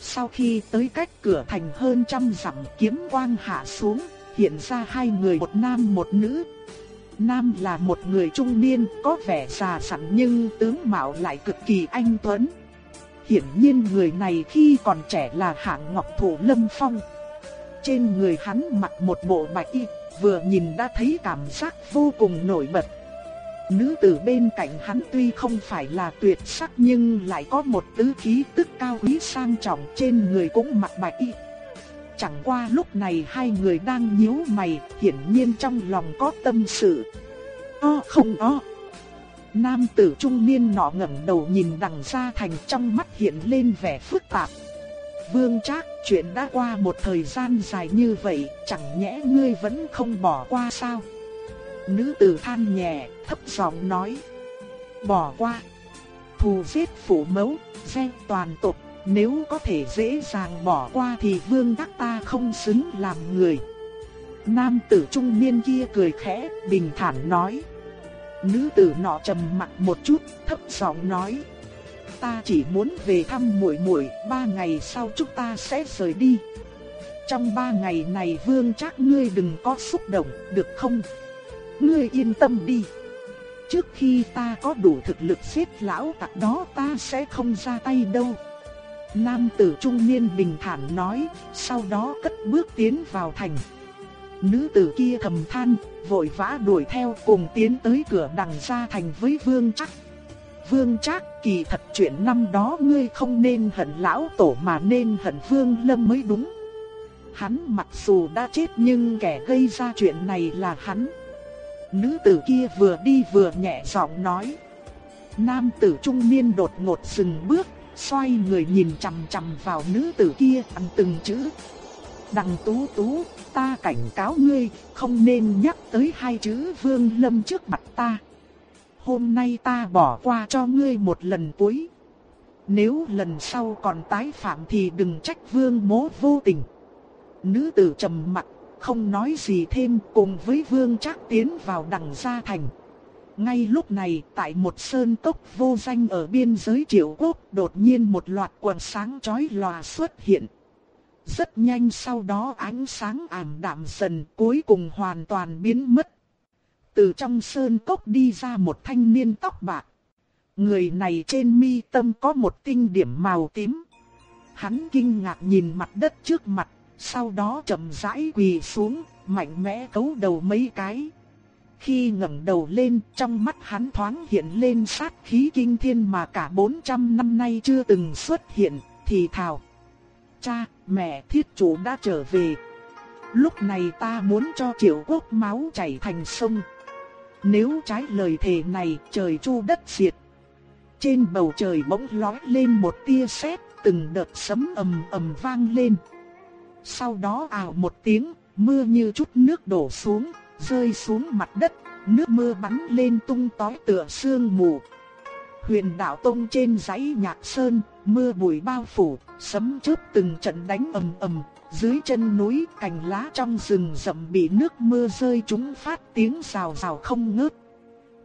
[SPEAKER 1] Sau khi tới cách cửa thành hơn trăm dặm kiếm quang hạ xuống, hiện ra hai người một nam một nữ. Nam là một người trung niên, có vẻ già sẵn nhưng tướng mạo lại cực kỳ anh tuấn. Hiển nhiên người này khi còn trẻ là hạng ngọc thủ lâm phong. Trên người hắn mặc một bộ bạch y, vừa nhìn đã thấy cảm giác vô cùng nổi bật. Nữ tử bên cạnh hắn tuy không phải là tuyệt sắc nhưng lại có một tứ khí tức cao quý sang trọng trên người cũng mặc bạch y. Chẳng qua lúc này hai người đang nhíu mày, hiển nhiên trong lòng có tâm sự. O không o. Nam tử trung niên nọ ngẩng đầu nhìn đằng xa thành trong mắt hiện lên vẻ phức tạp. Vương Trác, chuyện đã qua một thời gian dài như vậy, chẳng nhẽ ngươi vẫn không bỏ qua sao? Nữ tử than nhẹ, thấp giọng nói. Bỏ qua. Thù giết phủ mẫu, gen toàn tộc, nếu có thể dễ dàng bỏ qua thì vương đắc ta không xứng làm người. Nam tử trung niên kia cười khẽ, bình thản nói. Nữ tử nọ trầm mặt một chút, thấp giọng nói. Ta chỉ muốn về thăm muội muội, ba ngày sau chúng ta sẽ rời đi. Trong ba ngày này vương chắc ngươi đừng có xúc động, được không? Ngươi yên tâm đi. Trước khi ta có đủ thực lực giết lão tặc đó ta sẽ không ra tay đâu. Nam tử trung niên bình thản nói, sau đó cất bước tiến vào thành. Nữ tử kia thầm than, vội vã đuổi theo cùng tiến tới cửa đằng ra thành với vương chắc. Vương chắc kỳ thật chuyện năm đó ngươi không nên hận lão tổ mà nên hận vương lâm mới đúng. Hắn mặc dù đã chết nhưng kẻ gây ra chuyện này là hắn. Nữ tử kia vừa đi vừa nhẹ giọng nói. Nam tử trung niên đột ngột dừng bước, xoay người nhìn chằm chằm vào nữ tử kia ăn từng chữ. Đằng tú tú, ta cảnh cáo ngươi, không nên nhắc tới hai chữ vương lâm trước mặt ta. Hôm nay ta bỏ qua cho ngươi một lần cuối. Nếu lần sau còn tái phạm thì đừng trách vương mố vô tình. Nữ tử trầm mặt không nói gì thêm cùng với vương trác tiến vào đằng gia thành. Ngay lúc này, tại một sơn cốc vô danh ở biên giới triệu quốc, đột nhiên một loạt quần sáng chói lòa xuất hiện. Rất nhanh sau đó ánh sáng ảm đạm dần cuối cùng hoàn toàn biến mất. Từ trong sơn cốc đi ra một thanh niên tóc bạc. Người này trên mi tâm có một tinh điểm màu tím. Hắn kinh ngạc nhìn mặt đất trước mặt sau đó chậm rãi quỳ xuống, mạnh mẽ cấu đầu mấy cái. Khi ngẩng đầu lên, trong mắt hắn thoáng hiện lên sát khí kinh thiên mà cả 400 năm nay chưa từng xuất hiện, thì thào. Cha, mẹ thiết chủ đã trở về. Lúc này ta muốn cho triệu quốc máu chảy thành sông. Nếu trái lời thề này, trời chu đất diệt. Trên bầu trời bỗng lói lên một tia sét, từng đợt sấm ầm ầm vang lên. Sau đó ảo một tiếng, mưa như chút nước đổ xuống, rơi xuống mặt đất, nước mưa bắn lên tung tói tựa sương mù. Huyền đạo tông trên dãy nhạc sơn, mưa bụi bao phủ, sấm chớp từng trận đánh ầm ầm, dưới chân núi cành lá trong rừng rậm bị nước mưa rơi chúng phát tiếng rào rào không ngớt.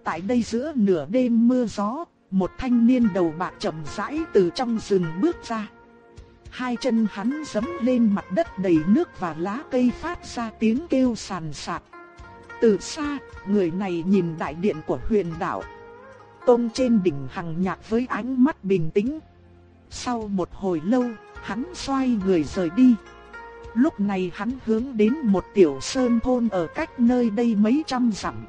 [SPEAKER 1] Tại đây giữa nửa đêm mưa gió, một thanh niên đầu bạc chậm rãi từ trong rừng bước ra. Hai chân hắn giẫm lên mặt đất đầy nước và lá cây phát ra tiếng kêu sàn sạt. Từ xa, người này nhìn đại điện của huyền đạo. Tôn trên đỉnh hằng nhạc với ánh mắt bình tĩnh. Sau một hồi lâu, hắn xoay người rời đi. Lúc này hắn hướng đến một tiểu sơn thôn ở cách nơi đây mấy trăm dặm.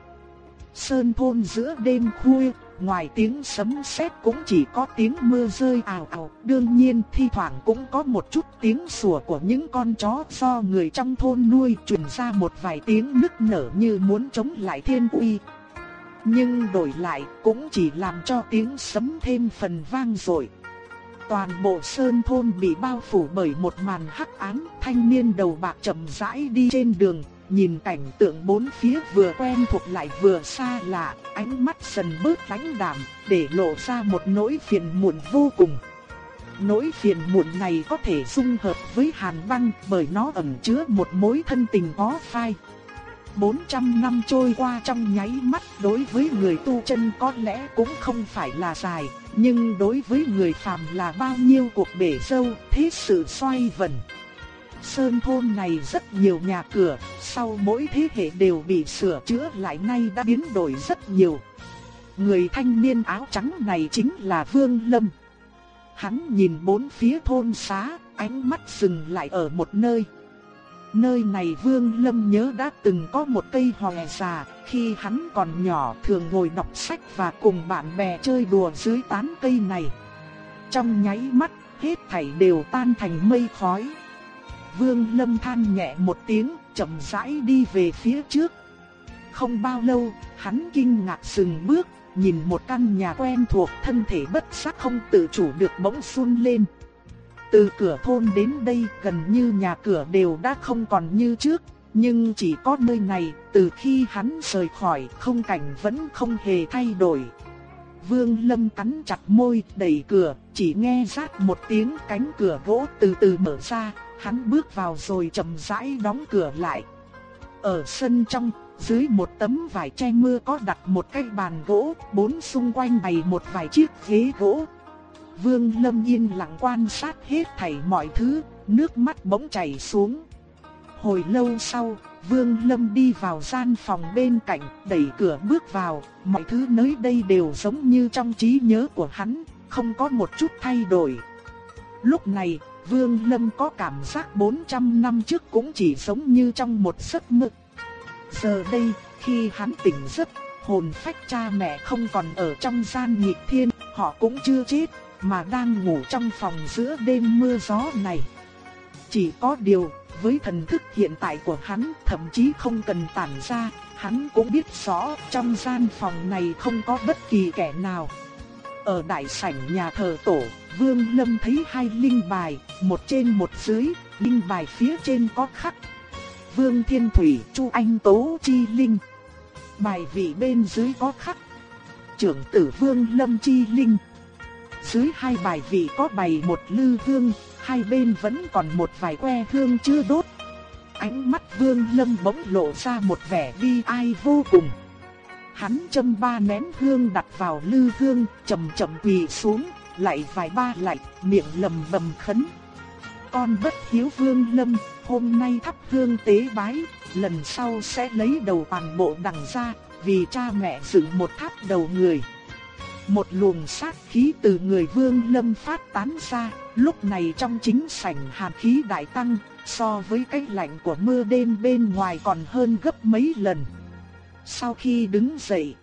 [SPEAKER 1] Sơn thôn giữa đêm khuya, ngoài tiếng sấm sét cũng chỉ có tiếng mưa rơi ào ào, đương nhiên thi thoảng cũng có một chút tiếng sủa của những con chó do người trong thôn nuôi truyền ra một vài tiếng nức nở như muốn chống lại thiên uy. Nhưng đổi lại cũng chỉ làm cho tiếng sấm thêm phần vang rồi Toàn bộ sơn thôn bị bao phủ bởi một màn hắc ám, thanh niên đầu bạc chậm rãi đi trên đường, nhìn cảnh tượng bốn phía vừa quen thuộc lại vừa xa lạ, ánh mắt dần bớt lãnh đạm, để lộ ra một nỗi phiền muộn vô cùng. Nỗi phiền muộn này có thể dung hợp với hàn băng bởi nó ẩn chứa một mối thân tình có phai. 400 năm trôi qua trong nháy mắt đối với người tu chân có lẽ cũng không phải là dài, nhưng đối với người phàm là bao nhiêu cuộc bể dâu, thế sự xoay vần. Sơn thôn này rất nhiều nhà cửa, sau mỗi thế hệ đều bị sửa chữa lại nay đã biến đổi rất nhiều. Người thanh niên áo trắng này chính là Vương Lâm. Hắn nhìn bốn phía thôn xá, ánh mắt dừng lại ở một nơi. Nơi này Vương Lâm nhớ đã từng có một cây hòe già, khi hắn còn nhỏ thường ngồi đọc sách và cùng bạn bè chơi đùa dưới tán cây này. Trong nháy mắt, hết thảy đều tan thành mây khói. Vương Lâm than nhẹ một tiếng, chậm rãi đi về phía trước. Không bao lâu, hắn kinh ngạc dừng bước, nhìn một căn nhà quen thuộc, thân thể bất giác không tự chủ được bỗng run lên. Từ cửa thôn đến đây gần như nhà cửa đều đã không còn như trước, nhưng chỉ có nơi này, từ khi hắn rời khỏi, không cảnh vẫn không hề thay đổi. Vương Lâm cắn chặt môi, đẩy cửa, chỉ nghe rát một tiếng cánh cửa gỗ từ từ mở ra, hắn bước vào rồi chậm rãi đóng cửa lại. Ở sân trong, dưới một tấm vải che mưa có đặt một cái bàn gỗ, bốn xung quanh bày một vài chiếc ghế gỗ, Vương Lâm yên lặng quan sát hết thảy mọi thứ, nước mắt bỗng chảy xuống. Hồi lâu sau, Vương Lâm đi vào gian phòng bên cạnh, đẩy cửa bước vào, mọi thứ nơi đây đều giống như trong trí nhớ của hắn, không có một chút thay đổi. Lúc này, Vương Lâm có cảm giác 400 năm trước cũng chỉ giống như trong một giấc mơ. Giờ đây, khi hắn tỉnh giấc, hồn phách cha mẹ không còn ở trong gian nghịch thiên, họ cũng chưa chết, mà đang ngủ trong phòng giữa đêm mưa gió này. Chỉ có điều, với thần thức hiện tại của hắn, thậm chí không cần tản ra, hắn cũng biết rõ trong gian phòng này không có bất kỳ kẻ nào. Ở đại sảnh nhà thờ tổ, Vương Lâm thấy hai linh bài, một trên một dưới, linh bài phía trên có khắc. Vương Thiên Thủy, Chu Anh Tố Chi Linh. Bài vị bên dưới có khắc. Trưởng tử Vương Lâm Chi Linh. Dưới hai bài vị có bày một lư hương, hai bên vẫn còn một vài que hương chưa đốt. Ánh mắt Vương Lâm bỗng lộ ra một vẻ bi ai vô cùng. Hắn châm ba nén hương đặt vào lư hương, chậm chậm quỳ xuống, lại vài ba lại, miệng lầm bầm khấn. Con bất hiếu Vương Lâm, hôm nay thắp hương tế bái, lần sau sẽ lấy đầu toàn bộ đằng ra, vì cha mẹ giữ một tháp đầu người. Một luồng sát khí từ người vương lâm phát tán ra, lúc này trong chính sảnh hàn khí đại tăng, so với cái lạnh của mưa đêm bên ngoài còn hơn gấp mấy lần. Sau khi đứng dậy,